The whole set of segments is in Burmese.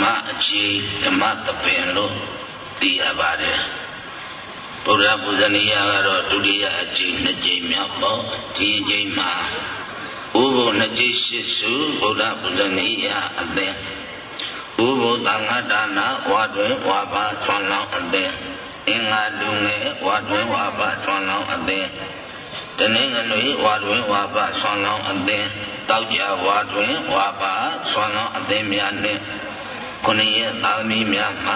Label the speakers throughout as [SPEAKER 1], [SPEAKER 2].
[SPEAKER 1] မအကြီးဓမ္မသပင်လို့သိရပါတယ်ဗုဒ္ဓပူဇနီယကတော့ဒုတိယအကြိမ်နှစ်ကြိမ်မြောက်ပေါ့ဒီအကြိမ်မှာဥပ္ပိုလ်နှစ်ကြိမ်ရှိစုဗုဒ္ဓပူဇနီယအသင်ဥပ္ပိုလ်သံဃာဒါနဝါတွင်ဝါပါဆွမ်းလောင်းအသင်အင်္ဂါလူငယ်ဝါတွင်ဝါပါဆွမ်းလောင်းအသင်တနင်္ဂနွေဝါတွင်ဝါပါဆွမ်းလောင်းအသင်တောက်ကြဝါတွင်ဝါပါဆွမ်းလောင်းအသင်များနှင့် ခုနှစ်ရက်သာသမီများမှ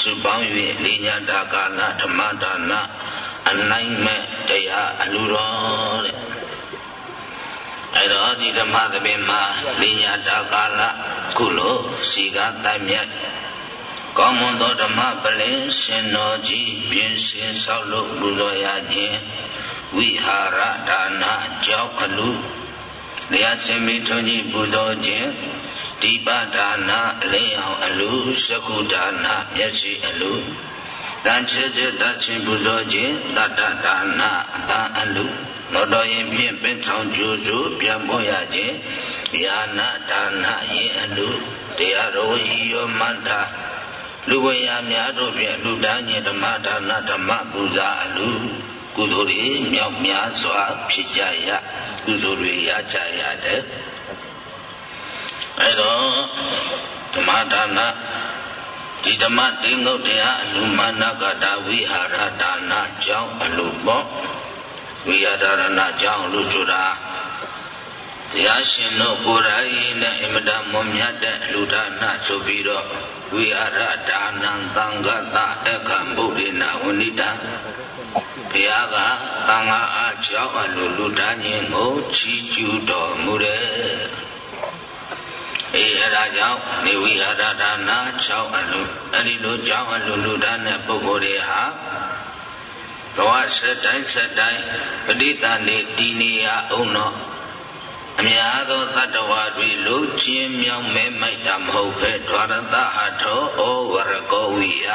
[SPEAKER 1] စုပေါင်း၍လေးညာတာကာလဓမ္မဒါနအနိုင်မဲ့တရားအလူတော်တဲ့အဲ့တော့ဒီဓမ္မသဘင်မှာလေးညာတာကာလခုလိုစီကတိုင်မြတ်ကောင်းမွန်သောဓမ္မပလင်ရှင်တော်ကြီးပြင်ဆင်ဆောက်လုပ်ပူဇော်ရခြင်းဝိဟာရဒါနကြောင့်အလူတရားစင်ပြီးထွန်းကြီးပူဇော်ခြင်း ဒီပဒါနအလင်းအောင်အလူသကုဒါနမျက်စိအလူတန်ချေချေတချင်းပူဇော်ခြင်းတတ္တဒါနအတန်အလူလောတော်ရင်ဖြင့်ပင်ထောင်ကျိုးစုပြန်ပေါ်ရခြင်းယာနာဒါနရင်အလူတရားတော်ဤယောမန္တာလူဝေယများတို့ဖြင့်လူတန်းခြင်းဓမ္မဒါနဓမ္မပူဇာအလူကုသိုလ်တွေမြောက်များစွာဖြစ်ကြရကုသိုလ်တွေရကြရတယ် အဲတော့ဓမ္မဒါနဒီဓမ္မတိငုတ်တရားအလူမာနကတာဝိဟာရဒါနကြောင့်အလူပေါ့ဝိဟာရဒါနကြောင့်လူဆိုတာတရားရှင်တို့ကိုယ်တိုင်နဲ့အမတမွန်မြတ်တဲ့လူဒါနဆိုပြီးတော့ဝိဟာရဒါနံသံဃတအခံဗုဒ္ဓနာဝဏိတဘုရားကသံဃာအားကြောင့်အလူလူဒါညင်ကိုချီးကျူးတော်မူတယ် အေးအဲ့ဒါကြောင့်နေဝိဟာရဒါနာ6အလူအဲ့ဒီလိုကြောင့်အလူလူဒါနဲ့ပုဂ္ဂိုလ်တွေဟာဘဝဆက်တိုင်းဆက်တိုင်းပဋိသန္ဓေတည်နေရအောင်တော့အများသောတတ္တဝါတွေလိုချင်းမြောင်မဲမိုက်တာမဟုတ်ပဲဒွါရတဟာထောဩဝရကောဝိယ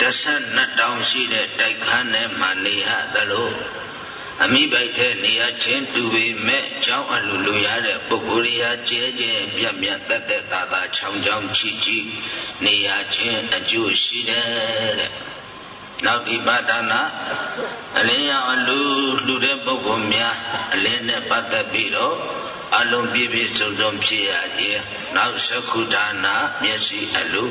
[SPEAKER 1] တဆနှစ်တောင်ရှိတဲ့တိုက်ခန်းထဲမှာနေရသလို အမိပိုက်တဲ့နေရာချင်းတူပေမဲ့ကြောင်းအလူလူရတဲ့ပုဂ္ဂိုလ်ရာကျဲကျဲပြတ်ပြတ်တက်တက်သာသာချောင်းချောင်းချီချီနေရာချင်းအကျိုးရှိတယ်တဲ့နောက်ဒီပါဒနာအလင်းရောင်အလူလူတဲ့ပုဂ္ဂိုလ်များအလင်းနဲ့ပတ်သက်ပြီးတော့အလုံးပြည့်ပြည့်စုံစုံဖြစ်ရခြင်းနောက်သက္ခုဒါနာမျက်စိအလူ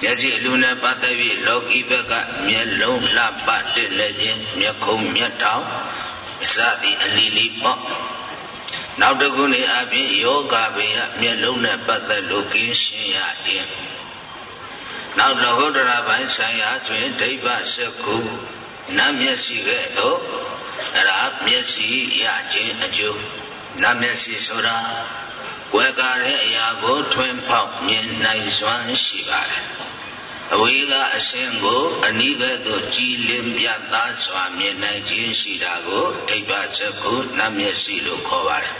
[SPEAKER 1] မျက်စိအလူနဲ့ပတ်သက်ပြီးလောကီဘက်ကမျက်လုံးလှပတက်လည်းခြင်းမျက်ခုံးမျက်တောင်အစသည်အလီလီပေါ့နောက်တစ်ခုနေအပြင်ယောဂဘေယမျက်လုံးနဲ့ပတ်သက်လို့ကင်းရှင်းရခြင်းနောက်လောကုတ္တရာပိုင်းဆိုင်ရာဆိုရင်ဒိဗ္ဗစက္ခုနတ်မျက်စိကဲ့သို့အဲ့ဒါမျက်စိရခြင်းအကျိုးနတ်မျက်စိဆိုတာ ကွယ်ကားတဲ့အရာကိုထွင်ဖောက်မြင်နိုင်စွမ်းရှိပါတယ်အဝေးကအရှင်ကို အနိကသို့ကြည်လင်ပြတ်သားစွာမြင်နိုင်ခြင်းရှိတာကိုဒိဗ္ဗချက်ကိုနတ်မျက်စိလို့ခေါ်ပါတယ်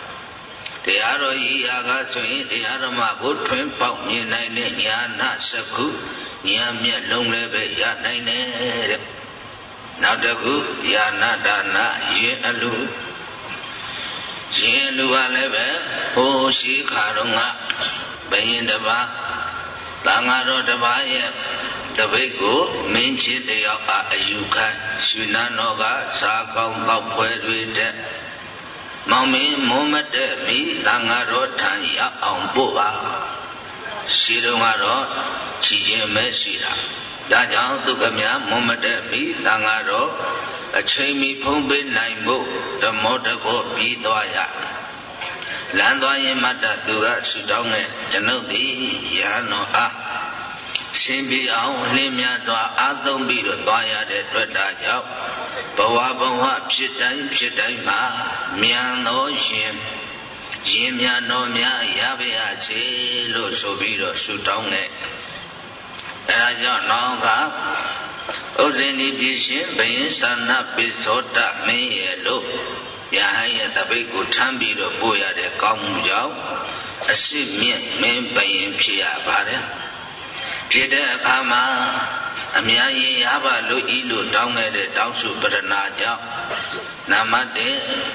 [SPEAKER 1] တရားတော်ဤရာကဆိုရင်တရားဓမ္မကိုထွင်ပေါက်မြင်နိုင်တဲ့ညာနာစကုညာမျက်လုံးလည်းပဲရနိုင်တယ်တဲ့နောက်တစ်ခုယာနာဒါနာယင်အလူ ယင်အလူကလည်းပဲဟိုရှိခါတော့ကဘယင်တပါးတန်ဃာတော်တပါးရဲ့တပိတ်ကိုမင်းချစ်တယောက်အားအယူခံရွှေနန်းတော်ကစားကောင်းတော့ဖွဲတွေတဲ့မောင်မင်းမုံမတဲ့မိတန်ဃာတော်ထံရောက်အောင်ပို့ပါရှိတော်ကတော့ချီခြင်းမဲ့ရှိတာဒါကြောင့်သူကမြမုံမတဲ့မိတန်ဃာတော် အချိန်မီဖုံးပေးနိုင်ဖို့ဓမ္မောတကောပြီးသွားရလမ်းသွားရင်မတ္တသူကဆူတောင်းတဲ့ကျွန်ုပ်သည်ယဟန်တော်အားရှင်ပြအောင်လင်းမြစွာအာသုံးပြီးတော့သွားရတဲ့အတွက်ဒါကြောင့်ဘဝဘဝဖြစ်တိုင်းဖြစ်တိုင်းမှာမြန်သောရှင်ရင်မြန်တော်များရပါရစေလို့ဆိုပြီးတော့ဆုတောင်းတဲ့အဲဒါကြောင့်နောင်က ဥဇင်းဒီပြရှင်ဘယင်းသာနာပိသောတမင်းရဲ့လို့ယဟန်ရဲ့တပိတ်ကိုထမ်းပြီးတော့ပို့ရတဲ့ကောင်းမှုကြောင့်အစစ်မြင့်မင်းဘယင်းဖြစ်ရပါတယ်ဖြစ်တဲ့အခါမှာအများကြီးရပါလို့ဤလို့တောင်းခဲ့တဲ့တောင်းစုပရဏာကြောင့်နာမတ္တ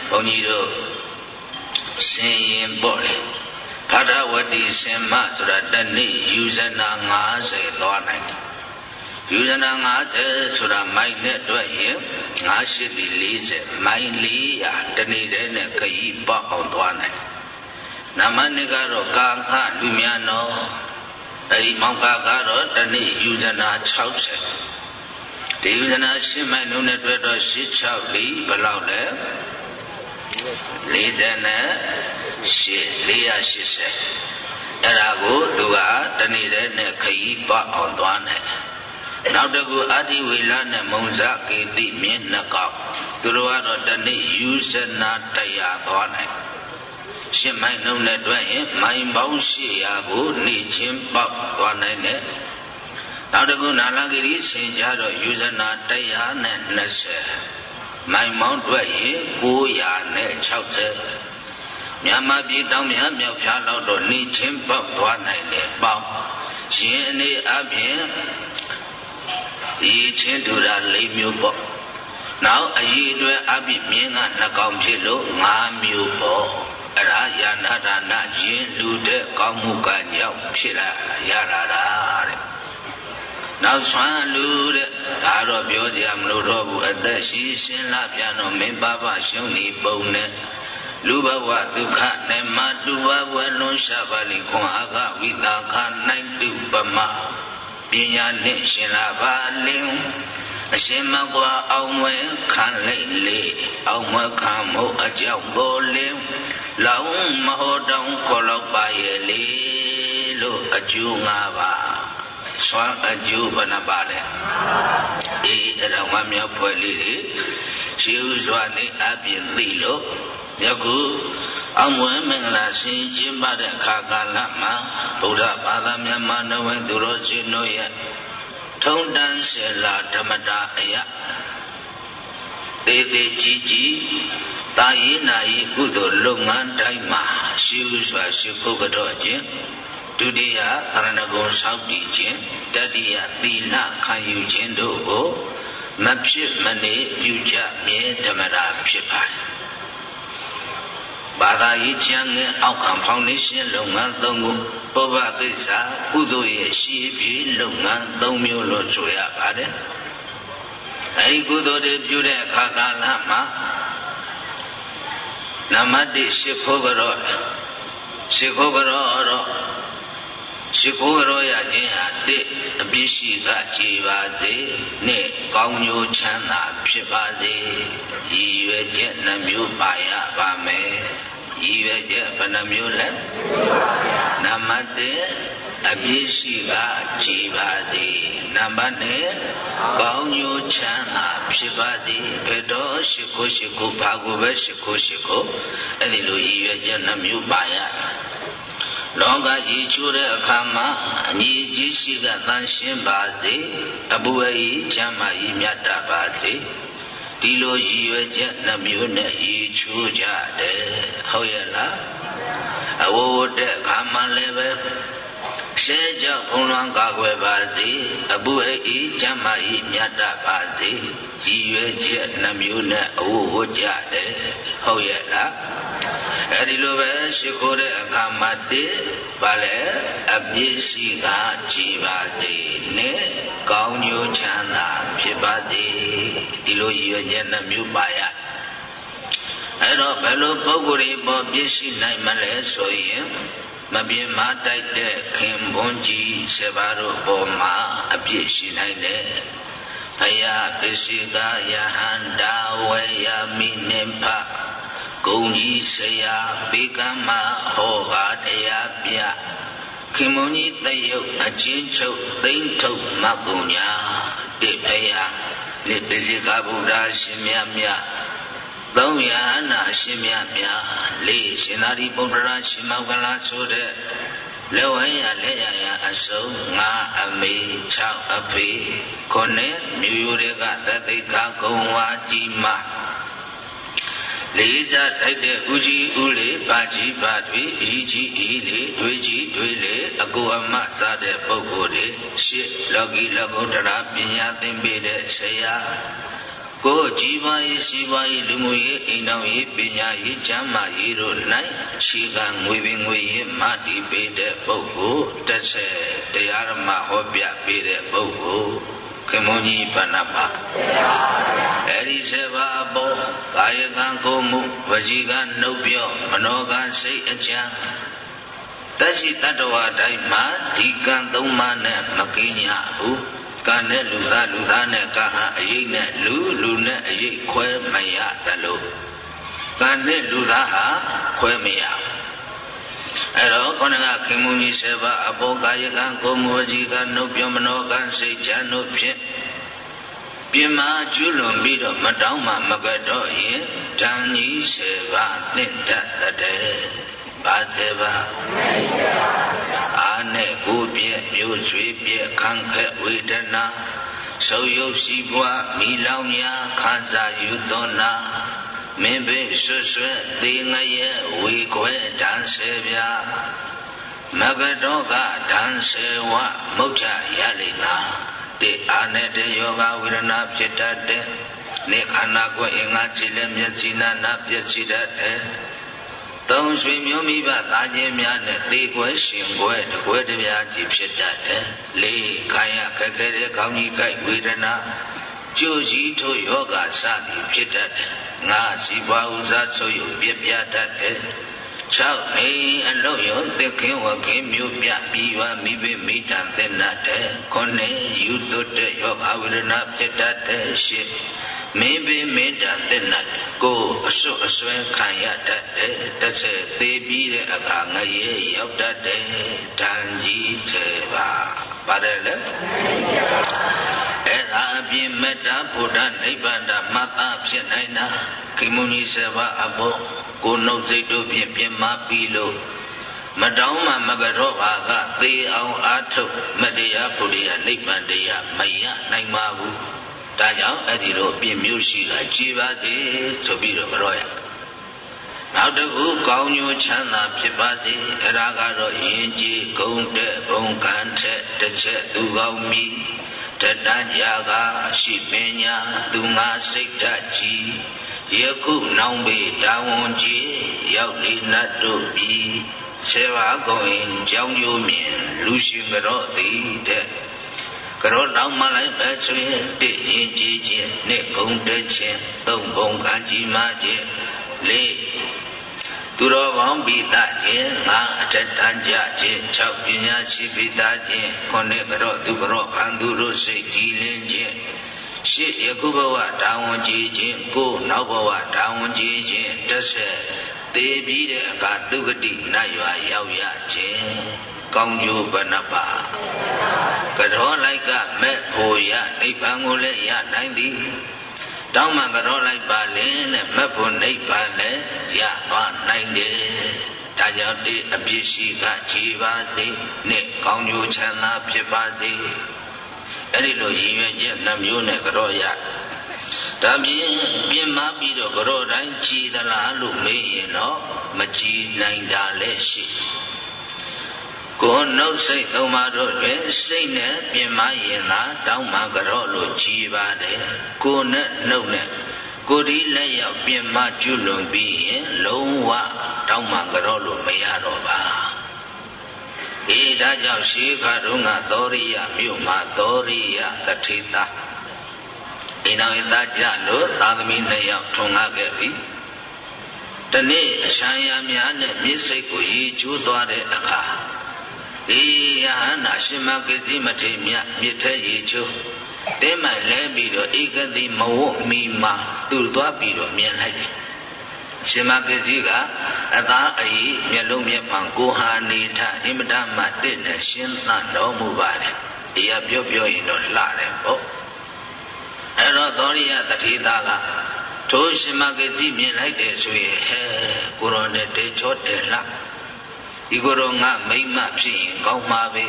[SPEAKER 1] ဘုန်းကြီးတို့ဆင်ရင်ပေါ့လေဘဖရဝတိစင်မဆိုတာတနေ့ယူဇနာ90သွားနိုင်တယ် ယူဇနာ90ဆိုတာမိုင်နဲ့တွက်ရင်58ဒီ40မိုင်400တနေ့တည်းနဲ့ခရီးပေါအောင်သွားနိုင်နမနိကတော့ကာခလူများနော်အဲဒီမောင်ကာကတော့တနေ့ယူဇနာ60ဒီယူဇနာ10မိုင်လုံးနဲ့တွက်တော့86ဒီဘယ်လောက်လဲ40နဲ့480အဲ့ဒါကိုသူကတနေ့တည်းနဲ့ခရီးပေါအောင်သွားနိုင်တယ် နောက်တကူအာတိဝေလနဲ့မုံဇကေတိမြင်းနှစ်ကောက်သူတို့ကတော့တနေ့ယူဇနာတရားသွားနိုင်ရှင်းမိုင်းနှုံနဲ့တွဲရင်မိုင်းပေါင်း800ကိုနေချင်းပေါက်သွားနိုင်တယ်နောက်တကူနာလဂိရိဆင်ကြတော့ယူဇနာတရားနဲ့20မိုင်မောင်းတွက်ရင်960မြန်မာပြည်တောင်များမြောက်ဖြားလောက်တော့နေချင်းပေါက်သွားနိုင်တယ်ပေါက်ရှင်အနေအပြင် ဒီချင်းတူတာ၄မျိုးပေါ့နောက်အရေးအတွက်အပြစ်မြင်းကနှကောင်ဖြစ်လို့၅မျိုးပေါ့အဲ့ဒါယာနာဒါနယင်းလူတဲ့ကောင်းမှုကကြောင့်ဖြစ်လာရလာတာတဲ့နောက်ဆွမ်းလူတဲ့ဒါတော့ပြောကြမလို့တော့ဘူးအသက်ရှိရှင်းလာပြန်တော့မင်းပါပရှုံးနေပုံနဲ့လူဘဝဒုက္ခနဲ့မတူဘဝလွန်ရှာပါလိခွန်အားကဝိတာခနိုင်တုပမ ပညာနဲ့ရှင်လာပါလင်အရှင်မကွာအောင်မွေခံလိုက်လေအောင်မခံမှုအကြောင်းပေါ်လင်လောင်းမဟောတောင်းခေါ်လောက်ပါရဲ့လေလို့အကျိုး၅ပါးစွမ်းအကျိုးဘယ်နှပါလဲအေးအဲ့ဒါဝမ်းမြောက်ဖွဲ့လေးတွေရှိဥစွာနေအပြင်သိလို့ယခု အောင်မွေမင်္ဂလာဆင်ကျင်းပတဲ့အခါကာလမှာဗုဒ္ဓဘာသာမြန်မာနဝိသူတော်ရှင်တို့ရဲ့ထုံတန်းစေလာဓမ္မတာအယသေးသေးကြီးကြီးတာယေနာယီကုသိုလ်လုပ်ငန်းတိုင်းမှာရှိဥစွာရှိဖို့ကတော့ခြင်းဒုတိယသရဏဂုံဆောက်တည်ခြင်းတတိယသီလခံယူခြင်းတို့ကိုမဖြစ်မနေပြုကြမြဲဓမ္မရာဖြစ်ပါတယ် ဘာသာရေးကျမ်းငယ်အောက်ခံဖောင်ဒေးရှင်းလုပ်ငန်း၃ခုပုဗ္ဗကိစ္စကုသိုလ်ရဲ့ရှေးပြေးလုပ်ငန်း၃မျိုးလို့ဆိုရပါတယ်အဲဒီကုသိုလ်တွေပြုတဲ့အခါကာလမှာနမတိရှိဖို့ကြောရှိဖို့ကြောတော့ရှိဖို့ကြောရခြင်းဟာတစ်အပြစ်ရှိကကြည်ပါစေနှစ်ကောင်းကျိုးချမ်းသာဖြစ်ပါစေရည်ရွယ်ချက်နှမျိုးပါရပါမယ် ရည်ရွယ်ချက်ဘယ်နှမျိုးလဲနံပါတ်1အပြည့်ရှိကကြည်ပါသည်နံပါတ်2ကောင်းကျိုးချမ်းသာဖြစ်ပါသည်ဘယ်တော့ရှိခိုးရှိခိုးဘာကိုပဲရှိခိုးရှိခိုးအဲ့ဒီလိုရည်ရွယ်ချက်နှမျိုးပါရလောကကြီးချိုးတဲ့အခါမှာအညီကြီးရှိကတန်ရှင်းပါစေအပူအေးချမ်းသာကြီးမြတ်တာပါစေ ဒီလိုရည်ရွယ်ချက်နှမျိုးနဲ့ရည်ချိုးကြတယ်ဟုတ်ရဲ့လားအဝဝတဲ့ခါမှလည်းပဲ ရှဲကြောင့်ဘုံလွန်ကာကွယ်ပါစေအပုဟိကျမ်းမာဤမြတ်တပါစေရည်ရွယ်ချက်နှမျိုးနဲ့အဝဝကြတယ်ဟုတ်ရဲ့လားအဲဒီလိုပဲရှိခိုးတဲ့အခါမှာတည်းဗာလဲအပြစ်ရှိကကြည်ပါစေနဲ့ကောင်းကျိုးချမ်းသာဖြစ်ပါစေဒီလိုရည်ရွယ်ချက်နှမျိုးပါရအဲ့တော့ဘယ်လိုပုဂ္ဂိုလ်တွေပေါ်ပြည့်ရှိနိုင်မလဲဆိုရင် မပြင်းမတိုက်တဲ့ခင်ဘွန်ကြီးဆေပါတို့ပေါ်မှာအပြည့်ရှိနိုင်တယ်ဘုရားပစ္စည်းကယဟန္တာဝေယမိနိဖဂုံကြီးဆရာဘေကမဟောပါတရားပြခင်မုန်ကြီးတယုတ်အချင်းချုပ်သိမ့်ထုတ်မကုံညာတိဖယာဒီပစ္စည်းကဗုဒ္ဓရှင်မြတ်မြတ် သုံးရဟနာရှင်မြတ်မြတ်လေးရှင်သာရိပုတ္တရာရှင်မောကလာဆိုတဲ့လက်ဝဲရလက်ရရအစုံငါအမေ6အဖေခုနှစ်မြို့ရိုးတွေကသတိကကုံဝါကြီးမလေးစားထိုက်တဲ့ဥကြီးဥလေးပါကြီးပါတွေဤကြီးဤလေးတွေကြီးတွေလေအကူအမစတဲ့ပုဂ္ဂိုလ်တွေရှစ်လောကီလောကုတ္တရာပညာသင်ပေးတဲ့ဆရာ ကိုကြီးပွားရေးစီးပွားရေးလူမှုရေးအိမ်တော်ရေးပညာရေးကျမ်းမာရေးတို့၌ခြေကငွေပင်ငွေရေးမတည်ပေးတဲ့ပုဂ္ဂိုလ်တစ်ဆက်တရားဓမ္မဟောပြပေးတဲ့ပုဂ္ဂိုလ်ခင်မုန်းကြီးဘဏ္ဍပါအဲ့ဒီစေပါဘောကာယကံကိုမှုဝစီကနှုတ်ပြောမနောကစိတ်အကြံတရှိတတ္တဝါတိုင်းမှာဒီကံသုံးပါးနဲ့မကင်းကြဘူး ကံနဲ့လူသားလူသားနဲ့ကံဟာအရေးနဲ့လူလူနဲ့အရေးခွဲမရသလိုကံနဲ့လူသားဟာခွဲမရအဲ့တော့ခொနကခင်မုန်ကြီး7ပါးအဘောကာယကံကိုမောကြီးကနှုတ်ပြမနောကံစိတ်ချမ်းတို့ဖြင့်ပြင်မာကျွလွန်ပြီးတော့မတောင်းမှမကတော့ရင်ဓာန်ကြီး7ပါးသင့်တတ်တဲ့ ပါစေပါအာနဲ့ကိုပြည့်မျိုးရွှေပြည့်ခံခက်ဝေဒနာဆုပ်ယုပ်စီးပွားမိလောင်ညာခံစားယူသောနာမင်းပိဆွဆွသေငရဲ့ဝေခွဲတန်းစေဗျာမကတောကတန်းစေဝမုတ်ချရလိမ့်နာတေအာနဲ့တေယောဂဝေဒနာဖြစ်တတ်တဲ့နေခန္ဓာကိုယ်အင်္ဂါခြေလက်မျက်စိနာနာပြည့်စည်တတ်တဲ့ သုံးရွှေမျိုးမိဘသားချင်းများနဲ့သေကွယ်ရှင်ကွယ်တကွယ်တပြားကြီးဖြစ်တတ်တယ်။လေးကာယခက်ခဲတဲ့ကောင်းကြီးကြိုက်ဝေဒနာကြိုကြီးထို့ယောဂစသည်ဖြစ်တတ်တယ်။ငါစီပွားဥစားဆုပ်ယုပ်ပြပြတတ်တယ်။၆နေအလုံးယုံသစ်ခင်းဝခင်းမျိုးပြပြီးွားမိဘမိတန်တဲ့နတ်တဲ့ခုနှစ်ယူသွတ်တဲ့ယောဂဝေဒနာဖြစ်တတ်တဲ့ရှစ် မင်းပင်မေတ္တာတက်နတ်ကိုအစွတ်အစွဲခံရတတ်တယ်တစ်ဆက်သေးပြီးတဲ့အခါငရေရောက်တတ်တယ်ဓာန်ကြီးချေပါပါတယ်လေအဲ့ဒါအပြင်မေတ္တာဘုဒ္ဓနိဗ္ဗာန်မတ်သားဖြစ်နိုင်တာခိမုန်ကြီးစေပါအဘောကိုနှုတ်စိတ်တို့ဖြင့်ပြင်မပြီးလို့မတောင်းမှမကတော့ပါကသေအောင်အာထုတ်မတရားဘုရားနိဗ္ဗာန်တရားမရနိုင်ပါဘူး ဒါကြောင့်အဲ့ဒီလိုအပြစ်မျိုးရှိကကြည်ပါသေးဆိုပြီးတော့ကြောရနောက်တစ်ခုကောင်းညိုချမ်းသာဖြစ်ပါစေအရာကတော့ယဉ်ကျေးဂုံတဲ့ဘုံကံထက်တစ်ချက်သူကောင်းမိတတန်ကြာကရှိပညာသူငါစိတ်ဓာတ်ကြီးယခုနောင်ပေတာဝန်ကြီးရောက်လေနတ်တို့ပြီဆေဝါကုန်ရင်ကြောင်းကျိုးမြင်လူရှင်ကြော့သည်တဲ့ ကရောနောက်မှလိုက်ပဲဆိုရင်တင့်ရင်ကြည်ခြင်းနှစ်ကုံတက်ခြင်းသုံးဘုံကံကြီးမှခြင်းလေးသူတော်ကောင်းပိသခြင်းငါအထက်တန်းကြခြင်း၆ပညာရှိပိသခြင်းခုနှစ်ကရောသူကရောခံသူတို့စိတ်ကြည်လင်းခြင်းရှစ်ယခုဘဝတာဝန်ကြီးခြင်းကိုနောက်ဘဝတာဝန်ကြီးခြင်းတစ်ဆက်သေပြီးတဲ့အခါဒုက္ကတိနတ်ရွာရောက်ရခြင်း ကောင်းကျိုးဘဏ္ဍပါကတော်လိုက်ကမဲ့ဖို့ရနိဗ္ဗာန်ကိုလည်းရနိုင်သည်တောင်းမှကတော်လိုက်ပါလင်နဲ့မဲ့ဖို့နိဗ္ဗာန်လည်းရသွားနိုင်တယ်ဒါကြောင့်ဒီအပြစ်ရှိကကြည်ပါစေနဲ့ကောင်းကျိုးချမ်းသာဖြစ်ပါစေအဲ့ဒီလိုရည်ရွယ်ချက်နှမျိုးနဲ့ကြောရဒါပြင်ပြင်မပြီးတော့ကြောတိုင်းကြည်သလားလို့မေးရင်တော့မကြည်နိုင်တာလည်းရှိ ကိုနှုတ်စိတ်သုံးပါးတို့တွင်စိတ်နဲ့ပြင်မရင်သာတောင်းမှကြောလို့ကြည်ပါတယ်ကိုနဲ့နှုတ်နဲ့ကိုဒီလက်ရောက်ပြင်မကျွလွန်ပြီးရင်လုံးဝတောင်းမှကြောလို့မရတော့ပါအေးဒါကြောင့်ရှေးခါတုန်းကသောရိယမြို့မှာသောရိယတထေသာအိမ်တော်ရသားကြလို့သာသမီနှစ်ယောက်ထွန်ကားခဲ့ပြီတနေ့အရှမ်းရများနဲ့မြစ်စိတ်ကိုရေချိုးသွားတဲ့အခါ အေးယဟနာရှင်မကိစီမထေမြမြစ်ထဲရေချိုးတင်းမှန်လဲပြီးတော့ဧကတိမဝတ်မိမာသူ့သွားပြီးတော့မြင်လိုက်တယ်ရှင်မကစီကအသားအီမျက်လုံးမျက်မှန်ကိုဟာနေထအင်မတမတင့်နဲ့ရှင်းသတော်မူပါတယ်။အရာပြောပြောရင်တော့လှတယ်ပေါ့။အဲ့တော့သောရိယတတိသားကထိုရှင်မကစီမြင်လိုက်တယ်ဆိုရင်ဟဲကိုရောနဲ့တေချောတယ်လား။ ဒီကိုရောငါမိမဖြစ်ရင်ကောင်းမှာပဲ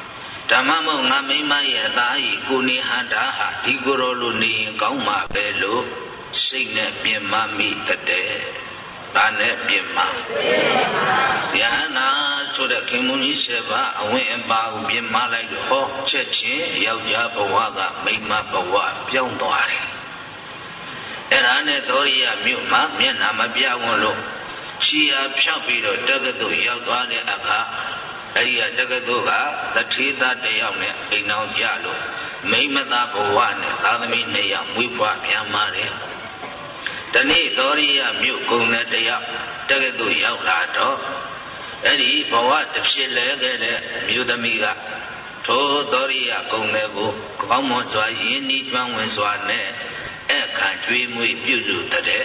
[SPEAKER 1] ။ဓမ္မမို့ငါမိမရဲ့အသားအီကိုနေဟန္တာဟာဒီကိုရောလိုနေရင်ကောင်းမှာပဲလို့စိတ်နဲ့ပြင်မမိတဲ့။ဒါနဲ့ပြင်မ။ယဟနာဆိုတဲ့ခင်မုန်ကြီး7ပါးအဝင်အပါကိုပြင်မလိုက်တော့ဟောချက်ချင်းယောက်ျားဘဝကမိန်းမဘဝပြောင်းသွားတယ်။ဒါနဲ့သောရိယမြို့မှာမျက်နှာမပြဝန်းလို့ ရှီယာဖြောက်ပြီးတော့တက္ကသိုလ်ရောက်သွားတဲ့အခါအဲ့ဒီကတက္ကသိုလ်ကတထေသားတယောက်နဲ့အိမ်အောင်ကြလို့မိမသားဘဝနဲ့သာသမီနှစ်ယောက်မွေးဖွားပြန်ပါတယ်တနေ့သောရိယမြို့ကုံတဲ့တယောက်တက္ကသိုလ်ရောက်လာတော့အဲ့ဒီဘဝတစ်ဖြစ်လဲခဲ့တဲ့မြို့သမီးကထိုသောရိယကုံတဲ့ကိုကောင်းမွန်စွာယဉ်ဤကျွမ်းဝင်စွာနဲ့အခါကျွေးမွေးပြုစုတဲ့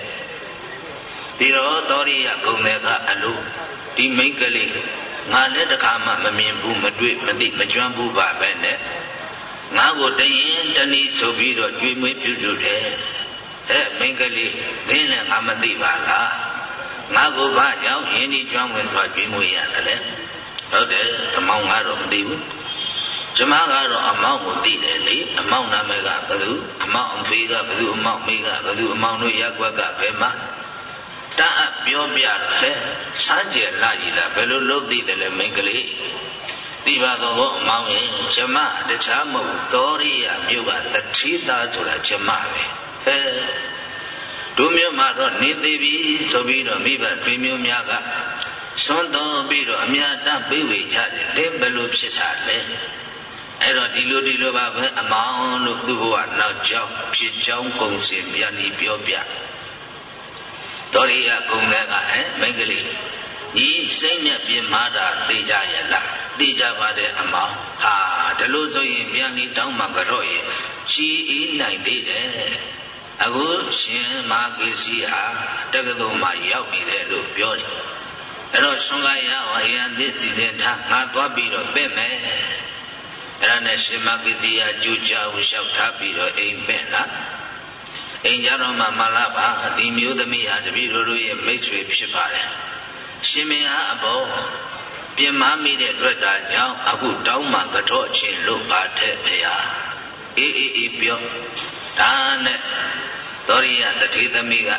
[SPEAKER 1] ဒီတော့သောရိယကုံတဲ့ကအလိုဒီမိန်းကလေးငါလည်းတခါမှမမြင်ဘူးမတွေ့မသိမကျွမ်းဘူးပါပဲနဲ့ငါ့ကိုတရင်တနည်းဆိုပြီးတော့ကြွေးမွေးပြုစုတယ်ဟဲ့မိန်းကလေးသင်လည်းငါမသိပါလားငါကိုဘာကြောင့်ယင်းဒီကျွမ်းဝင်စွာကြွေးမွေးရတယ်လဲဟုတ်တယ်အမောင်ကတော့မသိဘူးကျမကတော့အမောင်ကိုသိတယ်လေအမောင်နာမည်ကဘယ်သူအမောင်အဖေကဘယ်သူအမောင်မေကဘယ်သူအမောင်တို့ရက်ွက်ကဘယ်မှာ တအပ်ပြောပြတော့ဟဲ့စမ်းကြယ်လာကြီးလားဘယ်လိုလုပ်သိတယ်လဲမိန်းကလေးသိပါတော့ဘောအမောင်ရဲ့ကျမတခြားမဟုတ်သောရိယမြို့ကတတိသားဆိုတာကျမပဲဟဲ့တို့မျိုးမှာတော့နေသေးပြီဆိုပြီးတော့မိဘတွေမျိုးများကစွန့်တော်ပြီးတော့အများတန်းပြေးဝေကြတယ်လေဘယ်လိုဖြစ်တာလဲအဲ့တော့ဒီလိုဒီလိုပါပဲအမောင်လို့သူ့ဘဝနောက်ကြောင်းဖြစ်ကြောင်းကုံစင်ပြန်ပြီးပြောပြတော် ရိယကုံတဲ့ကဟဲ့မိန်းကလေးညီစိတ်နဲ့ပြင်မာတာသိကြရဲ့လားသိကြပါတယ်အမောင်ဟာဒါလို့ဆိုရင်ပြန်ပြီးတောင်းမှကြော့ရဲ့ချီအေးနိုင်သေးတယ်အခုရှင်မာကိစီဟာတက္ကသိုလ်မှာရောက်နေတယ်လို့ပြောတယ်အဲ့တော့ဆွန်ကရဝရန်သစ်စီစဉ်ထားငါသွားပြီးတော့ပြင့်မယ်အဲ့ဒါနဲ့ရှင်မကိစီယာကြူကြအောင်လျှောက်ထားပြီးတော့အိမ်ပြင့်လာ အိမ်ကြတော့မှမလာပါဒီမျိုးသမီးဟာတပည့်တို့ရဲ့မိတ်ဆွေဖြစ်ပါတယ်ရှင်မင်းဟာအဘောပြင်မမိတဲ့အတွက်ဒါကြောင့်အခုတောင်းမှကတော့ချင်းလို့ပါတဲ့ဖေဟာအေးအေးအေးပြောဒါနဲ့သောရိယတတိသမီးက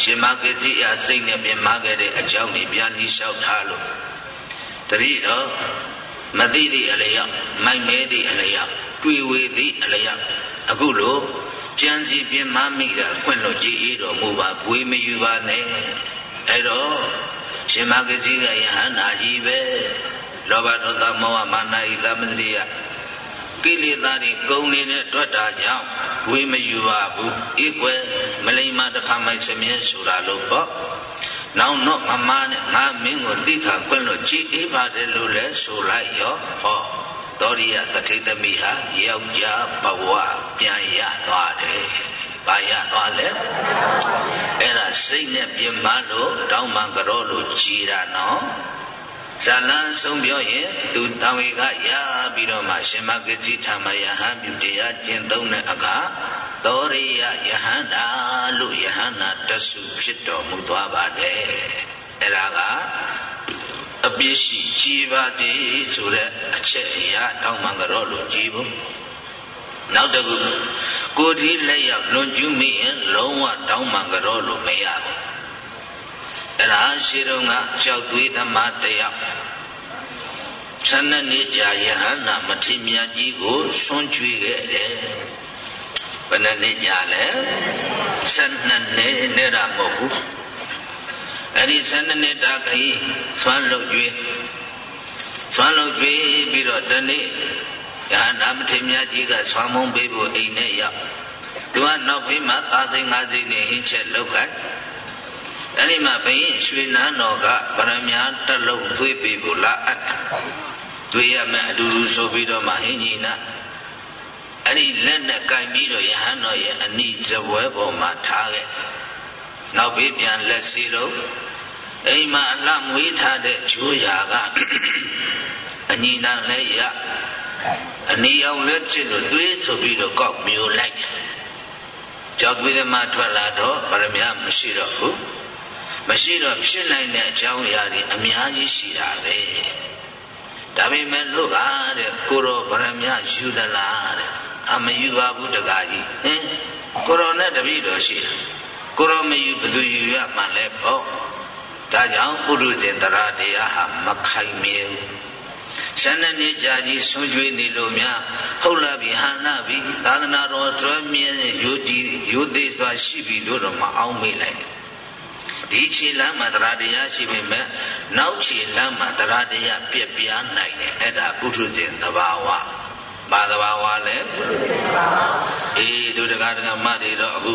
[SPEAKER 1] ရှင်မဂတိအစိတ်နဲ့ပြင်မခဲ့တဲ့အကြောင်းကိုပြန်လီလျှောက်ထားလို့တပည့်တော်မသိသည့်အလျောက်မိုက်မဲသည့်အလျောက်တွေ့ဝေသည့်အလျောက်အခုလို ကြံစီပြင်မမိတာခွင့်လို့ကြည်အေးတော်မူပါဘွေမယူပါနဲ့အဲ့တော့ရှင်မဂတိကယဟန္တာကြီးပဲလောဘဒေါသမောဟမာနဤသမစရိယကိလေသာတွေကုန်နေတဲ့တွက်တာကြောင့်ဝေးမယူပါဘူးဧကွယ်မလိမ္မာတစ်ခါမှစမြဲဆိုတာလို့ပေါ့နောက်တော့မမနဲ့ငါမင်းကိုသိခါခွင့်လို့ကြည်အေးပါတယ်လို့လဲဆိုလိုက်ရောဟော သောရိယတထိတ်သမီးဟာယောက်ျားဘဝပြန်ရသွားတယ်ဘာရသွားလဲအဲ့ဒါစိတ်နဲ့ပြင်မလို့တောင်းမှန်ကြောလို့ကြည်တာနော်ဇာလန်းဆုံးပြောရင်သူတံဝေကရပြီးတော့မှရှင်မဂတိထာမယဟန်ပြုတရားကျင့်သုံးတဲ့အခါသောရိယယဟန္တာလို့ယဟန္တာတဆုဖြစ်တော်မူသွားပါတယ်အဲ့ဒါက အပြစ်ရှိကြည်ပါသည်ဆိုတဲ့အချက်အရာတောင်းမှကြောလို့ကြည်ဖို့နောက်တကူကိုဒီလက်ရောက်လွန်ကျူးမိရင်လုံးဝတောင်းမှကြောလို့မရဘူးအဲ့ဒါရှိတော့ကကြောက်သွေးသမားတယောက်ဆန္ဒနေကြယဟန္တာမထေမြတ်ကြီးကိုဆွန့်ကြွေခဲ့တယ်ဘယ်နဲ့နေကြလဲဆန္ဒနေနေတာမဟုတ်ဘူး အဲ့ဒီဆန္ဒနေတာခရီးဆွမ်းလုတ်ကြွေဆွမ်းလုတ်ကြွေပြီးတော့တနေ့ယဟန္တာမထေမြတ်ကြီးကဆွမ်းမုံပေးဖို့အိမ်နဲ့ရောက်သူကနောက်ဖေးမှာသာစိန်ငါးစိန်နဲ့ဟင်းချက်လောက်ခိုင်းအဲ့ဒီမှာဘယင်းရွှေနန်းတော်ကဗရမ ्या တက်လုံးသွေးပေးဖို့လာအပ်တယ်သွေးရမယ်အတူတူဆိုပြီးတော့မှဟင်းကြီးနာအဲ့ဒီလက်နဲ့ကင်ပြီးတော့ယဟန်တော်ရဲ့အနိဇဝဲပေါ်မှာထားခဲ့နောက်ပြီးပြန်လက်စီတော့ အိမ်မှာအလှမွေးထားတဲ့ဂျိုးရာကအညီနာလည်းရအနီအောင်လည်းဖြစ်လို့သွေးဆိုပြီးတော့ကောက်မျိုးလိုက်ကြောက်သွေးသမားထွက်လာတော့ဗရမ ्या မရှိတော့ဘူးမရှိတော့ဖြစ်နိုင်တဲ့အကြောင်းအရာတွေအများကြီးရှိတာပဲဒါပေမဲ့လို့ကတဲ့ကိုရောဗရမ ्या ယူသလားတဲ့အမယူပါဘူးတကားကြီးဟင်ကိုရောနဲ့တပည့်တော်ရှိတယ်ကိုရောမယူဘယ်သူယူရမှလဲပေါ့ ဒါကြောင့်ပုရုဇဉ်တရာတရားဟာမခိုင်မြဲဆန္ဒနှစ်ကြာကြီးဆွကျွေးနေလို့များဟုတ်လားပြီဟန္နာပြီသာသနာတော်ကျွမ်းမြဲတဲ့ယုတိယုသေးစွာရှိပြီလို့တော့မအောင်မေ့လိုက်ဒီခြေလမ်းမှာတရားတရားရှိပေမဲ့နောက်ခြေလမ်းမှာတရားတရားပြက်ပြားနိုင်တယ်အဲ့ဒါပုထုဇဉ်သဘာဝဘာသဘာဝလဲအေးတို့တရားတရားမတွေတော့အခု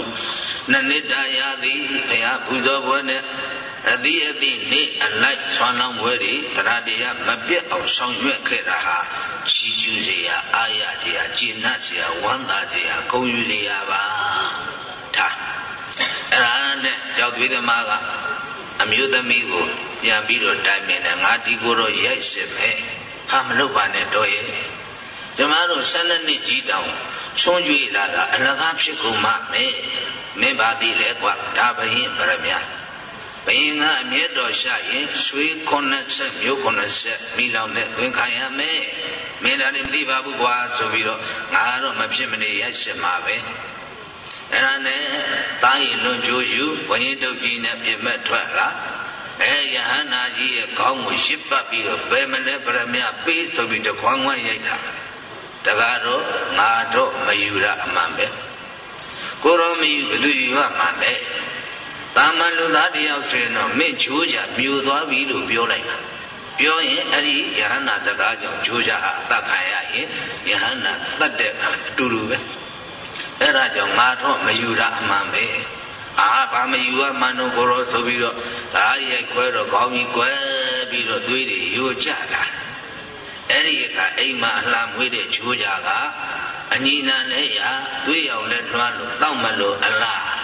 [SPEAKER 1] နှစ်နှစ်တာရသည်ဘုရားပူဇော်ပွဲနဲ့ အတိအတိနေအလိုက်ဆွမ်းလောင်းပွဲတွေတရားတရားမပြတ်အောင်ဆောင်ရွက်ခဲ့တာဟာချီးကျူးစရာအာရစရာကျေနပ်စရာဝမ်းသာစရာဂုဏ်ယူစရာပါဒါအဲ့ဒါနဲ့ကြောက်သွေးသမားကအမျိုးသမီးကိုပြန်ပြီးတော့တိုင်ပင်တယ်ငါဒီကိုတော့ရိုက်စစ်မယ်ဟာမလုပ်ပါနဲ့တော့ရဲ့ကျမတို့၁၂နှစ်ကြီးတောင်ဆွန့်ကြွေလာတာအလကားဖြစ်ကုန်မှမယ်မင်းပါသေးလေကွာဒါဘယင်ဗရမညာ ဘယင်ကအမျက်တော်ရှာရင်ဆွေး90မျိုး90မိလောင်နဲ့ဝင်ခံရမယ်မင်းဒါလည်းမသိပါဘူးကွာဆိုပြီးတော့ငါတော့မဖြစ်မနေရရှိမှာပဲအဲ့ဒါနဲ့တားရင်လွန်ကြိုးယူဝရင်တုတ်ကြီးနဲ့ပြမက်ထွက်လာအဲယဟန္တာကြီးရဲ့ခေါင်းကိုရှစ်ပတ်ပြီးတော့ဘယ်မလဲဗရမယပေးဆိုပြီးတခွန်းခွန်းရိုက်တာတကားတော့ငါတော့မယူရအမှန်ပဲကိုရောမယူဘယ်သူယူရမှန်းလဲ တာမန်လူသားတယောက်ဆိုရင်တော့မင်းချိုးကြမြူသွားပြီလို့ပြောလိုက်တာပြောရင်အဲ့ဒီယဟန္တာစကားကြောင့်ချိုးကြဟာအသက်ခံရရင်ယဟန္တာသတ်တဲ့အတူတူပဲအဲ့ဒါကြောင့်ငါတော့မယူတာအမှန်ပဲအာဘာမယူရမှန်းတော့ကိုရောဆိုပြီးတော့ဒါရိုက်ခွဲတော့ခေါင်းကြီးကွဲပြီးတော့သွေးတွေယိုကျလာအဲ့ဒီအခါအိမ်မှာအလှမွေးတဲ့ချိုးကြကအညီနာနဲ့ရသွေးရောင်နဲ့လွှမ်းလို့တောက်မလို့အလား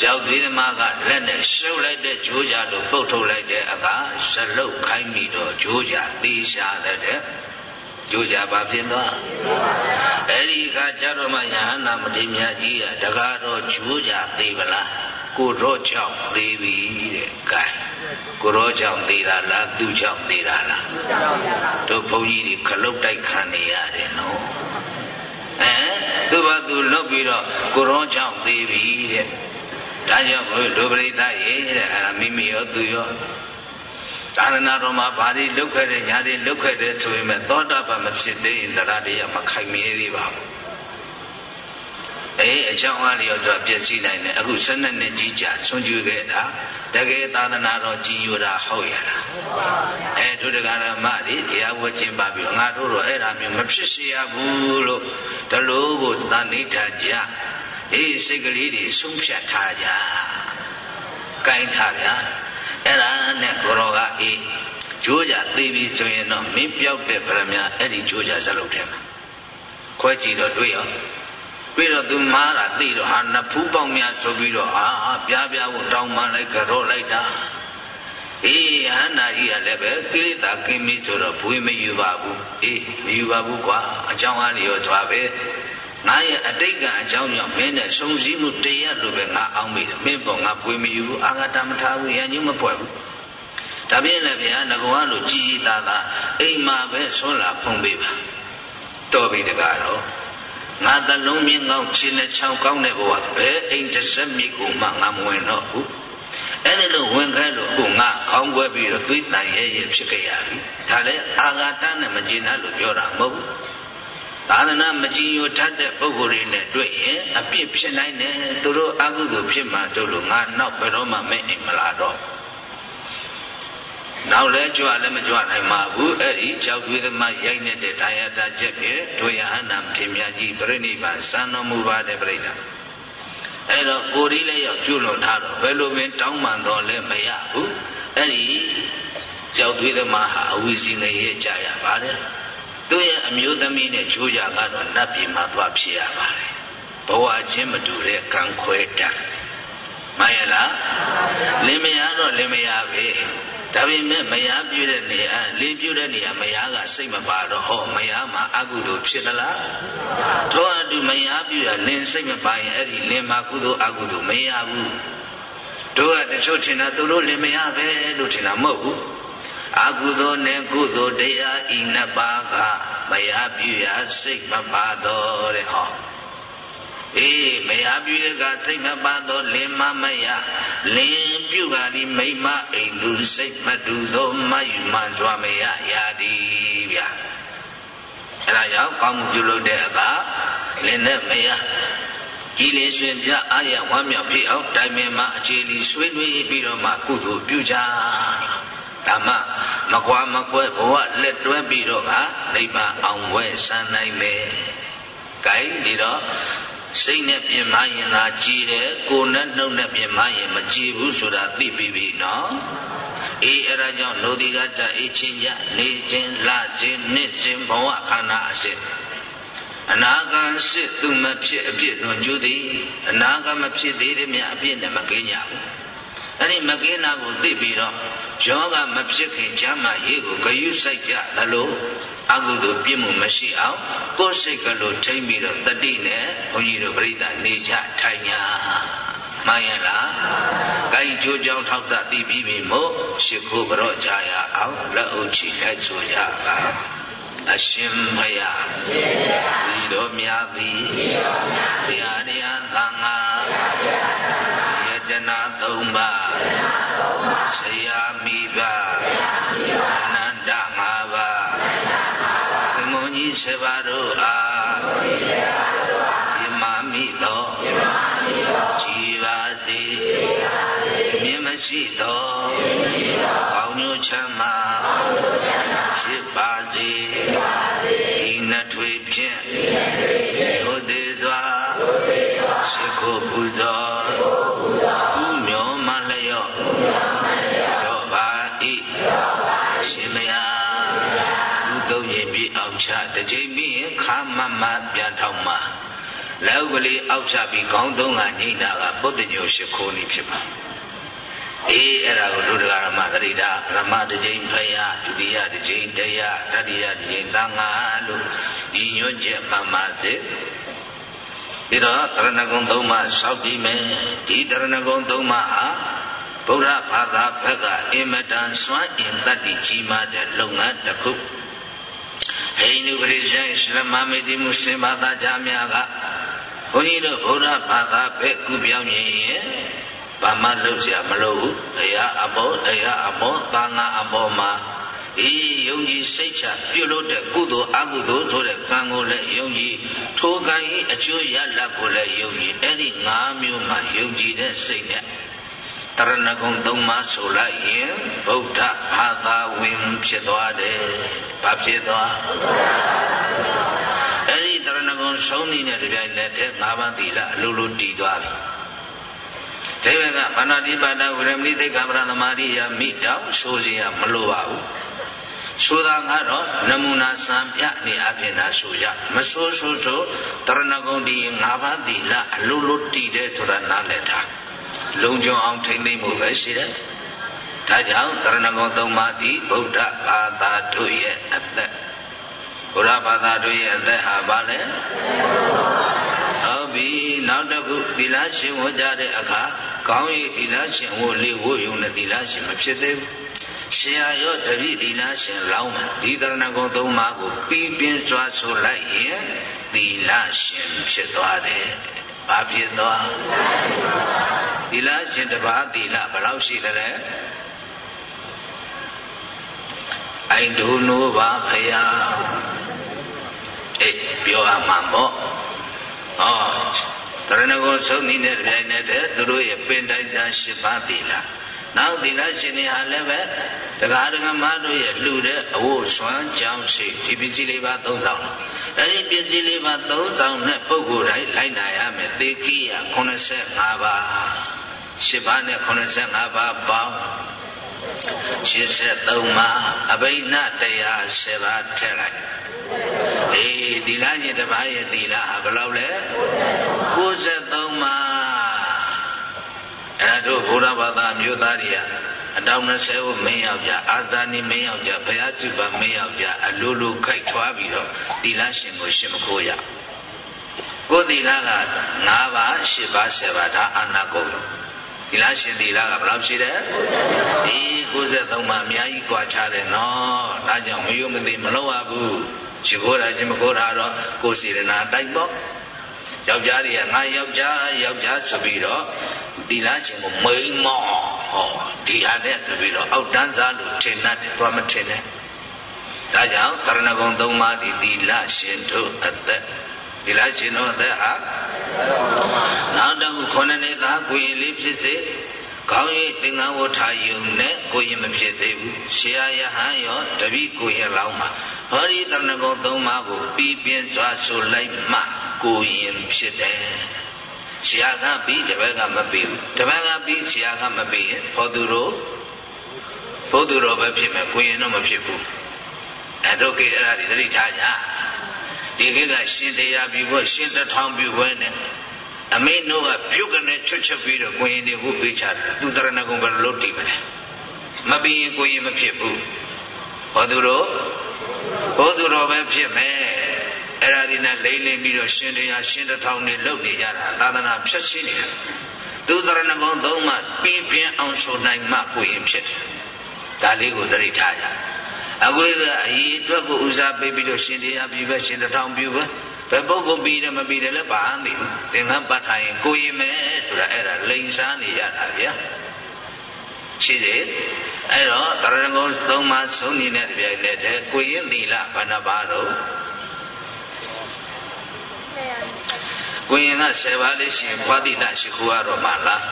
[SPEAKER 1] ကြောက်သေးသမားကလက်နဲ့ရှုပ်လိုက်တဲ့ဂျိုးကြလို့ပုတ်ထုတ်လိုက်တဲ့အခါဇလုတ်ခိုင်းပြီးတော့ဂျိုးကြသေးရှာတဲ့ဂျိုးကြပါဖြစ်သွားအဲ့ဒီအခါကျတော့မှယဟနာမထေရမြတ်ကြီးကတကားတော့ဂျိုးကြသေးပလားကိုတော့ကြောင့်သေးပြီတဲ့ကဲကိုတော့ကြောင့်သေးတာလားသူကြောင့်သေးတာလားတို့ဘုန်းကြီးတွေခလုတ်တိုက်ခံနေရတယ်နော်အဲသူ့ဘာသူလွတ်ပြီးတော့ကိုရောကြောင့်သေးပြီတဲ့ ဒါကြောင့်ဘုရားဒုပရိသရေတဲ့အဲ့ဒါမိမိရောသူရောသာသနာတော်မှာဘာတွေလုပ်ခဲ့တဲ့ညာတွေလုပ်ခဲ့တဲ့ဆိုရင်မဲ့သောတာပန်မဖြစ်သေးရင်တရားတရားမခိုင်မြဲသေးပါဘူးအေးအကြောင်းအားလျော်စွာပြည့်စည်နိုင်တယ်အခု၁၂နှစ်ကြီးကြာဆွံ့ကျွေးခဲ့တာတကယ်သာသနာတော်ကြီးညိုတာဟုတ်ရလားအဲဒုဒကရမတွေတရားဝဲကျင်းပါပြီးငါတို့တော့အဲ့ဒါမျိုးမဖြစ်စေရဘူးလို့တလို့ကိုသာနိဋ္ဌာကြ အေးစိတ်ကလေးတွေဆုံးဖြတ်ထားကြ။ကိုင်းထားဗျာ။အဲ့ဒါနဲ့ကိုရောကအေးကြိုးကြသိပြီဆိုရင်တော့မင်းပြောက်တဲ့ဗရမ ्या အဲ့ဒီကြိုးကြဇလုပ်ထဲမှာခွဲကြည့်တော့တွေ့ရောပြီးတော့သူမားတာသိတော့ဟာနဖူးပေါင်းများဆိုပြီးတော့အာပြားပြားကိုတောင်းမှလိုက်ကြော့လိုက်တာအေးဟန္တာကြီးကလည်းပဲကိလေသာကင်းပြီဆိုတော့ဘွေမယူပါဘူးအေးမယူပါဘူးကွာအကြောင်းအားလျော်သွားပဲ ငါရဲ့အတိတ်ကအကြောင်းကြောင့်မင်းနဲ့စုံစည်းမှုတရားလိုပဲငါအောင်းမိတယ်မင်းပေါ်ငါပွေမယူဘူးအာဃာတမထားဘူးရန်ကြီးမပွက်ဘူးဒါပြင်လည်းဗျာငကွားလိုကြီးကြီးသားသားအိမ်မှာပဲဆွလာဖုံးပေးပါတော်ပြီတကားတော့ငါသလုံးမြင့်ကောင်းခြေနဲ့ချောင်းကောင်းတဲ့ဘဝဘယ်အိမ်တစ်စက်မိကိုမှငါမဝင်တော့ဘူးအဲ့ဒီလိုဝင်ခဲ့လို့ကိုငါခေါင်းကွဲပြီးတော့သွေးတန်ရဲရဲဖြစ်ခဲ့ရပြီဒါလည်းအာဃာတနဲ့မကျေနပ်လို့ပြောတာမဟုတ်ဘူး သာသနာမကြည်ညိုတတ်တဲ့ပုဂ္ဂိုလ်တွေနဲ့တွေ့ရင်အပြစ်ဖြစ်နိုင်တယ်သူတို့အကုသိုလ်ဖြစ်မှတို့လို့ငါနောက်ဘယ်တော့မှမအိမ်မလာတော့နောက်လဲကြွလည်းမကြွနိုင်ပါဘူးအဲ့ဒီကြောက်သွေးသမားရိုက်နေတဲ့တရားတာချက်ဖြင့်တို့ယဟန္တာမထေရမြတ်ကြီးပြိဋိဘံစံတော်မူပါတယ်ပြိဋ္ဌာအဲ့တော့ကိုရီလည်းရောက်ကျွလွန်ထားတော့ဘယ်လိုပင်တောင်းပန်တော့လဲမရဘူးအဲ့ဒီကြောက်သွေးသမားဟာအဝီစီငရဲကြရပါတယ် သူ့ရဲ့အမျိုးသမီးနဲ့ဂျိုးကြကတော့နတ်ပြည်မှာသွားဖြစ်ရပါတယ်ဘဝချင်းမတူတဲ့ကံခွဲတတ်မှန်ရလားလင်မယားတော့လင်မယားပဲဒါပေမဲ့မယားပြုတဲ့နေရာလင်းပြုတဲ့နေရာမယားကစိတ်မပါတော့ဟောမယားမှာအကုသိုလ်ဖြစ်သလားထို့အတူမယားပြုရလင်းစိတ်မပါရင်အဲ့ဒီလင်းမှာကုသိုလ်အကုသိုလ်မရဘူးတို့ကတချို့ထင်တာသူတို့လင်မယားပဲလို့ထင်တာမဟုတ်ဘူး အကုသိုလ်နဲ့ကုသိုလ်တရားဤနှစ်ပါးကမယားပြုရစိတ်မပါတော့တဲ့ဟောအေးမယားပြုတဲ့ကစိတ်မပါသောလင်မမယလင်ပြုကဒီမိမအိမ်သူစိတ်မတူသောမယူမှန်စွာမရရာဒီဗျာအဲဒါကြောင့်ကောင်းမှုပြုလုပ်တဲ့အခါလင်နဲ့မယားကြည်လင်ရှင်ပြအာရဝမ်းမြောက်ဖြစ်အောင်တိုင်ပင်မှာအခြေလီဆွေးနွေးပြီးတော့မှကုသိုလ်ပြုကြ ဓမ္မမကွာမကွဲဘဝလက်တွဲပြီးတော့ကနိဗ္ဗာန်အောင်ဝဲဆန်းနိုင်မယ်။ကိုင်းဒီတော့စိတ်နဲ့ပြင်မရင်သာကြည်တယ်ကိုယ်နဲ့နှုတ်နဲ့ပြင်မရင်မကြည်ဘူးဆိုတာသိပြီးပြီနော်။အေးအဲဒါကြောင့်လူဒီကကြအေးချင်းကြနေချင်းလချင်းနှစ်ချင်းဘဝခန္ဓာအစစ်အနာဂံစစ်သူမဖြစ်အဖြစ်တော်ကျူသည်အနာဂံမဖြစ်သေးသည်မြအဖြစ်နဲ့မကင်းကြဘူး အဲ့ဒီမကင်းတာကိုသိပြီးတော့ယောဂမဖြစ်ခင်ကျမ်းမာရေးကိုဂယုစိုက်ကြသလိုအကုသိုလ်ပြည့်မှုမရှိအောင်ကိုယ်စိတ်ကလေးထိမ့်ပြီးတော့တတိနဲ့ဘုန်းကြီးတို့ပြိဿနေကြထိုင်ညာမှန်ရလား။ကိုင်းကြိုးကြောင်းထောက်သသိပြီးပြီမို့ရှ िख ိုးကြော့ကြရအောင်လက်အုပ်ချီလိုက်ဆိုကြပါအရှင်ဘုရားဒီတော်များသည်ဘုရားတရားသံ ဆရာမိဘအနန္တငါးပါးသမုန်ကြီးဆေပါတို့အားယမမိသောကြည်ပါစေမြင်မရှိသော က်ဥကလေးအောက်ချပြီးခေါင်းသုံးကညိတာကပုဒ်ညိုရှိခိုးနေဖြစ်ပါအေးအဲ့ဒါကိုဒုဒဂရမသရိတာပရမတစ်ကြိမ်ဖယားဒုတိယတစ်ကြိမ်တရားတတိယတစ်ကြိမ်သံဃာလို့ညီညွတ်ချက်မှမှစေပြီးတော့တရဏဂုံသုံးပါးစောက်ပြီးမယ်ဒီတရဏဂုံသုံးပါးဟာဗုဒ္ဓဘာသာဘက်ကအင်မတန်စွမ်းအင်တတ်တည်ကြီးမားတဲ့လုပ်ငန်းတစ်ခုဟိန္ဒူခရစ်ယာန်အစ္စလာမ်မေဒီမွတ်စလင်ဘာသာကြားများက ဘုန်းကြီးတို့ဗုဒ္ဓဘာသာဘက်ကူပြောင်းရင်ဘာမှလုပ်ရမလို့ဘူးတရားအမောတရားအမောသာငါအမောမှာအေးယုံကြည်စိတ်ချပြုလုပ်တဲ့ကုသိုလ်အကုသိုလ်ဆိုတဲ့ကံကိုလည်းယုံကြည်ထိုကံဤအကျိုးရလဒ်ကိုလည်းယုံကြည်အဲ့ဒီ၅မျိုးမှာယုံကြည်တဲ့စိတ်နဲ့တရဏဂုံသုံးပါးဆိုလိုက်ရင်ဗုဒ္ဓဘာသာဝင်ဖြစ်သွားတယ်။ဘာဖြစ်သွား?အဲ့ဒီတရဏ ဂုံဆုံးနေတဲ့တပြိုင်နက်တည်း၅ပါးသီလအလိုလိုတည်သွားပြီ။ဒီဘက်ကဘာနာတိပါဒဝရမဏိသိက္ခာပရသမာရိယမိတောင်ဆိုစီရမလိုပါဘူးဆိုတာကတော့နမူနာစံပြနေအပြင်သာဆိုကြမဆိုးဆိုးဆိုတရဏဂုံဒီ၅ပါးသီလအလိုလိုတည်တဲ့ဆိုတာနားလည်တာလုံခြုံအောင်ထိမ့်သိမ့်မှုပဲရှိတယ်ဒါကြောင့်တရဏဂုံသုံးပါးသည်ဗုဒ္ဓဘာသာတို့ရဲ့အသက် ဘုရားဘာသာတို့ရဲ့အသက်ဟာဘာလဲဟုတ်ပြီနောက်တစ်ခုသီလရှင်ဝကြတဲ့အခါကောင်းရည်သီလရှင်ဝလေးဝယုံနဲ့သီလရှင်မဖြစ်သေးဘူးရှင်ရရောတပိသီလရှင်လောင်းမှာဒီတရဏဂုံသုံးပါးကိုပြီးပြင်းစွာဆိုလိုက်ရင်သီလရှင်ဖြစ်သွားတယ်။ဘာဖြစ်သွားသီလရှင်တပါးသီလဘယ်လောက်ရှိသလဲအိုင်ဒုနိုးပါဖယားအေး ပြောရမှာပေါ့ဟောတရဏဂုံဆုံးနေတဲ့ပြိုင်နေတဲ့သူတို့ရဲ့ပင်တိုင်းသာ၈ပါးသီလနောက်သီလရှင်တွေဟာလည်းပဲတရားဓမ္မတို့ရဲ့လှူတဲ့အဝတ်စွမ်းကြောင်းရှိဒီပစ္စည်းလေးပါသုံးဆောင်အဲ့ဒီပစ္စည်းလေးပါသုံးဆောင်တဲ့ပုဂ္ဂိုလ်တိုင်းလိုက်နာရမယ်သေကိယ85ပါး၈ပါးနဲ့85ပါးပေါင်း83ပါးအဘိဓတရား10ပါးထည့်လိုက် လေသီလရှင်တစ်ပါးရဲ့သီလဟာဘယ်လောက်လဲ63ပါးအဲ့တို့ဘုရားဘာသာမျိုးသားတွေကအတောင်20ကိုမင်းယောက်ျားအာသာနီမင်းယောက်ျားဘုရားစုပါမင်းယောက်ျားအလိုလိုခိုက်ထွားပြီးတော့သီလရှင်ကိုရှင်မခိုးရကိုသီလက9ပါး10ပါး10ပါးဒါအာနာကုန်သီလရှင်သီလကဘယ်လောက်ရှိတယ်ဒီ93ပါးအများကြီးကွာခြားတယ်နော်ဒါကြောင့်မယုံမသိမလောက်ရဘူး ရှိခိုးတာရှင်မခိုးတာတော့ကိုယ်စေရနာတိုက်ပေါ့ယောက်ျားတွေကငါယောက်ျားယောက်ျားဆိုပြီးတော့ဒီလားချင်းကိုမိန်မောဟောဒီဟာနဲ့ဆိုပြီးတော့အောက်တန်းစားလို့ထင်တတ်တယ်သွားမထင်နဲ့ဒါကြောင့်တရဏဂုံသုံးပါးသည်ဒီလရှင်တို့အသက်ဒီလရှင်တို့အသက်ဟာနောက်တော့ခုနှစ်နှစ်သားကိုရင်လေးဖြစ်စေကောင်းရေးသင်္ကန်းဝဋ္ဌာယုံနဲ့ကိုရင်မဖြစ်သေးဘူးဆရာယဟန်ရောတပိကိုရင်လောင်းမှာ ဟောဒီတရဏဂုံသုံးပါးကိုပြီးပြင်းစွာဆိုလိုက်မှကိုရင်ဖြစ်တယ်ဆရာကပြီးတပည့်ကမပြီးဘူးတပည့်ကပြီးဆရာကမပြီးရင်ဘောသူတို့ဘုသူတော်ပဲဖြစ်မယ်ကိုရင်တော့မဖြစ်ဘူးအဲတို့ကိအဲ့ဒါဒီသတိထားကြဒီကိကရှင်တရားပြီးဖို့ရှင်တထောင်ပြီးဝဲနေအမိတို့ကပြုတ်ကနေချွတ်ချွတ်ပြီးတော့ကိုရင်တွေကိုပေးချတယ်သူတရဏဂုံဘယ်လိုလုပ်တည်မလဲမပြီးရင်ကိုရင်မဖြစ်ဘူးဘောသူတို့ ဘုသူတော်ပဲဖြစ်မယ်အဲ့ဒါဒီနဲ့လိမ့်လိမ့်ပြီးတော့ရှင်တရားရှင်တထောင်နေလုပ်နေကြတာသာသနာဖြတ်ရှင်းနေတာသူတရဏဂုံသုံးမှပြင်းပြင်းအောင်ဆိုနိုင်မှကိုရင်ဖြစ်တယ်ဒါလေးကိုသတိထားကြအခုကအရေးအတွက်ကိုဦးစားပေးပြီးတော့ရှင်တရားပြီးပဲရှင်တထောင်ပြီးပဲဘယ်ပုဂ္ဂိုလ်ပြီးတယ်မပြီးတယ်လဲဘာမှမသိဘူးသင်္ကန်းပတ်ထားရင်ကိုရင်မယ်ဆိုတာအဲ့ဒါလိန်စားနေရတာဗျာ ရှိသေးအဲ့တော့တရဏဂုံသုံးပါးဆုံးနေတဲ့ပြိုင်နဲ့တည်းကိုရင်သီလဘာနှပါတော့ကိုရင်က10ပါးလေးရှင်ဘွာတိတရှိခိုးရတော့မှလား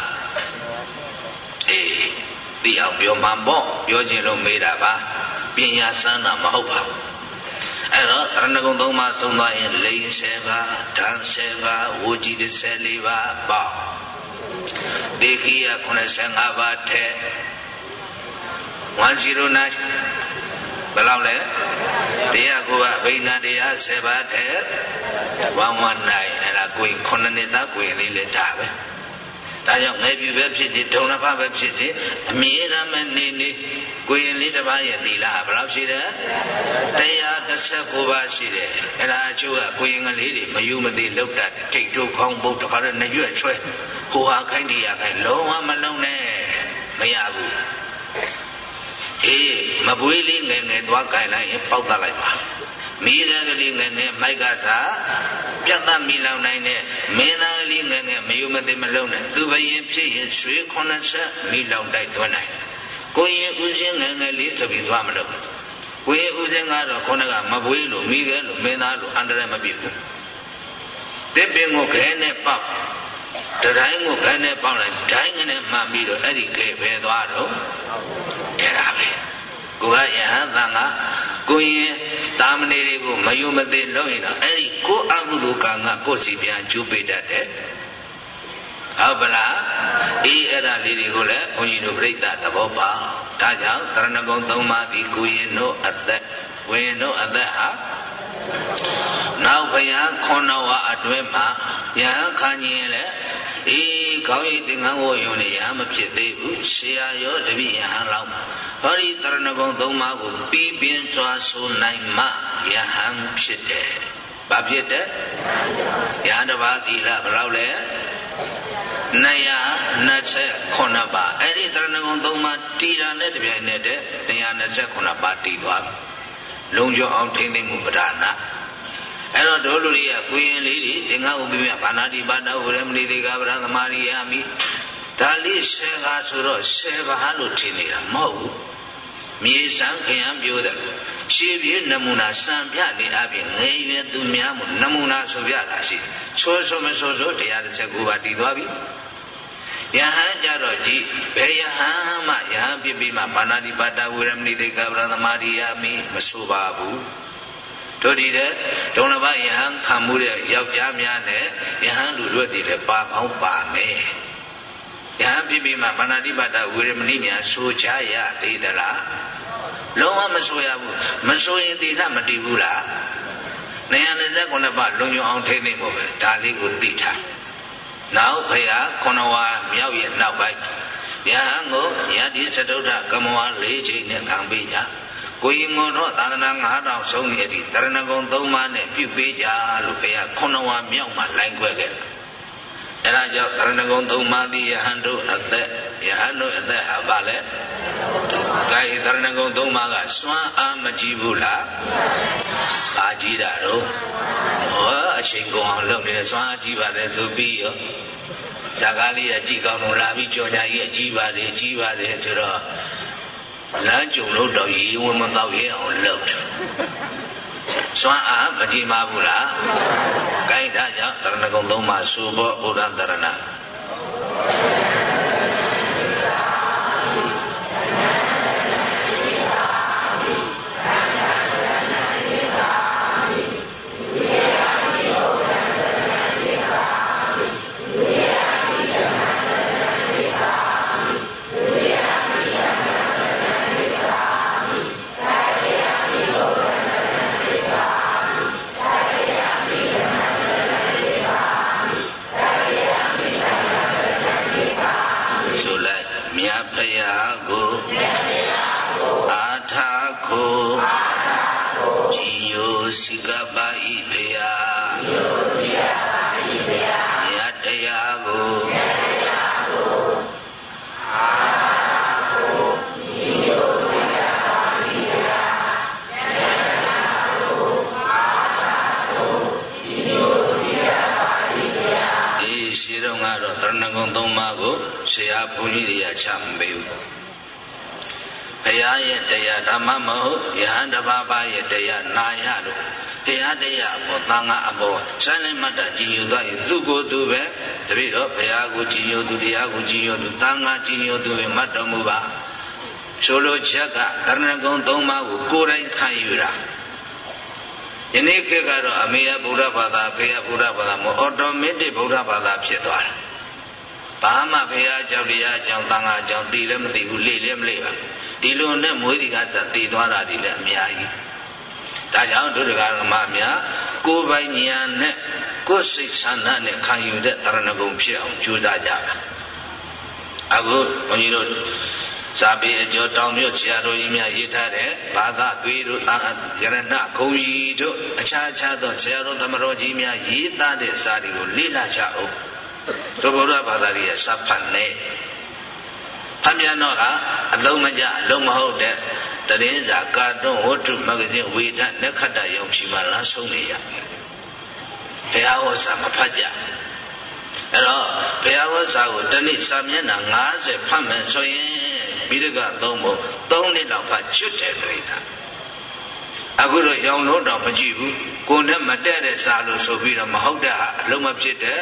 [SPEAKER 1] အေးသိအောင်ပြောမှပေါ့ပြောခြင်းလို့မေးတာပါပညာစမ်းတာမဟုတ်ပါဘူးအဲ့တော့တရဏဂုံသုံးပါးဆုံးသွားရင်လိန်10ပါးဓာန်10ပါးဝူကြီး14ပါးပေါ့ ဒေခိယ85ပါးထဲ109ဘယ်လောက်လဲတရားကိုကဗိညာတရား7ပါးထဲ119အဲ့ဒါကိုယ်9နှစ်သားကိုယ်လေးလက်တာပဲ ဒါကြောင့်ငယ်ပြူပဲဖြစ်စေဒုံလဖပဲဖြစ်စေအမြဲတမ်းနေနေကိုရင်လေးတစ်ပါးရဲ့သီလဘယ်လောက်ရှိတယ်119ပါးရှိတယ်အဲ့ဒါအချို့ကကိုရင်ကလေးတွေမယူမသိလောက်တတ်ထိတ်ထုတ်ခေါင်းပုတ်တခါတော့နှရွက်ချွဲဟိုဟာခိုင်းတရားခိုင်းလုံးဝမလုံးနဲ့မရဘူးအေးမပွေးလေးငယ်ငယ်သွားကြိုင်လိုက်ရင်ပေါက်တတ်လိုက်ပါ မိသားကလေးငယ်ငယ်မိုက်ကစားပြတ်သားမိလောင်နိုင်တဲ့မင်းသားကလေးငယ်ငယ်မယုံမသိမလုံးနဲ့သူဘယင်ဖြစ်ရင်ရွှေခုနှစ်ချက်မိလောင်တိုက်သွင်းနိုင်ကိုရင်ဦးစင်းငယ်ငယ်လေးဆိုပြီးသွားမလို့ကိုရင်ဦးစင်းကတော့ခုနကမပွေးလို့မိခဲလို့မင်းသားလို့အန္တရာယ်မပြည့်ဘူးတစ်ပင်ကိုခဲနဲ့ပေါက်တတိုင်းကိုခဲနဲ့ပေါက်လိုက်ဒိုင်းကနေမှန်ပြီးတော့အဲ့ဒီခဲပဲသွားတော့အဲ့ဒါပဲ ကိုကယဟန်သံကကိုရင်တာမဏေတွေကိုမယုံမသိလုပ်ရင်တော့အဲ့ဒီကိုအကုသိုလ်ကံကကိုယ်စီပြန်ကျူးပေးတတ်တယ်ဟုတ်ပလားအေးအဲ့ဒါလေးတွေကိုလည်းဘုန်းကြီးတို့ပြိဿသဘောပေါက်ဒါကြောင့်တရဏဂုံသုံးပါးဒီကိုရင်တို့အသက်ဝရင်တို့အသက်ဟာနောက်ဘုရားခွန်တော်ဝအတွဲမှာယဟန်ခန်းကြီးလည်း အေးကောင်းရေးသင်္ကန်းဝယုံနေရမဖြစ်သေးဘူးဆရာရောတပည့်ယဟန်လောက်ဟောဒီတရဏဂုံသုံးပါးကိုပြီးပြင်းစွာဆိုနိုင်မှယဟန်ဖြစ်တယ်။ဘာဖြစ်တယ်။ယဟန်တစ်ပါးသီလဘယ်လောက်လဲ။929ပါးအဲ့ဒီတရဏဂုံသုံးပါးတည်တာနဲ့တပြိုင်နက်တည်း129ပါးတည်သွားပြီ။လုံကျော်အောင်ထိမ့်သိမ့်မှုပဒါနာ အဲ့တော့တို့လူတွေကကိုရင်လေးတွေသင်္ဃဥပိမြဘာနာတိပါဒဝရမဏိတေကဗရသမာရိယာမိဒါလေးဆယ်ပါးဆိုတော့ဆယ်ပါးလို့ထင်နေတာမဟုတ်ဘူးမြေစံခရံပြောတယ်ရှေးပြေနမူနာစံပြနေအပြင်ငယ်ရွယ်သူများမှုနမူနာဆိုပြတာရှိဆိုဆိုမဆိုဆိုတရားတစ်ချက်ကိုပါတည်သွားပြီယဟန်ကြတော့ကြည်ဘယ်ယဟန်မှယဟန်ဖြစ်ပြီးမှမာနာတိပါတဝေရမဏိတေကဗရသမာရိယာမိမဆိုပါဘူး တို့ဒီတဲ့ဒုံလဘယဟန်ခံမှုတဲ့ယောက်ျားများနဲ့ယဟန်လူတို့တည်တဲ့ပါကောင်းပါမယ်ယဟန်ဖြစ်ပြီးမှမာနာတိပါတဝေရမဏိများဆိုကြရသေးသလားလုံးဝမဆိုရဘူးမဆိုရင်သီလမတည်ဘူးလား929ပါလုံညုံအောင်ထိနေဖို့ပဲဒါလေးကိုသိထားနောက်ဖရာခဏဝါမြောက်ရဲ့နောက်ပိုင်းယဟန်ကိုယတိသတုဒ္ဓကမဝါ၄ချိန်နဲ့ခံပေးကြ ကိုရင်ကိုတော့သာသနာ9000ဆုံးနေအထိတရဏဂုံ3ပါးနဲ့ပြုပေးကြလို့ဘုရားခုနဝါမြောက်မှလိုင်းခွဲခဲ့တယ်။အဲဒါကြောင့်တရဏဂုံ3ပါးသည်ယဟန်တို့အသက်ယဟန်တို့အသက်ဟာပါလေ။ဒါဤတရဏဂုံ3ပါးကစွမ်းအားမကြည့်ဘူးလား။ပါကြည့်တာတော့။ဩအချိန်ကုန်အောင်လုပ်နေတယ်စွမ်းအားကြီးပါတယ်ဆိုပြီးရောဇာကားလေးကကြည်ကောင်းလို့လာပြီးကြော်ညာကြီးအကြီးပါတယ်ကြီးပါတယ်ဆိုတော့ လမ်းကြုံလို့တော့ရေဝင်မတော့ရဲအောင်လုပ်တယ်စွမ်းအားမကြည်မဘူးလားကြိုက်တာကြောင့်တရဏဂုံသုံးပါစူဖို့ဘုရားတရဏ ချမပေးဘူးဘုရားရဲ့တရားဓမ္မမဟုတ်ယဟန်တပါးပါးရဲ့တရားနာရလို့ဘုရားတရားအပေါ်သံဃာအပေါ်စံလိုက်မှတ်တာကြည်ညိုသွားရင်သူ့ကိုယ်သူပဲတပည့်တော်ဘုရားကိုကြည်ညိုသူတရားကိုကြည်ညိုသူသံဃာကြည်ညိုသူပဲမှတ်တော်မူပါဆိုလိုချက်ကတရဏဂုံသုံးပါးကိုကိုယ်တိုင်ခံယူတာယနေ့ခေတ်ကတော့အမေယဗုဒ္ဓဘာသာဖေယဗုဒ္ဓဘာသာမို့အော်တိုမက်တစ်ဗုဒ္ဓဘာသာဖြစ်သွားတယ် ဘာမှဘုရားကြောင့်တရားကြောင့်တန်ခါကြောင့်တည်လည်းမသိဘူးလေလည်းမလေပါဒီလိုနဲ့မွေးဒီကစတည်သွားတာဒီလည်းအများကြီးဒါကြောင့်ဒုဒကာရမများကိုယ်ပိုင်ဉာဏ်နဲ့ကိုယ်စိတ်ဆန္ဒနဲ့ခံယူတဲ့တရဏဂုံဖြစ်အောင်ကြိုးစားကြပါအခုဘုန်းကြီးတို့ဇာပေအကျော်တောင်မြို့ဆရာတော်ကြီးများရေးထားတဲ့ဘာသာသွေးတို့အာရဏဂုံကြီးတို့အခြားအခြားသောဆရာတော်သမတော်ကြီးများရေးသားတဲ့စာတွေကိုလေ့လာကြအောင် တို့ဗုဒ္ဓဘာသာရဲ့စဖတ်နေဖတ်ပြန်တော့ကအလုံးမကြအလုံးမဟုတ်တဲ့တရင်စာကာတွန်းဝတ္ထုမဂ္ဂဇင်းဝေဒနက္ခတ္တယုံဖြီမှာလမ်းဆုံးနေရဘုရားဟောစာမဖတ်ကြအဲ့တော့ဘုရားဟောစာကိုတနေ့စာမျက်နှာ90ဖတ်မယ်ဆိုရင်မိဒကသုံးဖို့3နှစ်လောက်ဖတ်ချွတ်တယ်ပြိတ္တာ အခုတော့ရောင်လို့တော့မကြည့်ဘူးကိုယ်နဲ့မတည့်တဲ့စာလို့ဆိုပြီးတော့မဟုတ်တဲ့ဟာအလုံးမဖြစ်တဲ့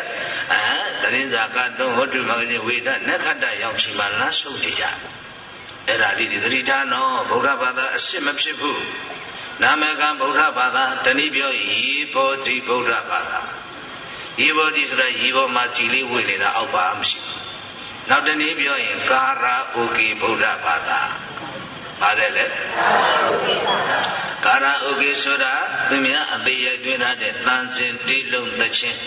[SPEAKER 1] အဲသတင်းစာကတော့ဟောတုမဂ္ဂင်ဝေဒနက္ခတ္တရောက်ရှိမှလမ်းဆုံးနေကြအဲ့ဒါလေးဒီသတိထားနော်ဗုဒ္ဓဘာသာအစ်စ်မဖြစ်ဘူးနာမကဗုဒ္ဓဘာသာတနည်းပြောရေဘောတိဗုဒ္ဓဘာသာရေဘောတိဆိုတာရေဘောမှာကြည်လေးဝေနေတာအောက်ပါမရှိဘူးနောက်တနည်းပြောရင်ကာရာဥကေဗုဒ္ဓဘာသာ ပါတယ်လေကာရဥကေဆိုတာသူများအသေးရိုက်တွင်ထားတဲ့တန်စင်တိလုံးသချင်း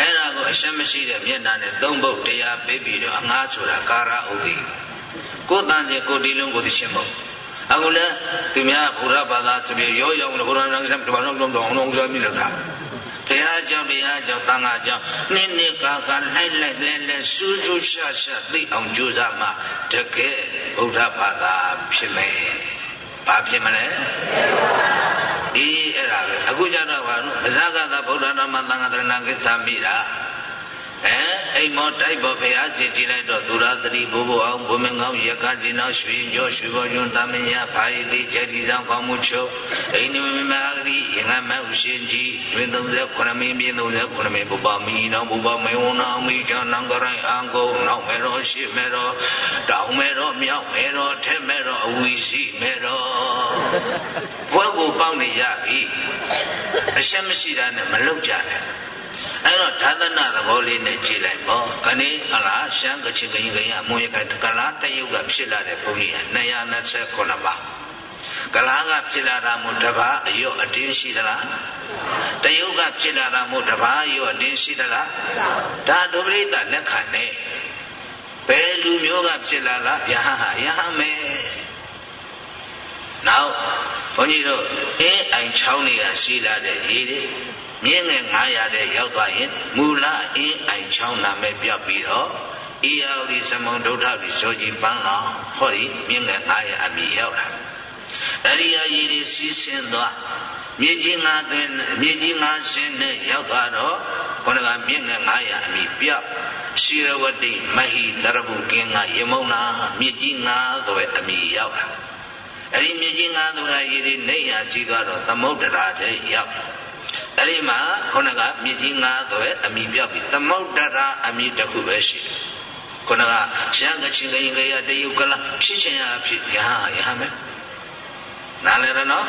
[SPEAKER 1] အဲ့ဒါကိုအရှက်မရှိတဲ့မျက်နှာနဲ့သုံးပုတ်တရားပေးပြီးတော့အငှားဆိုတာကာရဥကေကိုယ်တန်စင်ကိုတိလုံးကိုသချင်းပေါ့အခုလည်းသူများဘုရားဘာသာဆိုပြီးရောရောင်းလို့ဘုရားနာစံတဘာလုံးလုံးအောင်လုံးဆိုပြီးလောက်တာ ဘုရားကြောင့်တရားကြောင့်တန်ခါကြောင့်နှစ်နှစ်ကာကာလိုက်လိုက်လဲလဲစူးစူးရှာရှာသိအောင်ကြိုးစားမှတကယ်ဗုဒ္ဓဘာသာဖြစ်မယ်။ဘာဖြစ်မလဲ။ဒီအဲ့ဒါပဲအခုကျတော့ဘာလို့မဇ္ဇကသာဗုဒ္ဓနာမသံဃာတရဏကိစ္စမိတာ။ အဲအိမ်မောတိုက်ပေါ်ဖရာကြည်ကြည်လိုက်တော့သူရသတိဘိုးဘိုးအောင်ဘုမင်းကောင်းရကကျင်းအောင်ရွှေကျော်ရွှေပေါ်ညွန်းသမညာဖာယတိကျက်ဒီဆောင်ကောင်းမှုချုပ်အိမ်နမမဟာဂတိရငမဥရှင်ကြီးတွင်39မင်းပြင်း39မင်းဘုပမင်းတော်ဘုပမေဝနာမိချောနံကရိုင်အံကုန်နောက်မေတော်ရှိမေတော်တောင်မေတော်မြောက်မေတော်ထဲမေတော်အဝီရှိမေတော်ဘွဲကိုပေါက်နေရပြီအရှက်မရှိတာနဲ့မလုတ်ကြနဲ့ အဲ့တော့ဓာသနာသဘောလေးနဲ့ကြည်လိုက်ပေါ့ခဏဟလားရှမ်းကချင်ကရင်ကရင်အမွေကကလားတရုတ်ကဖြစ်လာတဲ့ဘုန်းကြီး229ပါးကလားကဖြစ်လာတာမို့တပါးအယော့အတင်းရှိသလားတရုတ်ကဖြစ်လာတာမို့တပါးအယော့အတင်းရှိသလားဒါဒုပရိသလက်ခံနေဘယ်လူမျိုးကဖြစ်လာလားယဟဟာယဟမဲနောက်ဘုန်းကြီးတို့အင်းအိုင်ချောင်းတွေကရှိလာတဲ့ရေတွေ မြင်းငယ်900တဲ့ရောက်သွားရင်မူလအင်းအိုင်ချောင်းနာမည်ပြပြီးတော့ဤယာဝတိသမုံဒုဋ္ဌပြီးဇောကြီးပန်းလောင်ဟောဒီမြင်းငယ်900အမိရောက်လာအဲ့ဒီအရေးတွေစီးဆင်းသွားမြေကြီးငါသွင်းမြေကြီးငါဆင်းနဲ့ရောက်သွားတော့ခொနကမြင့်ငယ်900အမိပြောက်ရှိရဝတိမဟိတရဘုကင်းကယမုံနာမြေကြီးငါသွဲအမိရောက်တာအဲ့ဒီမြေကြီးငါသွဲရည်ဒီနေရစီသွားတော့သမုဒ္ဒရာတဲ့ရောက် အဲ့ဒီမှာခொနကမြေကြီးငါသွဲအမိပြောက်ပြီးသမုဒ္ဒရာအမိတစ်ခုပဲရှိတယ်ခုနကရှမ်းကချင်းကရင်ကရတယုတ်ကလဖြစ်ချင်ရဖြစ်ရဟရဟမယ်နားလည်ရနော်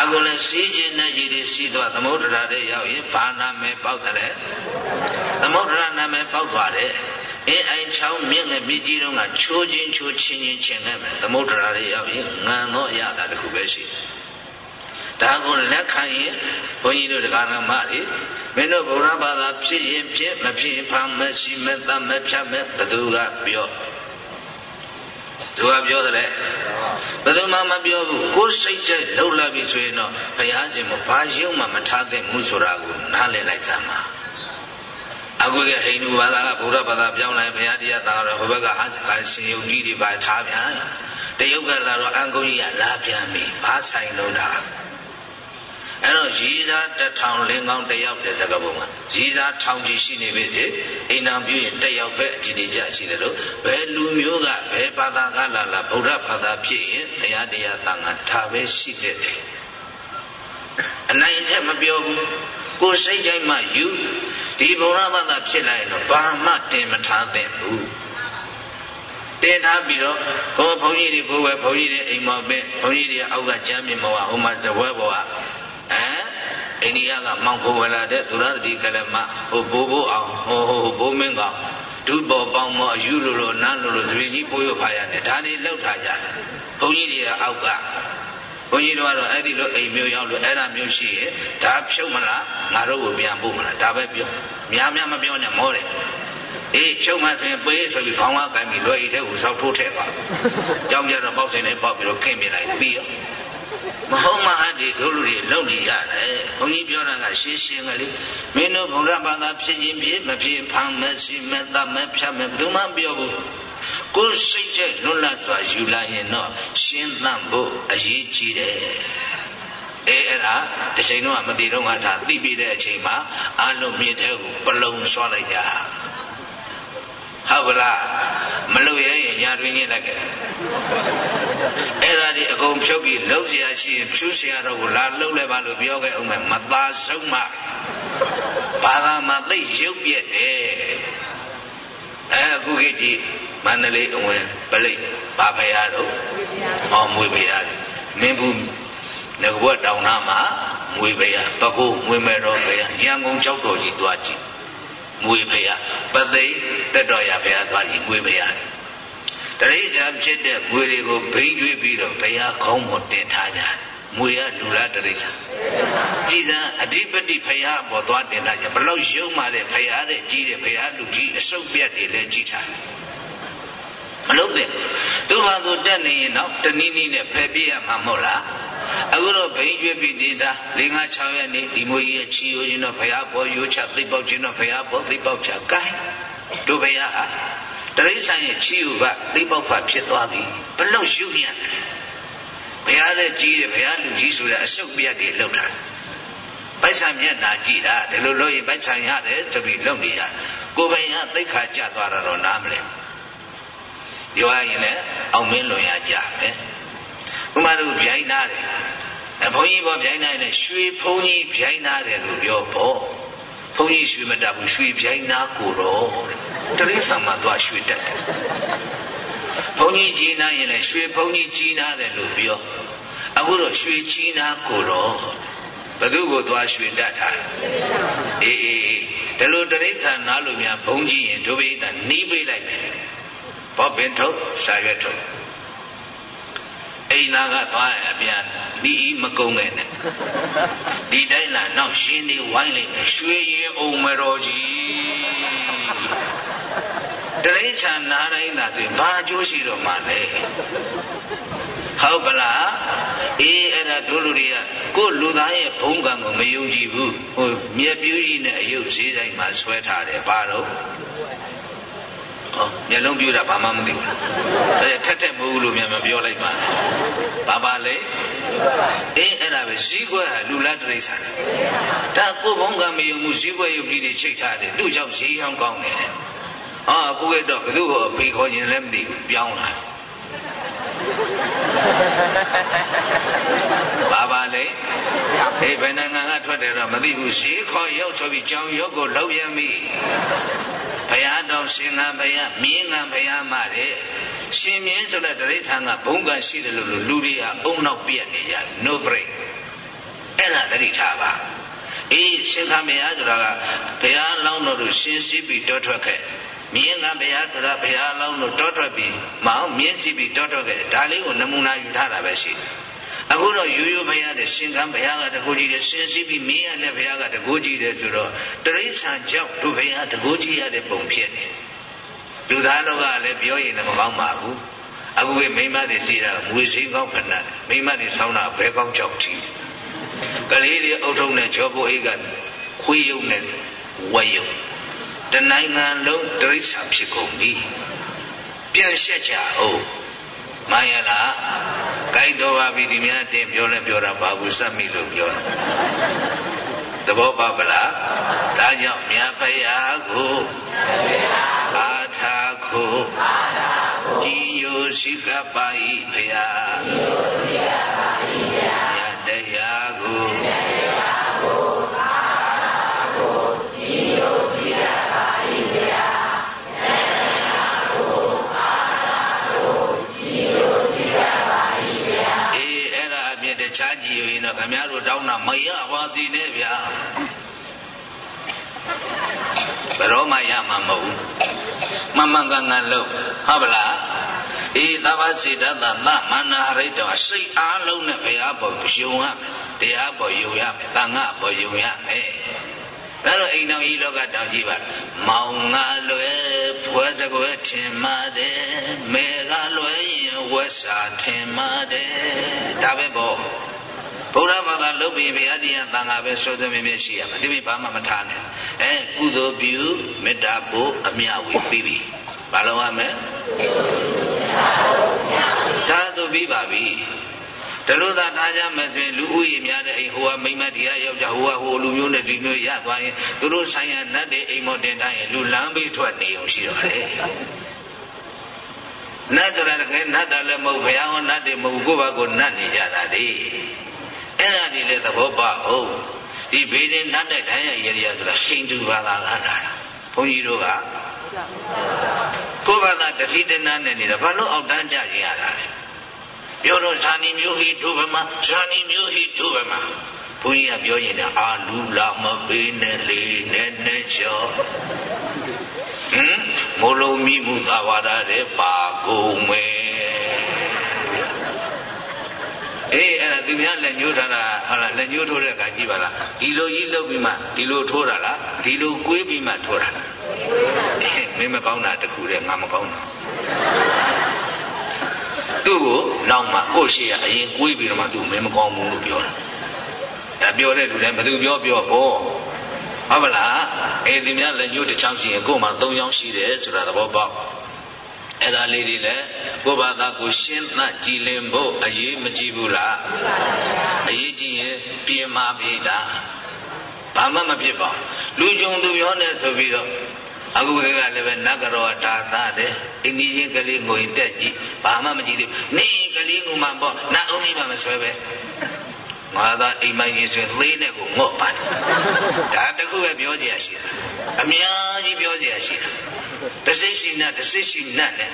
[SPEAKER 1] အခုလည်းစီးခြင်းနဲ့ရည်တွေစီးသွားသမုဒ္ဒရာတဲ့ရောက်ရင်ဘာနာမဲပေါက်တယ်သမုဒ္ဒရာနာမဲပေါက်သွားတယ်အင်းအိုင်ချောင်းမြင့်ငယ်မြစ်ကြီးတုန်းကချိုးချင်းချိုးချင်းချင်းချင်းခဲ့မယ်သမုဒ္ဒရာတဲ့ရောက်ရင်ငံတော့ရတာတခုပဲရှိတယ် ဒါကိုလက်ခံရင်ဘုန်းကြီးတို့တရားနာမတွေမင်းတို့ဗုဒ္ဓဘာသာဖြစ်ရင်ဖြစ်မဖြစ်ဖမ်းမရှိမတတ်မဖြတ်မဲ့ဘသူကပြောသူကပြောတယ်ဘယ်သူမှမပြောဘူးကိုယ်စိတ်တဲ့လှုပ်လာပြီဆိုရင်တော့ဘုရားရှင်မဘာယုံမှမထားသင့်ဘူးဆိုတာကိုနားလည်လိုက်စမ်းပါအခုကဟိန္ဒူဘာသာကဗုဒ္ဓဘာသာပြောင်းလိုက်ဘုရားတရားသာတော့ဘုဘက်ကအာရှင်ယုံကြည်တွေပါထားပြန်တရုတ်ကလာတော့အန်ကုန်းကြီးကလာပြန်ပြီဘာဆိုင်လို့တာ အဲ့တော့ရည်စားတထောင်လင်းကောင်းတယောက်တဲ့သကပုံမှာရည်စားထောင်ကြီးရှိနေပြီလေအိမ်တော်ပြုရင်တယောက်ပဲအတည်တကျရှိတယ်လို့ဘယ်လူမျိုးကဘယ်ဘာသာကလာလာဗုဒ္ဓဘာသာဖြစ်ရင်တရားတရားသံဃာဒါပဲရှိတဲ့တယ်အနိုင်ထက်မပြောဘူးကိုယ်စိတ်တိုင်းမှယူဒီဗုဒ္ဓဘာသာဖြစ်လာရင်တော့ဘာမှတင်မထားသင့်ဘူးတင်ထားပြီးတော့ဟိုဘုန်းကြီးတွေကိုပဲဘုန်းကြီးတွေအိမ်မှာပဲဘုန်းကြီးတွေအောက်ကကျမ်းမြင်မောဟဟိုမှာဇဝဲဘောက အဲအိန္ဒိယကမောင်ကိုဝလာတဲ့သုရသတိကလမဟိုဘိုးဘိုးအောင်ဟိုဟိုဘိုးမင်းကောင်ဒုဘောပေါင်းမောအယူလိုလိုနန်းလိုလိုသတိကြီးပိုးရဖာရတယ်ဒါတွေလောက်ထားကြတယ်ဘုန်းကြီးတွေကအောက်ကဘုန်းကြီးတို့ကတော့အဲ့ဒီလိုအိမ်မျိုးရောက်လို့အဲ့ဒါမျိုးရှိရင်ဒါဖြုတ်မလားငါတို့ကိုပြန်ပို့မလားဒါပဲပြောများများမပြောနဲ့မောတယ်အေးဖြုတ်မှဆိုရင်ပေးဆိုပြီးခေါင်းကကိုင်းပြီးလွယ်ဤတဲ့ကိုစောက်ထိုးထဲသွားကြောင်းကြတော့ပေါက်စင်နဲ့ပေါက်ပြီးတော့ခင်းပြလိုက်ပြီးရော မဟုတ်မအပ်ဒီတို့လူတွေလုံနေရတယ်ဘုန်းကြီးပြောတာကရှင်းရှင်းကလေးမင်းတို့ဘုရားဘာသာဖြစ်ခြင်းဖြစ်မဖြစ်ဖမ်းမစီမတတ်မဖြတ်မဘယ်သူမှပြောဘူးကိုယ်စိတ်တဲ့လွတ်လပ်စွာယူလာရင်တော့ရှင်းသန့်ဖို့အရေးကြီးတယ်အဲအဲ့ဒါတစ်ချိန်တော့မတည်တော့မှဒါသိပြီးတဲ့အချိန်မှာအလုံးမြင့်တဲ့ကိုပလုံဆွလိုက်ကြဟုတ်ကလားမလို့ရရင်ညာတွင်ကြီးလိုက်ခဲ့ အဲ့ဒါဒီအကုန်ဖြုတ်ပြီးလှုပ်เสียရှိရင်ဖြူเสียတော့ကိုလာလှုပ်လိုက်ပါလို့ပြောခဲ့အောင်မယ်မသာဆုံးမဘာသာမသိရုပ်ပြက်တယ်အဲအခုခေတ်ကြီးမန္တလေးအဝင်ပလိတ်ဘာဖရာတော့ဟောမွေဖရာမင်းဘူးငကဘွက်တောင်နာမှာမွေဖရာပကုမွေမဲတော်ဖရာရန်ကုန်ကြောက်တော်ကြီးသွားကြည့်မွေဖရာပသိတက်တော်ရဖရာသွားကြည့်မွေဖရာ တရိစ္ဆာဖြစ်တဲ့မွေတွေကိုဘိန်းကျွေးပြီးတော့ဘုရားခေါင်းပေါ်တင်ထားကြတယ်မွေရလူလားတရိစ္ဆာကြည်စံအဓိပတိဖရာပေါ်သွားတင်ထားကြဘလို့ယုံမာတဲ့ဖရာတဲ့ကြီးတဲ့ဖရာလူကြီးအစုပ်ပြတ်တွေလည်းကြီးထားတယ်မလုပ်တဲ့သူ့ဘာသူတက်နေရင်တော့တနည်းနည်းနဲ့ဖယ်ပြရမှာမဟုတ်လားအခုတော့ဘိန်းကျွေးပြီးတင်တာ၄၅6ရက်နေဒီမွေကြီးရဲ့ချီယိုခြင်းတော့ဖရာပေါ်ရိုးချသိပေါက်ခြင်းတော့ဖရာပေါ်သိပေါက်ချကိုင်းတို့ဖရာဟာ တရိษံရဲ့ချီယူကသိပေါက်ဖဖြစ်သွားပြီဘလို့ရှုညံ့ဘုရားလည်းကြီးတယ်ဘုရားလူကြီးဆိုတဲ့အစုပ်ပြတ်တွေလောက်တာပိုက်ဆံမျက်နာကြည့်တာဒီလိုလို့ရင်ပိုက်ဆံရတယ်ဆိုပြီးလုံနေရကိုယ်ပိုင်ကသိခါကြသွားတာတော့နားမလဲပြောရရင်လည်းအောင်မင်းလွန်ရကြပဲဥမာတို့ဗျိုင်းနာတယ်အဘုန်းကြီးဘောဗျိုင်းနာတယ်ရွှေဘုန်းကြီးဗျိုင်းနာတယ်လို့ပြောပေါ့ ဘုန်းကြီးရွှေမတတ်ဘူးရွှေဗျိုင်းနာကိုတော့တရိษံမှာသွားရွှေတက်တယ်ဘုန်းကြီးကြီးနာရင်လည်းရွှေဘုန်းကြီးကြီးနာတယ်လို့ပြောအခုတော့ရွှေကြီးနာကိုတော့ဘသူကိုသွားရွှေတတ်တာအေးအေးအေးဒီလိုတရိษံနာလို့များဘုန်းကြီးရင်ဒုပိဋကနီးပေးလိုက်မယ်ဘောပင်ထုတ်စာရွက်ထုတ် အိမ်နာကသွားအပြန်ဒီဤမကုန်းနဲ့ဒီတိုင်းလာနောက်ရှင်နေဝိုင်းလိုက်မယ်ရွှေရင်အောင်မတော်ကြီးတရိษံနာတိုင်းသာဆိုဘာအကျိုးရှိတော့မှလဲဟုတ်ပလားအေးအဲ့ဒါတို့လူတွေကကိုလူသားရဲ့ဘုံကံကိုမယုံကြည်ဘူးဟိုမြက်ပြူးကြီးနဲ့အယုတ်ဈေးဆိုင်မှာဆွဲထားတယ်ဘာတော့ဟော မျက်လုံးပြူးတာဘာမှမသိဘူးအဲထက်ထက်မဟုတ်ဘူးလို့မြန်မပြောလိုက်ပါဘာပါလဲအေးအဲ့ဒါပဲဈေးကွက်ဟာလူလားတရိစ္ဆာန်ဒါကိုဘုံကမယုံမှုဈေးကွက်ယုတ်ကြီးတွေချိတ်ထားတယ်သူ့ကြောင့်ဈေးဟောင်းကောင်းတယ်အာအခုကတော့ဘယ်သူ့ကိုအဖေခေါ်ခြင်းလည်းမသိဘူးပြောင်းလာဘာပါလဲ ဟေးဘယ်နိုင်ငံကထွက်တယ်တော့မသိဘူးဈေးခေါ်ရောက်ဆိုပြီးကြောင်ရုပ်ကိုလောက်ရမိဘုရားတော်ရှင်ငံဘုရားမြင်းငံဘုရားမတဲ့ရှင်မြင်းဆိုတဲ့တရိษံကဘုံကရှိတယ်လို့လူတွေကအုံနောက်ပြက်နေကြ no break အဲ့ဒါတတိထားပါအေးရှင်ခမရားဆိုတာကဘုရားလောင်းတော်တို့ရှင်းစည်းပြီးတောထွက်ခဲ့မြင်းကဘုရားဆိုတာဘုရားလောင်းတို့တောထွက်ပြီးမောင်မြင်းစည်းပြီးတောထွက်ခဲ့ဒါလေးကိုနမူနာယူထားတာပဲရှိတယ် အခုတော့ရိုးရိုးဘုရားတဲ့ရှင်ကံဘုရားကတကူကြီးတယ်ရှင်စီပြီးမင်းရတဲ့ဘုရားကတကူကြီးတယ်ဆိုတော့တရိษံကြောင့်သူဘုရားတကူကြီးရတဲ့ပုံဖြစ်နေလူသားတို့ကလည်းပြောရင်လည်းမကောင်းပါဘူးအခုကမိမတွေစီတာမွေစင်းကောင်းဖဏတ်မိမတွေဆောင်းတာဘဲကောင်းကြောက်ချီကလေးတွေအုတ်ထုံနဲ့ချောဖို့အိတ်ကခွေးယုံနဲ့ဝဲယုံတနိုင်ငံလုံးတရိษံဖြစ်ကုန်ပြီပြန်ရှက်ကြအောင် မှန်ရလားကြိုက်တော်ပါပြီဒီများတင်ပြောလဲပြောတာဘာဘူးစက်မိလို့ပြောတာသဘောပါပလားဒါကြောင့်မြတ်ဖရာကိုအာထာကိုကြည်ယိုရှိကပါဤဖရာမြ ည့်ရင်တော့ခမရတို့တောင်းတာမရပါသေးနဲ့ဗျာဘယ်တော့မှရမှာမဟုတ်ဘူးမမှန်ကန်ကန်လို့ဟုတ်ပလားအေးသဘာစေတသသမန္နာရိတ္တစိတ်အားလုံးနဲ့ဘုရားပေါ်ယုံရမယ်တရားပေါ်ယုံရမယ်တန်ခါပေါ်ယုံရမယ်ဒါတော့အိမ်တော်ကြီးလောကတောင်ကြည့်ပါမောင်ငါလွယ်ဖွယ်စကွယ်ထင်မှတယ်မေကလွယ်ရင်ဝက်စာထင်မှတယ်ဒါပဲပေါ့ ဗုဒ္ဓဘာသာလုပ်ပြီးဘုရားတရားသံဃာပဲစိုးစမြဲမြဲရှိရမှာဒီမိဘာမှမထားနဲ့အဲကုသိုလ်ပြုမေတ္တာပို့အမြဝေပြီးပြီဘာလို့ရမလဲဒါဆိုပြီးပါပြီတလို့သာထားကြမယ်ဆိုရင်လူဦးရေများတဲ့အိမ်ဟိုကမိမတရားယောက်ျားဟိုကဟိုလူမျိုးနဲ့ဒီမျိုးရသွားရင်သူတို့ဆိုင်ရာနတ်တွေအိမ်မော်တင်ထားရင်လူလမ်းပေးထွက်နေအောင်ရှိတော့တယ်နတ်ဆိုတာတကယ်နတ်တယ်လည်းမဟုတ်ဘုရားဟောနတ်တွေမဟုတ်ကိုယ့်ဘာကိုနတ်နေကြတာလေ အဲ့ဒါဒီလေသဘောပေါက်ဟုတ်ဒီဘေးဒင်နတ်တဲ့တိုင်းရရရဆိုတာဟိန္ဒူဘာသာကလာတာဘုန်းကြီးတို့ကကိုယ်ဘာသာတတိတနာနဲ့နေတာဘာလို့အောက်တန်းကြကြရတာလဲပြောတော့ဇာနီမျိုးဟိဒုဗမဇာနီမျိုးဟိဒုဗမဘုန်းကြီးကပြောရင်လည်းအာလူလာမပေးနဲ့လေနဲ့နဲ့ချောဟမ်မိုးလုံးမိမှုသာဝရတဲ့ပါကုန်မယ် အေးအဲ့ဒါသူများလက်ညှိုးထားတာဟုတ်လားလက်ညှိုးထိုးတဲ့အခါကြည့်ပါလားဒီလိုကြီးလုပ်ပြီးမှဒီလိုထိုးတာလားဒီလိုကွေးပြီးမှထိုးတာလားအေးမင်းမကောင်းတာတခုတည်းငါမကောင်းတာသူ့ကိုနောက်မှကိုရှိရအရင်ကွေးပြီးတော့မှသူ့မင်းမကောင်းဘူးလို့ပြောတာအဲပြောတဲ့လူတိုင်းဘယ်သူပြောပြောပေါ့ဟုတ်ပါလားအေးဒီများလက်ညှိုးတစ်ချောင်းရှိရင်ကို့မှာ၃ချောင်းရှိတယ်ဆိုတာသဘောပေါက် အဲ့ဒါလေးတွေလည်းကိုယ့်ဘာသာကိုရှင်းသကြည်လင်ဖို့အရေးမကြီးဘူးလားအရေးကြီးရင်ပြင်မာပြီတာဘာမှမဖြစ်ပါလူကြုံသူရောနဲ့ဆိုပြီးတော့အခုကလည်းပဲနဂရောတာသားတယ်အိန္ဒိယကလေးငွေတက်ကြည့်ဘာမှမကြည့်သေးဘူးနေကလေးငုံမှပေါ့နတ်အုံးကြီးမှမဆွဲပဲငါသာအိမ်မကြီးဆွဲသေးနဲ့ကိုငေါ့ပါတယ်ဒါတခုပဲပြောကြရရှိတာအများကြီးပြောကြရရှိတာ တစိရှိနတ်တစိရှိနတ်နဲ့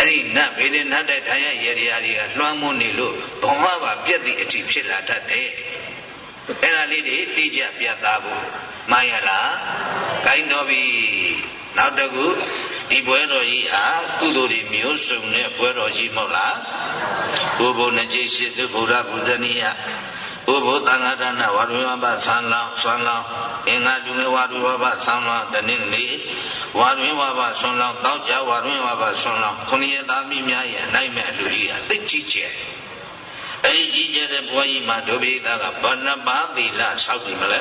[SPEAKER 1] အဲ့ဒီနတ်ဘေးတဲ့နတ်တဲ့ထိုင်ရရေရာတွေကလွှမ်းမိုးနေလို့ဘဝပါပြက်သည့်အထိဖြစ်လာတတ်တယ်အဲ့ဒါလေးတွေတိကျပြတ်သားဖို့မှန်ရလားဂိုင်းတော်ပြီနောက်တကူဒီပွဲတော်ကြီးဟာကုသိုလ်တွေမျိုးစုံတဲ့ပွဲတော်ကြီးမဟုတ်လားဘုဘုံနဲ့ကျိတ်ရှိသူဗုဒ္ဓဘုဇနိယ ဘုဘုသံဃာဒါနဝါရုဝဘဆံလောင်းဆွမ်းလောင်းအင်္ဂါလူငယ်ဝါရုဝဘဆံလောင်းတနည်းနေဝါတွင်ဝါဘဆွမ်းလောင်းတောက်ကြဝါတွင်ဝါဘဆွမ်းလောင်းခုနှစ်ရသားမိများရဲ့အနိုင်မဲ့လူကြီးဟာသိကြီးကျယ်အဲဒီကြီးကျယ်တဲ့ဘွားကြီးမှာဒုဗိဒကဘာနှပါသီလဆောက်ပြီမလဲ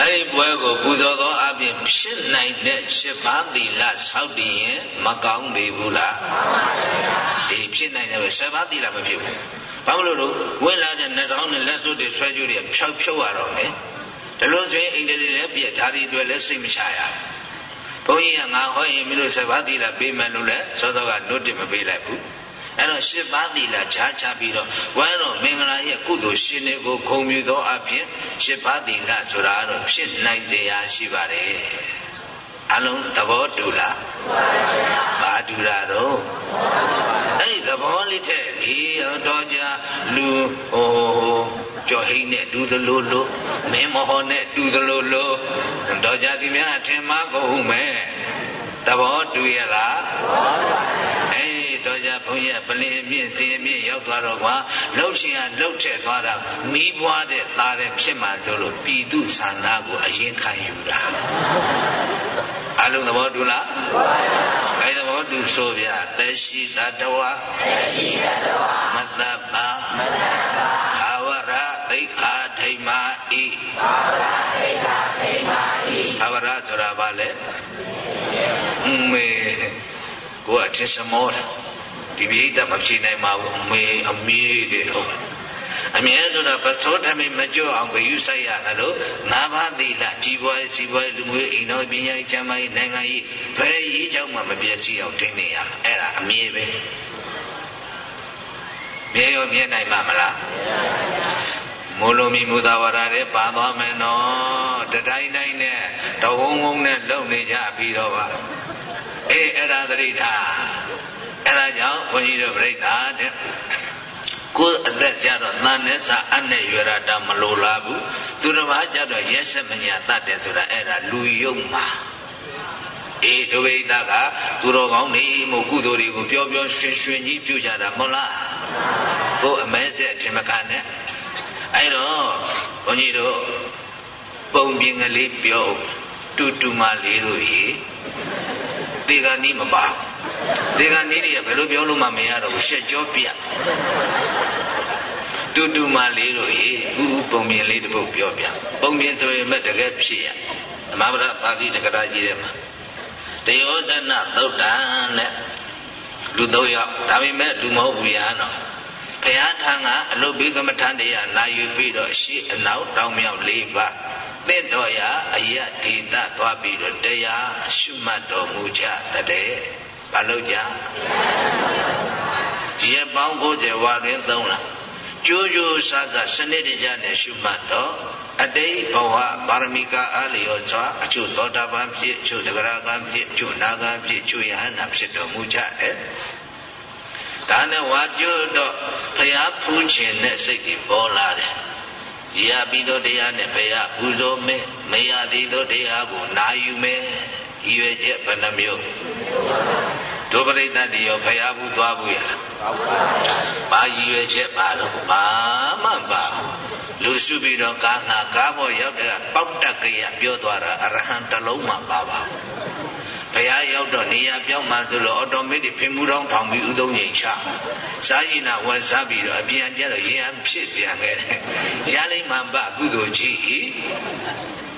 [SPEAKER 1] အဲအဲ့ဒီပွဲကိုပူဇော်သောအပြင်ဖြစ်နိုင်တဲ့ရှစ်ပါးသီလဆောက်တည်ရင်မကောင်းပေဘူးလားမှန်ပါဗျာဒီဖြစ်နိုင်တယ်ပဲရှစ်ပါးသီလမဖြစ်ဘူးဘာမလို့လို့ဝင်လာတဲ့နှတောင်းနဲ့လက်စွပ်တွေဆွဲကြည့်တွေဖြောက်ဖြုတ်ရတော့မယ်ဒါလို့ဆိုရင်အိန္ဒိယလည်းပြက်ဓာရီတွေလည်းစိတ်မချရဘုန်းကြီးကငါဟောရင်မင်းတို့ရှစ်ပါးသီလပေးမယ်လို့လည်းစောစောကနှုတ်တင်မပေးလိုက်ဘူး အဲ့တော့ရှစ်ပါးသီလခြားခြားပြီးတော့ဝမ်းတော်မင်္ဂလာရဲ့ကုသိုလ်ရှင်တွေကိုဂုဏ်ပြုသောအဖြစ်ရှစ်ပါးသီလဆိုတာကတော့ဖြစ်နိုင်ကြရာရှိပါတယ်အလုံးသဘောတူလားဘာတူတာတော့အဲ့ဒီသဘောလေးထက်ဒီတော့ကြလူဟိုကြော်ဟိန်းနဲ့တူသလိုလိုမင်းမဟောနဲ့တူသလိုလိုတော့ကြသည်များထင်မှားကုန်မယ်သဘောတူရလားအေးတော့ကြဘု န်းကြီးပလင်အမြင့်စင်အမြင့်ရောက်သွားတော့ကွာလှုပ်ရှင်ကလှုပ်ထက်သွားတာမီးပွားတဲ့သားတဲ့ဖြစ်မှဆိုလို့ပြည်သူဆန္ဒကိုအရင်ခံယူတာအလုံးသဘောတူလားအဲသဘောတူဆိုဗျာသက်ရှိတတဝသက်ရှိတတဝမတ္တပါမတ္တပါဘာဝရသိခာထိမ္မာဤဘာဝရသိခာထိမ္မာဤဘာဝရဆိုတာဘာလဲမေကိုအထင်စမောတာ ဒီပိဋကမဖြေနိုင်ပါဘူးအမေအမေတဲ့ဟုတ်အမြဲဆိုတာပသောထမိမကြော့အောင်ဂယုဆိုင်ရတယ်လို့ငါးပါးသီလကြီးပွားစီးပွားလူမျိုးအိမ်တော်ပညာကျမ်းမာရေးနိုင်ငံရေးဘယ်ရေးကြောင့်မှမပြည့်စည်အောင်တင်းနေရအဲ့ဒါအမြဲပဲမြဲရောမြဲနိုင်မှာမလားမိုးလုံးမီမူသာဝရတဲ့ပါသွားမယ်နော်တတိုင်းတိုင်းနဲ့တဝုံဝုံနဲ့လုံနေကြပြီးတော့ပါအေးအဲ့ဒါသတိထား အဲ့ဒါကြောင့်ဘုန်းကြီးတို့ပြိဿတဲ့ကိုယ်အသက်ကြတော့တန်နဲ့စာအနဲ့ရွရတာမလိုလားဘူးသူတစ်ပါးကြတော့ရက်ဆက်မညာတတ်တယ်ဆိုတာအဲ့ဒါလူယုံမှာအေးဒုဝိဒကသူတော်ကောင်းနေမို့ကုသိုလ်တွေကိုပြောပြောရွှင်ရွှင်ကြီးပြုကြတာမဟုတ်လားကိုယ်အမဲဆက်ထင်မကနဲ့အဲ့တော့ဘုန်းကြီးတို့ပုံပြင်ကလေးပြောတူတူမလေးတို့ရေတေဂာနီးမပါ တေဂာနီးတွေကဘယ်လိုပြောလို့မှမရတော့ဘူးရှက်ကြောပြတူတူမလေးတို့ရေဥဥပုံပြင်လေးတစ်ပုဒ်ပြောပြပုံပြင်ဆိုရင်မဲ့တကယ်ဖြစ်ရဓမ္မပဒပါဠိတက္ကရာကြီးထဲမှာတယောဇနသုတ်တံနဲ့လူသုံးယောက်ဒါပေမဲ့လူမဟုတ်ဘူးရဟန်းတော်ဘုရားထံကအလုတ်ဘေးကမ္မထန်တရားနာယူပြီးတော့ရှေ့အနောက်တောင်မြောက်၄ပါးသင့်တော်ရာအယဒေသသွားပြီးတော့တရားရှုမှတ်တော်မူကြတဲ့ ဘာလို့ကြရေပေါင်း90ဝါတွင်သုံးလားကျိုးကျိုးဆာဆာစနစ်တကျနဲ့ရှုမှတ်တော့အတိတ်ဘဝပါရမီကအားလျော်စွာအချို့သောတာပန်ဖြစ်အချို့တဂရကံဖြစ်အချို့နာဂံဖြစ်အချို့ယဟနာဖြစ်တော်မူကြတယ်ဒါနဲ့ဝါကျွတ်တော့ဘုရားဖူးခြင်းနဲ့စိတ်ကြီးပေါ်လာတယ်ရပြီးသောတရားနဲ့ဘုရားပူဇော်မယ်မရသေးသောတရားကိုနာယူမယ်ရည်ရွယ်ချက်ဘယ်နှမျိုး ဒုပရိသတ်တရောဘုရားဘူးသွားဘူးရလားဘာရည်ရွယ်ချက်ပါတော့ဘာမှပါလူစုပြီးတော့ကာငါကားပေါ်ရောက်တဲ့ပေါက်တက်ကရပြောသွားတာအရဟံတလုံးမှပါပါဘုရားရောက်တော့နေရာပြောင်းမှဆိုလို့အော်တိုမက်တစ်ဖင်မှုတောင်းထောင်ပြီးဥသုံးငိမ်ချစားရင်နာဝတ်စားပြီးတော့အပြန်ကျတော့ရင်အဖြစ်ပြန်ခဲ့တယ်ရလိမ့်မှပကုသိုလ်ကြီး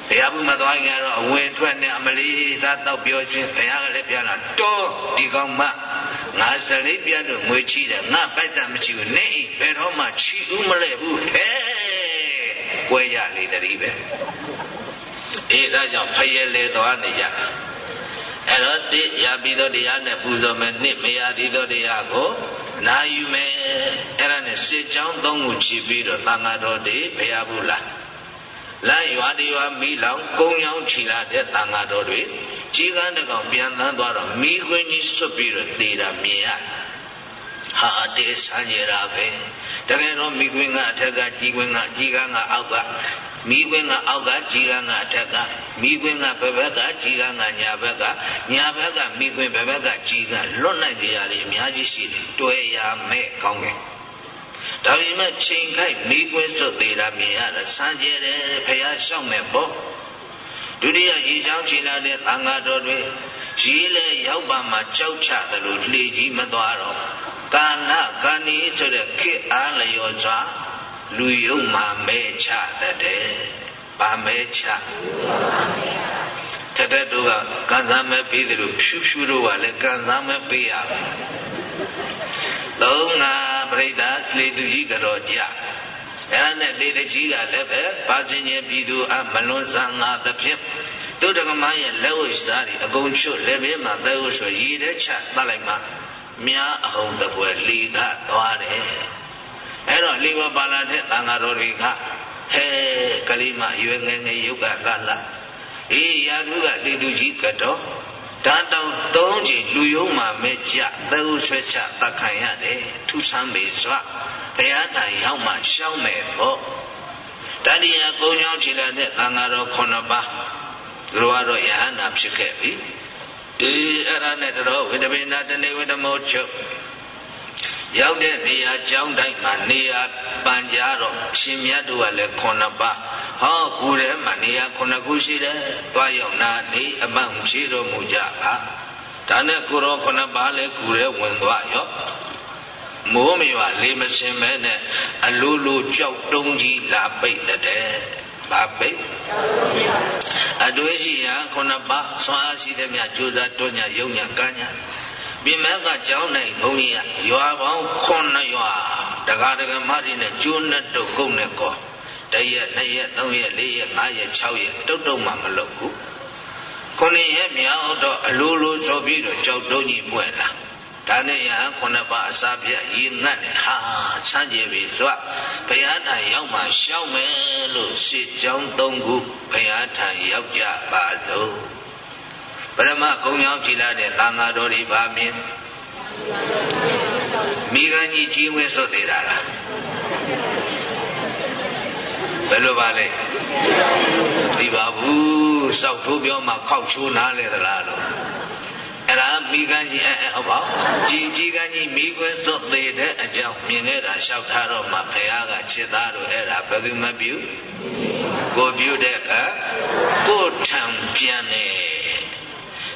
[SPEAKER 1] ဘုရားဘုမသွားရင်တော့အဝင်ထွက်နဲ့အမလီစားတော့ပြောချင်းဘုရားကလည်းပြန်လာတော့ဒီကောင်မငါစရိတ်ပြတ်လို့ငွေချီးတယ်ငါပိုက်တာမရှိဘူးနေအိဘယ်တော့မှချီဦးမလဲဘူးဟဲ့ကွဲကြလေတည်းပဲအေးဒါကြောင့်ဖယဲလေသွားနေကြအဲ့တော့တိရပြီးသောတရားနဲ့ပူဇော်မယ်နှစ်မရသေးသောတရားကိုနာယူမယ်အဲ့ဒါနဲ့စစ်ကြောင်းသုံးခုချီပြီးတော့သံဃာတော်တွေဘုရားဘူးလား လမ်းရွာတရွာမိလောင်ကုန်းချောင်းချီလာတဲ့သံဃာတော်တွေကြီးကန်းတကောင်ပြန်သန်းသွားတော့မိခွင်းကြီးစွတ်ပြီးတော့သေတာမြင်ရဟာတေဆန်းကြတာပဲတကယ်တော့မိခွင်းကအထက်ကကြီးခွင်းကကြီးကန်းကအောက်ကမိခွင်းကအောက်ကကြီးကန်းကအထက်ကမိခွင်းကဘဘက်ကကြီးကန်းကညာဘက်ကညာဘက်ကမိခွင်းဘဘက်ကကြီးကန်းလွတ်နိုင်ကြရတယ်အများကြီးရှိတယ်တွဲရမဲ့ကောင်းတယ် ဒါပေမဲ့ချိန်ခိုက်မိခွင်းစွတ်သေးတာမြင်ရတာစမ်းကြတယ်ဖះရှောက်မဲ့ပေါ့ဒုတိယရေချောင်းချီလာတဲ့သံဃာတော်တွေရေးလဲရောက်ပါမှကြောက်ချတယ်လို့လှေကြီးမသွားတော့ကာဏကာနီဆိုတဲ့ခေအားလျော်စွာလူယုံမှာမဲချတဲ့ဗာမဲချတတတို့ကကံစားမဲ့ပေးတယ်လို့ဖြူဖြူတို့ကလည်းကံစားမဲ့ပေးရ သုံးငါပြိဿစလေသူကြီးကတော့ကြအဲ့ဒါနဲ့လေတကြီးကလည်းပဲပါခြင်းရဲ့ပြည်သူအမလွန်ဆန်းသာသဖြင့်သူတကမရဲ့လက်ဝိစားတွေအကုန်ချွတ်လက်ဘေးမှာသဲဝဆိုရည်တဲ့ချတတ်လိုက်မှမြားအဟုန်တပွဲလီကသွားတယ်အဲ့တော့လီဝပါလာတဲ့သံဃာတော်တွေကဟဲကလေးမရွယ်ငယ်ငယ်ယုတ်ကလာလာအေးရာထုကလေသူကြီးကတော့ ဓာတောင်သုံးချိန်လူယုံမှာမဲ့ကြသဲဝဆွဲချတတ်ခံရတယ်ထူဆန်းပေစွာဘုရားတိုင်ရောက်မှရှောင်းမယ်ပေါ့တတိယကုံကြောင်းခြေလာတဲ့သံဃာတော်9ပါးသူတို့ကတော့ယဟန္တာဖြစ်ခဲ့ပြီဒီအဲ့ဒါနဲ့တော့ဝိတပိနာတနေဝိတမောချုပ် ရောက်တဲ့နေရာကျောင်းတိုင်းမှာနေရာပန်ကြတော့ရှင်မြတ်တို့ကလည်း9ပါးဟောကူထဲမှာနေရာ9ခုရှိတယ်တွားရောက်နာနေအမှန်ဖြေတော်မူကြပါဒါနဲ့ကိုရော9ပါးလည်းကူထဲဝင်သွားရောမိုးမရွာလေးမစင်မဲနဲ့အလိုလိုကြောက်တုံးကြီးလာပိတ်တဲ့ဘာပိတ်အတွေ့ရှိရာခုနပါဆွမ်းအားရှိတဲ့မြကြိုးစားတွညာယုံညာကညာ ပြင်မကကြောင်းနိုင်ဘုန်းကြီးကရွာပေါင်း9ရွာတကားတကမတွေနဲ့ကျိုးနဲ့တုတ်ကုတ်နဲ့ကောတရက်နှစ်ရက်သုံးရက်လေးရက်ငါးရက်၆ရက်တုတ်တုတ်မှမလုပ်ဘူးခုနှစ်ရက်မြောက်တော့အလိုလိုဆိုပြီးတော့ကြောက်တုံးကြီးပွက်လာဒါနဲ့ယဟန်ခုနှစ်ပါးအစာပြရေငတ်နေဟာဆန်းကြပြီလွတ်ဘုရားထံရောက်မှရှောက်မယ်လို့ရှစ်ကြောင်းသုံးခုဘုရားထံရောက်ကြပါစို့ ပရမကုံကြောင်းဖြီလာတဲ့သံဃာတော်တွေပါမြင်မိဂန်ကြီးကြီးဝင်းစွတ်သေးတာလားဘယ်လိုပါလဲသိပါဘူးစောက်ထိုးပြောမှခောက်ချိုးနားလေသလားလို့အဲ့ဒါမိကန်းကြီးအဲဟုတ်ပါကြီးကြီးကန်းကြီးမိခွဲစွတ်သေးတဲ့အကြောင်းမြင်ခဲ့တာလျှောက်ထားတော့မှဘုရားကจิตသားတို့အဲ့ဒါဘယ်သူမပြုကိုပြုတဲ့အခါကိုထံပြန်နေ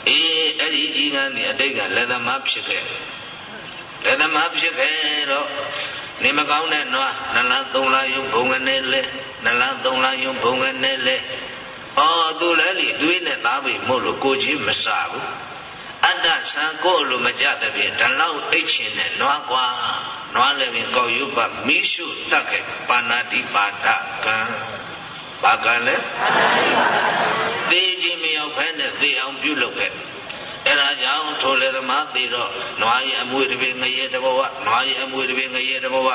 [SPEAKER 1] အေးအဲ့ဒီကြီးကန်းဒီအတိတ်ကလက်သမားဖြစ်ခဲ့လက်သမားဖြစ်ခဲ့တော့နေမကောင်းတဲ့နွားနလန်းသုံးလားယုံဘုံကနေလဲနလန်းသုံးလားယုံဘုံကနေလဲအော်သူလည်းလေသွေးနဲ့သားပြီမို့လို့ကိုကြီးမစဘူးအတ္တဆံကိုလိုမကြတဲ့ဖြင့်ဒါလောက်အိတ်ချင်တဲ့နွားကွာနွားလည်းပင်ကောက်ရုပ်ပါမိရှုတတ်ခဲ့ပါဏာတိပါဒကံဘာကံလဲ သေခြင်းမရောက်ဖဲနဲ့သေအောင်ပြုလုပ်ခဲ့အဲဒါကြောင့်ထိုလေသမားသိတော့နွားရဲ့အမွေတပင်ငရဲတဘောကနွားရဲ့အမွေတပင်ငရဲတဘောက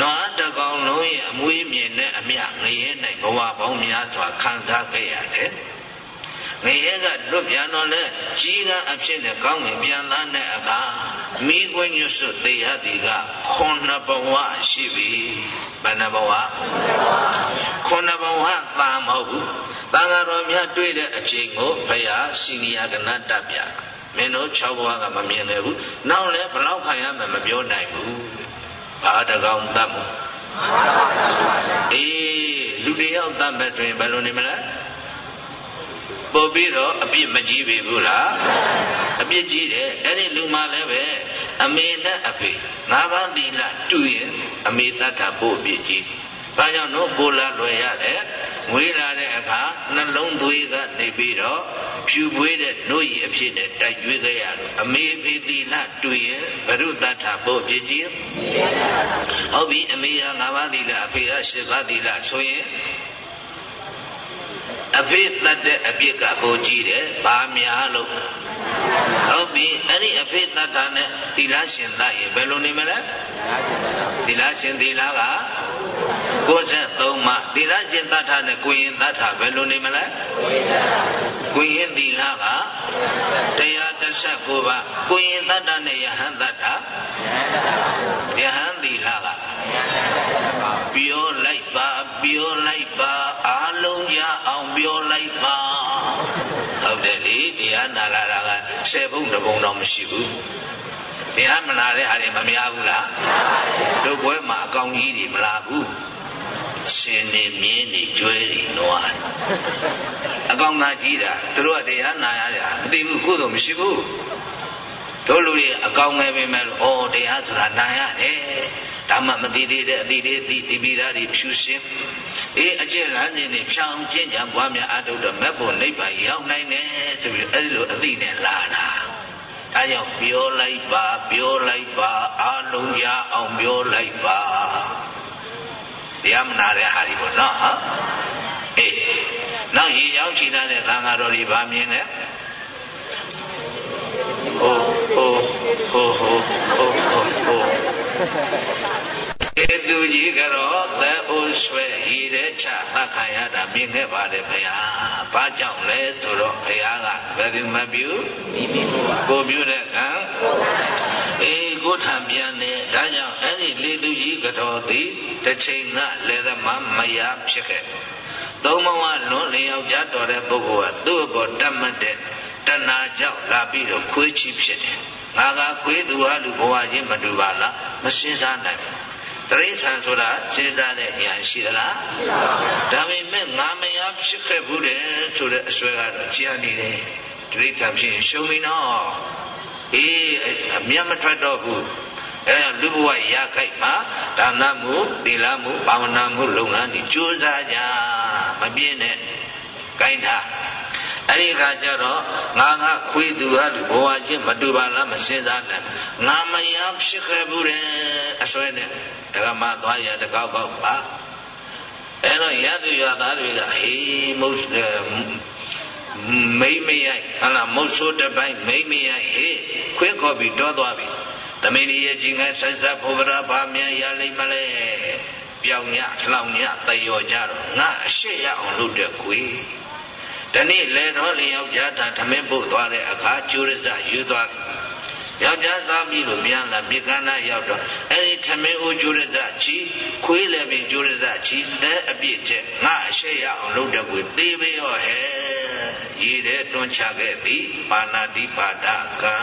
[SPEAKER 1] နွားတကောင်လုံးရဲ့အမွေမြင်နဲ့အမြငရဲ၌ဘဝပေါင်းများစွာခံစားခဲ့ရတယ်ငရဲကလွတ်ပြန်တော့လဲကြီးကအဖြစ်နဲ့ကောင်းငင်ပြန်သားတဲ့အခါမိကွညွတ်စွသေရသည်ကခုနှစ်ဘဝရှိပြီ ဘယ်နှဘဝခုနှစ်ဘဝသာမဟုတ်ဘူးသံဃာတော်များတွေ့တဲ့အချိန်ကိုဘုရားစီနီယာကနတတ်ပြမင်းတို့6ဘဝကမမြင်သေးဘူးနောက်လည်းဘလောက်ခံရမှမပြောနိုင်ဘူးဘာတကောင်တတ်မို့အေးလူတယောက်တတ်မဲ့ဆိုရင်ဘယ်လိုနေမလဲပို့ပြီးတော့အပြစ်မကြီးပြီဘူးလားအပြစ်ကြီးတယ်အဲ့ဒီလူမှလည်းပဲ အမေနဲ့အဖေငါးပါးသီလတူရင်အမေတတ်တာပို့အပြစ်ကြီးဘာကြောင့်တော့ကိုလာလွယ်ရတယ်ငွေလာတဲ့အခါနှလုံးသွေးကနေပြီးတော့ဖြူပွေးတဲ့နှုတ်ရည်အဖြစ်နဲ့တိုက်ကျွေးခဲ့ရတော့အမေဖေသီလတူရင်ဘရုတ္ထပို့ဖြစ်ကြီးဟုတ်ပြီအမေက၅ပါးသီလအဖေက၈ပါးသီလဆိုရင် အဖေတတ်တဲ့အပြစ်ကကိုကြီးတယ်ဘာများလို့ဟုတ်ပြီအဲ့ဒီအဖေတတ်တာနဲ့သီလရှင်တတ်ရင်ဘယ်လိုနေမလဲသီလရှင်သီလက63မှာသီလရှင်တတ်တာနဲ့ကိုရင်တတ်တာဘယ်လိုနေမလဲကိုရင်သီလက119ပါကိုရင်တတ်တာနဲ့ယဟန်တတ်တာယဟန်သီလက ပြောလိုက်ပါပြောလိုက်ပါအားလုံးကြအောင်ပြောလိုက်ပါဟုတ်တယ်လေတရားနာလာတာက10ဘုံတစ်ဘုံတော့မရှိဘူးတရားမနာတဲ့အားတွေမများဘူးလားတို့ဘွဲမှာအကောင်ကြီးတွေမလားဘူးရှင်နေမြင်းနေကျွဲတွေနွားအကောင်သားကြီးတာတို့ကတရားနာရတာမသိဘူးကိုယ်တော့မရှိဘူးတို့လူတွေအကောင်ငယ်ပဲမဲ့လို့ဩတရားဆိုတာနာရတယ် ဒါမှမသိသေးတဲ့အတိတွေသိသိပြီးသားတွေဖြူစင်အေးအကျင့်လမ်းစဉ်တွေဖြောင်းကျင့်ကြံပွားများအထုတ်တော့မက်ဖို့နိဗ္ဗာန်ရောက်နိုင်တယ်ဆိုပြီးအဲဒီလိုအသိနဲ့လာတာဒါကြောင့်ပြောလိုက်ပါပြောလိုက်ပါအာလုံးကြအောင်ပြောလိုက်ပါတရားမနာတဲ့ဟာဒီပေါ့နော်ဟာအေးနောက်ရေချောင်းချီတဲ့သံဃာတော်တွေဗာမြင်တယ်ဟိုဟိုဟိုဟိုဟိုဟို ဟိုေသူကြီးကတော့သေအိုးဆွဲရည်တဲ့ချသတ်ခံရတာမြင်ခဲ့ပါတယ်ဘုရား။ဘာကြောင့်လဲဆိုတော့ဘုရားကဘယ်သူမပြုကိုပြုတဲ့ကံအေးကိုထံပြန်နေဒါကြောင့်အဲ့ဒီလေသူကြီးကတော့သည်တစ်ချိန်ကလေသမမရဖြစ်ခဲ့။သုံးဘဝလွန်လျောက်ကြတော်တဲ့ပုဂ္ဂိုလ်ကသူ့အပေါ်တတ်မှတ်တဲ့တဏှာကြောင့်လာပြီးတော့ခွေးချဖြစ်တယ်။ငါကခွေးသူဟာလူဘဝချင်းမတူပါလားမစင်စားနိုင်ဘူး တရိษံဆိုတာစဉ်းစားတဲ့ဉာဏ်ရှိသလားရှိပါဘူးဒါပေမဲ့ငါမယားဖြစ်ခဲ့ဘူးတဲ့ဆိုတဲ့အစွဲကတော့ကြာနေတယ်တရိษံဖြစ်ရင်ရှုံးပြီနော်အေးအမျက်မထွက်တော့ဘူးအဲလူဘဝရခိုက်မှာဒါနမှုသီလမှုဘာဝနာမှုလုပ်ငန်းတွေကြိုးစားကြမပြည့်နဲ့ကိုင်းတာအဲ့ဒီခါကျတော့ငါကခွေးသူဟာလူဘဝချင်းမတူပါလားမစင်စားနိုင်ငါမယဖြစ်ခဲ့ဘူးတဲ့အစွဲနဲ့ ဒကမသွားရတကောက်ကောက်ပါအဲ့တော့ရသူရသားတွေကဟေးမုတ်မိမရိုက်ဟလာမုတ်ဆိုးတပိုင်းမိမရိုက်ဟေးခွေးခေါ်ပြီးတောသွားပြီသမင်းကြီးရဲ့ကြီးငယ်ဆက်ဆက်ဘုရားဗာမြန်ရလိမ့်မလဲပြောင်ညလှောင်ညတယောကြတော့ငါအရှိရအောင်လုပ်တဲ့ခွေးတနေ့လေတော်လျောက်ကြတာဓမင်းပုတ်သွားတဲ့အခါကျိုးရစယူသွား ယောက်ျားသားပြီလို့ပြန်လာမြေကမ်းနာရောက်တော့အဲ့ဒီထမင်းအိုးကျိုးရစချီခွေးလည်းပြင်ကျိုးရစချီသဲအပြစ်တဲ့ငါအရှိရအောင်လုပ်တဲ့ကွေသေးပေရောဟဲ့ရေတဲ့တွန်းချခဲ့သည်ပါဏာတိပါဒကံ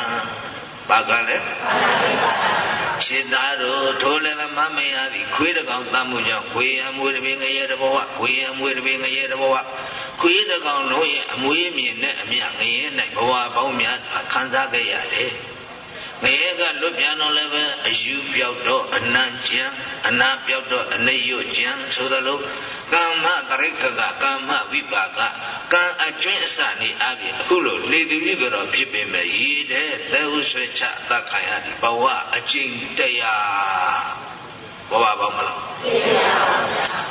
[SPEAKER 1] ဘာကလဲရှင်းသားတို့ထိုလည်းသမမရသည်ခွေးတကောင်တမ်းမှုကြောင့်ခွေးအမွေတပင်ငရဲတဘဝခွေးအမွေတပင်ငရဲတဘဝခွေးတကောင်တို့ရဲ့အမွေမြင်နဲ့အမြငရဲ၌ဘဝပေါင်းများခံစားခဲ့ရတယ် ငရဲကလွတ်ပြန်တော့လည်းပဲအယူပြောက်တော့အနံကျန်အနာပြောက်တော့အနေရွကျန်ဆိုသလိုကာမတရိကကကာမဝိပါကကံအကျွင်းအစနေအပြင်အခုလိုလေသူကြီးကတော့ဖြစ်ပေမဲ့ရည်တဲ့သေဟုဆွေချသတ်ခံရဘဝအကျင့်တရားဘဝပေါင်းမလား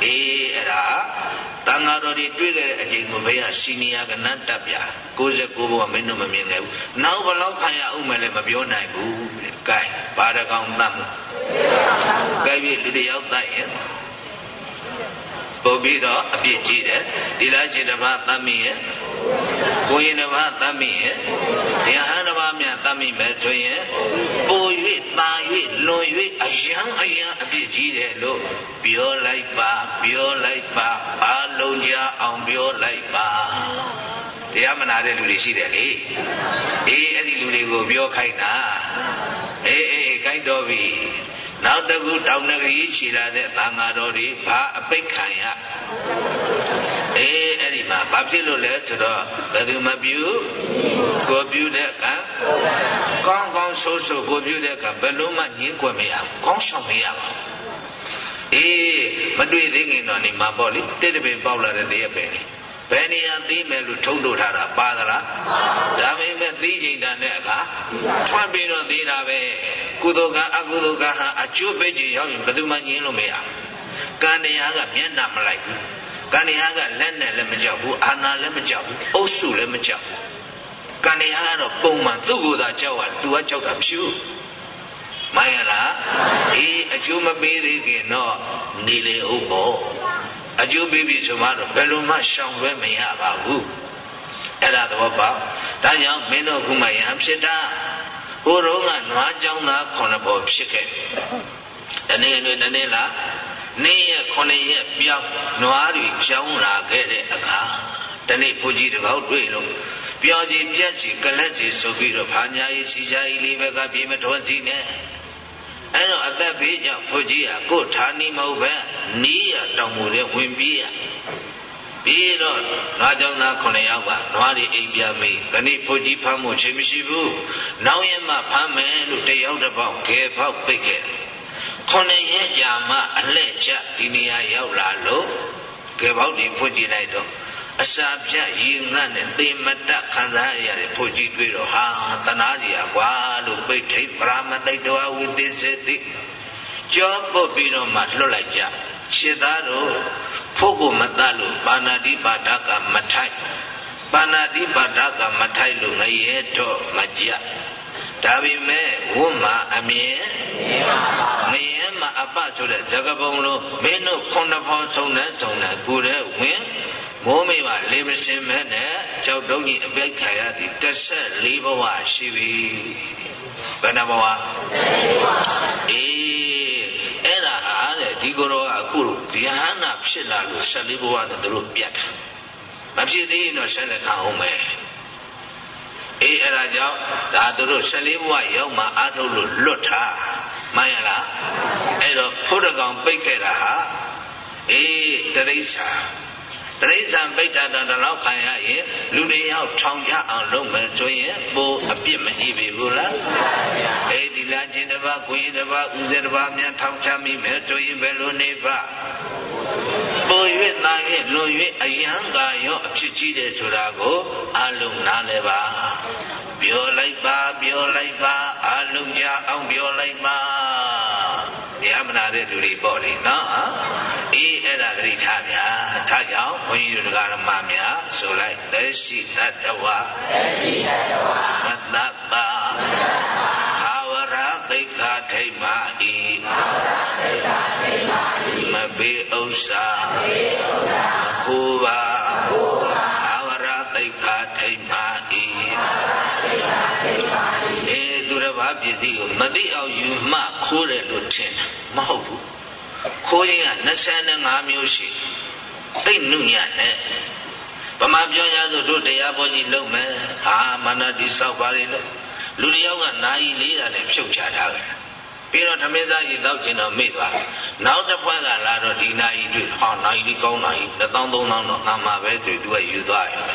[SPEAKER 1] အေးအဲ့ဒါ တန်ဃာတော်တွေတွေ့ခဲ့တဲ့အချိန်ကိုဘယ်ဟာစီနီယာကနတ်တပ်ပြ69ဘုံကမင်းတို့မမြင်ခဲ့ဘူးနောက်ဘလောက်ခံရအောင်မယ်လည်းမပြောနိုင်ဘူးတဲ့ gain ဘာတကောင်တတ်မှု gain ပြီလူတယောက်တတ်ရင်ပို့ပြီးတော့အပြစ်ကြီးတယ်ဒီလားခြေတစ်ပါးတတ်မိရဲ့ကိုရင်တစ်ပါးတတ်မိရဲ့ဒီဟန်တစ် ပါးများတတ်မိမယ်ဆိုရင်ပို၍တာ၍လွန်၍အယံအယံအပြစ်ကြီးတယ်လို့ပြောလိုက်ပါပြောလိုက်ပါအလုံးကြအောင်ပြောလိုက်ပါတရားမနာတဲ့လူတွေရှိတယ်လေအေးအဲ့ဒီလူတွေကိုပြောခိုင်းတာအေးအေးကြိုက်တော့ပြီနောက်တကူတောင်နဂရီခြီလာတဲ့သံဃာတော်တွေဘာအပိတ်ခံရအေးအဲ့ဒီ မှာဘာဖြစ်လို့လဲဆိုတော့ဘယ်သူမပြုကိုပြုတဲ့ကံကောင်းကောင်းဆိုးဆိုးကိုပြုတဲ့ကံဘယ်လုံးမှညင်းကွယ်မရဘူးကောင်းဆောင်မရပါဘူးအေးမတွေ့သေးခင်တော့နေမှာပေါ့လေတစ်တပင်ပေါက်လာတဲ့တည်းပဲလေဘယ်နေရာသိမယ်လို့ထုံးထုတ်ထားတာပါသလားဒါပေမဲ့သိချိန်တန်တဲ့အခါထွန့်ပြီးတော့သိတာပဲကုသိုလ်ကအကုသိုလ်ကဟာအကျိုးပေးခြင်းရောက်ရင်ဘယ်သူမှညင်းလို့မရကံတရားကမျက်နှာမလိုက်ဘူး ကံတရားကလက်နဲ့လည်းမကြောက်ဘူးအာနာလည်းမကြောက်ဘူးအုပ်စုလည်းမကြောက်ဘူးကံတရားကတော့ပုံမှန်သူ့ကိုယ်သာကြောက်ရတယ်သူကကြောက်တာဖြူမှန်ရလားအေးအကျိုးမပေးသေးခင်တော့နေလေဟုတ်ပေါ့အကျိုးပေးပြီဆိုမှတော့ဘယ်လိုမှရှောင်လွဲမရပါဘူးအဲ့ဒါသဘောပေါက်ဒါကြောင့်မင်းတို့ခုမှယဟန်ဖြစ်တာဟိုတော့ကနွားကြောင်းသားခုနှစ်ဘောဖြစ်ခဲ့တနေ့နေ့တနေ့လား နေ့ရက်ခုနှစ်ရက်ပြောင်းနွားတွေကြောင်းလာခဲ့တဲ့အခါတနေ့ဘုကြီးတကောက်တွေ့လို့ပြောကြည့်ပြက်ကြည့်ကလက်ကြည့်ဆိုပြီးတော့ဖာညာရေးစီချာကြီးလေးဘက်ကပြေမတော်စီနဲ့အဲ့တော့အသက်ဘေးကြောင့်ဘုကြီးကကိုယ်ဌာနီမဟုတ်ပဲနီးရတောင်မူတဲ့ဝင်ပြေးရပြီးတော့နွားကြောင့်သား9ယောက်ကနွားတွေအိမ်ပြမေးခဏိဘုကြီးဖမ်းမှုချိန်မရှိဘူးနောက်ရမှဖမ်းမယ်လို့တယောက်တစ်ပေါက်ခဲဖောက်ပိတ်ခဲ့ ခုနှစ်ရက်ကြာမှအလှဲ့ချဒီနေရာရောက်လာလို့ကဲပေါက်ဒီဖွင့်ကြည့်လိုက်တော့အစာပြရေငတ်နဲ့သေမတခံစားရတဲ့ဖွင့်ကြည့်တွေ့တော့ဟာသနာကြီးอ่ะကွာလို့ပိဋိပရမသိတဝဝိသေစေတိကြောပုတ်ပြီးတော့မှလွတ်လိုက်ကြရှင်းသားတို့ဖို့ကိုမတတ်လို့ပါဏာတိပါဒကမထိုက်ပါဏာတိပါဒကမထိုက်လို့ငရဲတော့မကြ ဒါပေမဲ့ဝတ်မှာအမြင်ငရဲမှာအပဆိုတဲ့ဇဂပုံလုံးမင်းတို့ခုနှစ်ဖောင်းဆုံးတဲ့ဆုံးတဲ့ကိုယ်တဲ့ဝင်မိုးမိပါလေမစင်မဲနဲ့ကြောက်တုံးကြီးအပိတ်ခံရသည်14ဘဝရှိပြီဘယ်နှဘဝအေးအဲ့ဒါဟာတဲ့ဒီကိုယ်တော်ကအခုဒီဟန္နာဖြစ်လာလို့14ဘဝနဲ့သူတို့ပြတ်တာမဖြစ်သေးရင်တော့ဆက်လက်ခံအောင်မယ် အေးအဲ့ဒါကြောင့်ဒါသူတို့14ဘဝရောက်မှအာထုတ်လို့လွတ်တာမှန်ရလားအဲ့တော့ဖုဒ္ဓကောင်ပိတ်ခဲ့တာဟာအေးတရိစ္ဆာ တရိစ္ဆာန်ပိဋ္ဌာတတလောက်ခံရရင်လူတွေရောက်ထောင်ချအောင်လုပ်မယ်ဆိုရင်ပိုအပြစ်မကြည့်ပြီဘူးလားအေးဒီလာချင်းတစ်ပါးကိုရင်တစ်ပါးဦးစေတစ်ပါးများထောင်ချမိမယ်ဆိုရင်ဘယ်လိုနေပါပို၍သား၍လွန်၍အယံကာရောအဖြစ်ကြီးတယ်ဆိုတာကိုအလုံးနားလဲပါပြောလိုက်ပါပြောလိုက်ပါအလုံးကြအောင်ပြောလိုက်ပါတရားမနာတဲ့လူတွေပေါ့လေနော်အေးအဲ့ဒါသတိထားဗျာထားကြောင့်ဘုန်းကြီးတို့ကဓမ္မများဆိုလိုက်သက်ရှိတတ္တဝသက်ရှိတတ္တဝမတ္တပါဘာဝရသိက္ခာထိမ္မာဤဘာဝရသိက္ခာထိမ္မာဤမပေဥစ္စာမပေဥစ္စာမခိုးပါမခိုးပါဘာဝရသိက္ခာထိမ္မာဤဘာဝရသိက္ခာထိမ္မာဤအေးသူတစ်ပါးပစ္စည်းကိုမသိအောင်ယူမှခိုးတယ်လို့ထင်တယ်မဟုတ်ဘူးခိုးခြင်းက25မျိုးရှိ သိနှုညံ့နဲ့ဗမာပြောရဆိုတို့တရားပေါ်ကြီးလုံးမယ်ဟာမာနတိဆောက်ပါလေလို့လူတယောက်ကနာယီလေးတာလည်းဖြုတ်ချထားကြတယ်ပြီးတော့ဓမင်းသားကြီးတောက်ကျင်တော့မေ့သွားနောက်တစ်ဖွဲ့ကလာတော့ဒီနာယီတွေ့ဟောနာယီလေးကောင်းနာယီတစ်သောင်းသုံးသောင်းတော့ငါမှပဲတွေ့သူကယူသွားရင်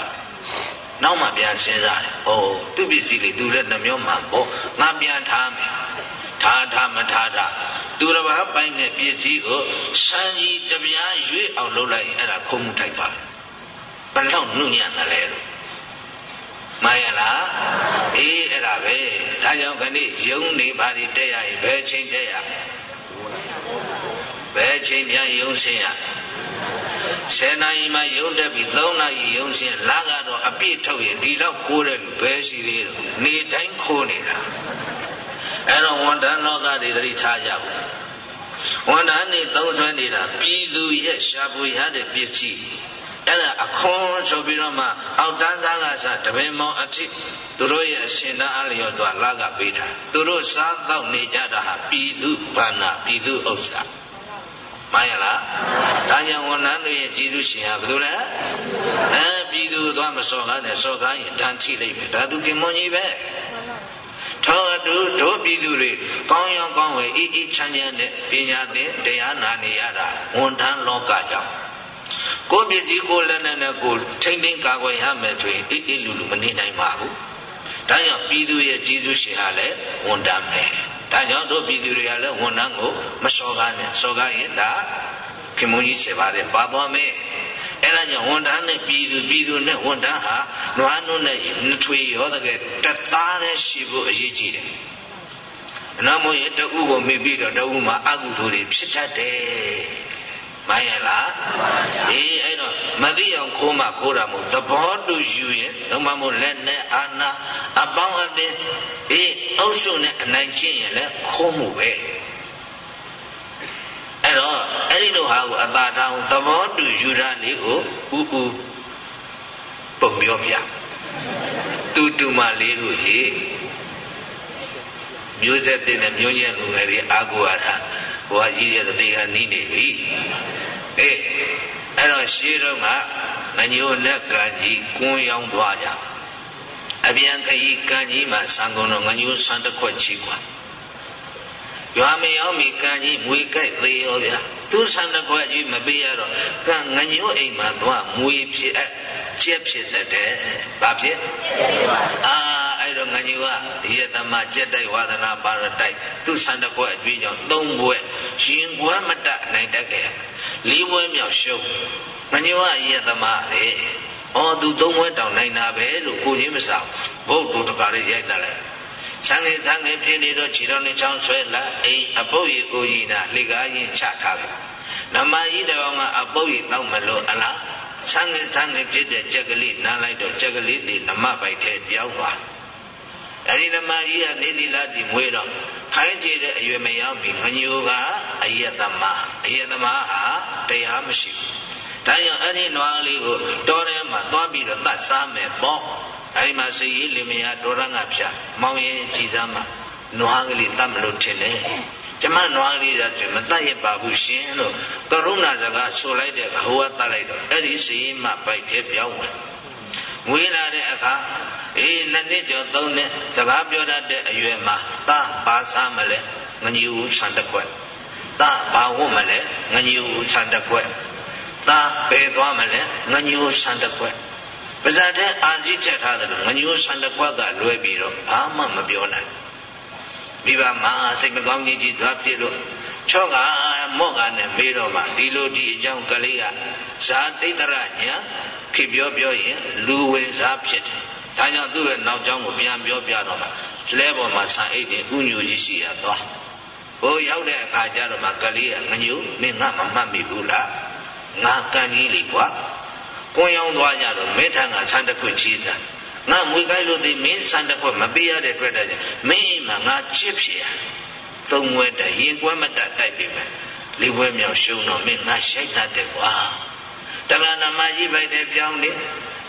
[SPEAKER 1] နောက်မှပြန်စဉ်းစားတယ်။ဟောသူပစ္စည်းလေးသူလည်းနှမျောမှပေါ့ငါပြန်ထားမယ်။ထားထားမထားထား သူတစ်ပါးပိုင်တဲ့ပစ္စည်းကိုစံကြီးတပြားရွေးအောင်လုပ်လိုက်ရင်အဲ့ဒါခုံမှုထိုက်ပါဘယ်လောက်နှုညံ့တယ်လဲလို့မှန်ရလားအေးအဲ့ဒါပဲဒါကြောင့်ခဏယုံနေပါလိတက်ရရင်ဘယ်ချိန်တက်ရဘယ်ချိန်ပြန်ယုံစင်ရ10နာရီမှယုံတက်ပြီး3နာရီယုံစင်လကတော့အပြည့်ထုတ်ရင်ဒီတော့ခိုးတယ်လို့ဘယ်ရှိသေးလို့နေတိုင်းခိုးနေတာအဲ့တော့ဝန်တန်းလောကတွေသတိထားကြဘူး ဝန်တန်းနေသုံးဆွဲနေတာပြည်သူရဲ့ရှားပွေရတဲ့ပစ္စည်းအဲ့ဒါအခွန်ဆိုပြီးတော့မှအောက်တန်းသားကစတပင်မောအထိသူတို့ရဲ့အရှင်တန်းအလျော်စွာလာကပေးတာသူတို့စားတော့နေကြတာဟာပြည်သူဘာနာပြည်သူဥစ္စာမှန်ရလားဒါကြောင့်ဝန်ထမ်းတွေရဲ့ကျေးဇူးရှင်ဟာဘယ်လိုလဲအဲပြည်သူသွားမစော်ကားနဲ့စော်ကားရင်တန်ထိလိုက်ပဲဒါသူခင်မွန်ကြီးပဲ ထောအတူတို့ပြည်သူတွေကောင်းရောင်းကောင်းဝယ်အေးအေးချမ်းချမ်းနဲ့ပညာသင်တရားနာနေရတာဝန်ထမ်းလောကကြောင့်ကိုပစ္စည်းကိုလက်နဲ့နဲ့ကိုထိမ့်သိမ်းကာကွယ်ရမယ်ဆိုရင်အေးအေးလူလူမနေနိုင်ပါဘူးဒါကြောင့်ပြည်သူရဲ့ကျေးဇူးရှင်ဟာလည်းဝန်တမ်းပဲဒါကြောင့်တို့ပြည်သူတွေကလည်းဝန်တမ်းကိုမစော်ကားနဲ့စော်ကားရင်ဒါခင်မုန်းကြီးစေပါတယ်ပါသွားမယ် အဲ့ဒါကြောင့်ဝန်တန်းနဲ့ပြည်သူပြည်သူနဲ့ဝန်တန်းဟာနွားနုနဲ့နှထွေရောတကယ်တသားနဲ့ရှိဖို့အရေးကြီးတယ်။နောက်မို့ရင်တဦးကိုမိပြီးတော့တဦးမှာအကုသိုလ်တွေဖြစ်တတ်တယ်။မှန်ရလား။အေးအဲ့တော့မသိအောင်ခိုးမှခိုးတာမဟုတ်သဘောတူယူရင်ဘုမမို့လက်နဲ့အာနာအပေါင်းအသင်းအေးအုပ်စုနဲ့အနိုင်ကျင့်ရင်လည်းခိုးမှုပဲ။ အဲ့တော့အဲ့ဒီလိုဟာကိုအသာတောင်သဘောတူယူရလေးကိုဥဥပုံပြောပြတူတူမလေးတို့ရေမျိုးဆက်တဲ့နဲ့မျိုးညက်လူငယ်တွေအာကိုရတာဘဝကြီးရဲ့တေကနီးနေပြီအေးအဲ့တော့ရှေးတော့ကမညိုနဲ့ကံကြီးကွန်းရောင်းသွားကြအပြန်ခရီးကံကြီးမှာဆံကုန်တော့ငညိုဆံတစ်ခွက်ချီကွာ ရွာမရောက်မီကံကြီးမွေကြိုက်သေးရောဗျာသူဆန္ဒခွက်ကြီးမပေးရတော့ကံငညို့အိမ်မှာသွားမွေဖြစ်အပ်ကျက်ဖြစ်တတ်တယ်။ဘာဖြစ်။အာအဲ့အဲဒါငညူကရေသမကြက်တိုက်ဝါဒနာပါရတိုက်သူဆန္ဒကွက်အကျွေးကြောင့်သုံးဘွဲ့ရင်ကွက်မတနိုင်တတ်ခဲ့လေးဘွဲ့မြောက်ရှုံးငညူကရေသမပဲအော်သူသုံးဘွဲ့တောင်နိုင်တာပဲလို့ကိုချင်းမစားဘုတ်သူတကားလေးရိုက်တယ် ဆန်းငယ်ဆန်းငယ်ဖြစ်နေတော့ခြေတော်နဲ့ချောင်းဆွဲလာအိမ်အပုပ်ရီအိုကြီးနာလှေကားရင်ချထားတယ်နမကြီးတော်ကအပုပ်ရီတောက်မလို့အလားဆန်းငယ်ဆန်းငယ်ဖြစ်တဲ့ကြက်ကလေးနားလိုက်တော့ကြက်ကလေးဒီနမပိုက်ထဲပြောင်းသွားအဲဒီနမကြီးကနေသီလာတိမွေးတော့ခိုင်းကြည့်တဲ့အရွယ်မရောက်မီငညိုကအယတမအယတမဟာတရားမရှိဘူးဒါကြောင့်အဲ့ဒီနွားလေးကိုတောထဲမှာသွားပြီးတော့တတ်စားမယ်ပေါ့ အဲဒီမှာစည်ရည်လင်မယားဒေါရငါဖြာမောင်ရင်ကြည်စမ်းမှာနွားကလေးတတ်မလို့ထင်တယ်ကျမနွားလေးသာဆိုမတတ်ရပါဘူးရှင်လို့ကရုဏာစကားဆိုလိုက်တဲ့ဟိုကတတ်လိုက်တော့အဲ့ဒီစည်ရည်မှပိုက်ထဲပြောင်းဝင်ငွေလာတဲ့အခါအေးနှစ်နှစ်ကျော်သုံးနှစ်စကားပြောတတ်တဲ့အရွယ်မှာတာပါစားမလဲငညူဆန်တကွက်တာဘာဝတ်မလဲငညူဆန်တကွက်တာပယ်သွားမလဲငညူဆန်တကွက် ပါဇာတဲ့အာဇိချက်ထားတယ်လို့ငညိုးဆန်တကွက်ကလွဲပြီးတော့ဘာမှမပြောနိုင်မိဘမှာစိတ်မကောင်းကြီးကြီးသွားဖြစ်လို့ချော့ကမော့ကနဲ့မေးတော့မှဒီလိုဒီအကြောင်းကလေးကဇာတိတ်တရညာဖြစ်ပြောပြောရင်လူဝင်စားဖြစ်တယ်ဒါကြောင့်သူ့ရဲ့နောက်ကျောင်းကိုပြန်ပြောပြတော့မှလဲပေါ်မှာဆန်အိတ်တွေဥညိုကြီးရှိရသွားဟိုရောက်တဲ့အခါကျတော့မှကလေးကငညိုးမင်းငါမမှတ်မိဘူးလားငါကံကြီးလေကွာ ကွန်ရောင်းသွားကြတော့မဲထံကဆန်းတစ်ခွချီးတာငါမွေကိုက်လို့ဒီမင်းဆန်းတစ်ခွမပေးရတဲ့အတွက်တည်းမင်းအိမ်မှာငါချစ်ဖြစ်ရသုံးဝဲတည်းရင်ကွမ်းမတတ်တိုက်ပြီမယ်လေးပွဲမြောက်ရှုံတော့မင်းငါရှိုက်တတ်တယ်ကွာတက္ကနာမကြီးပိုက်တဲ့ပြောင်းနေ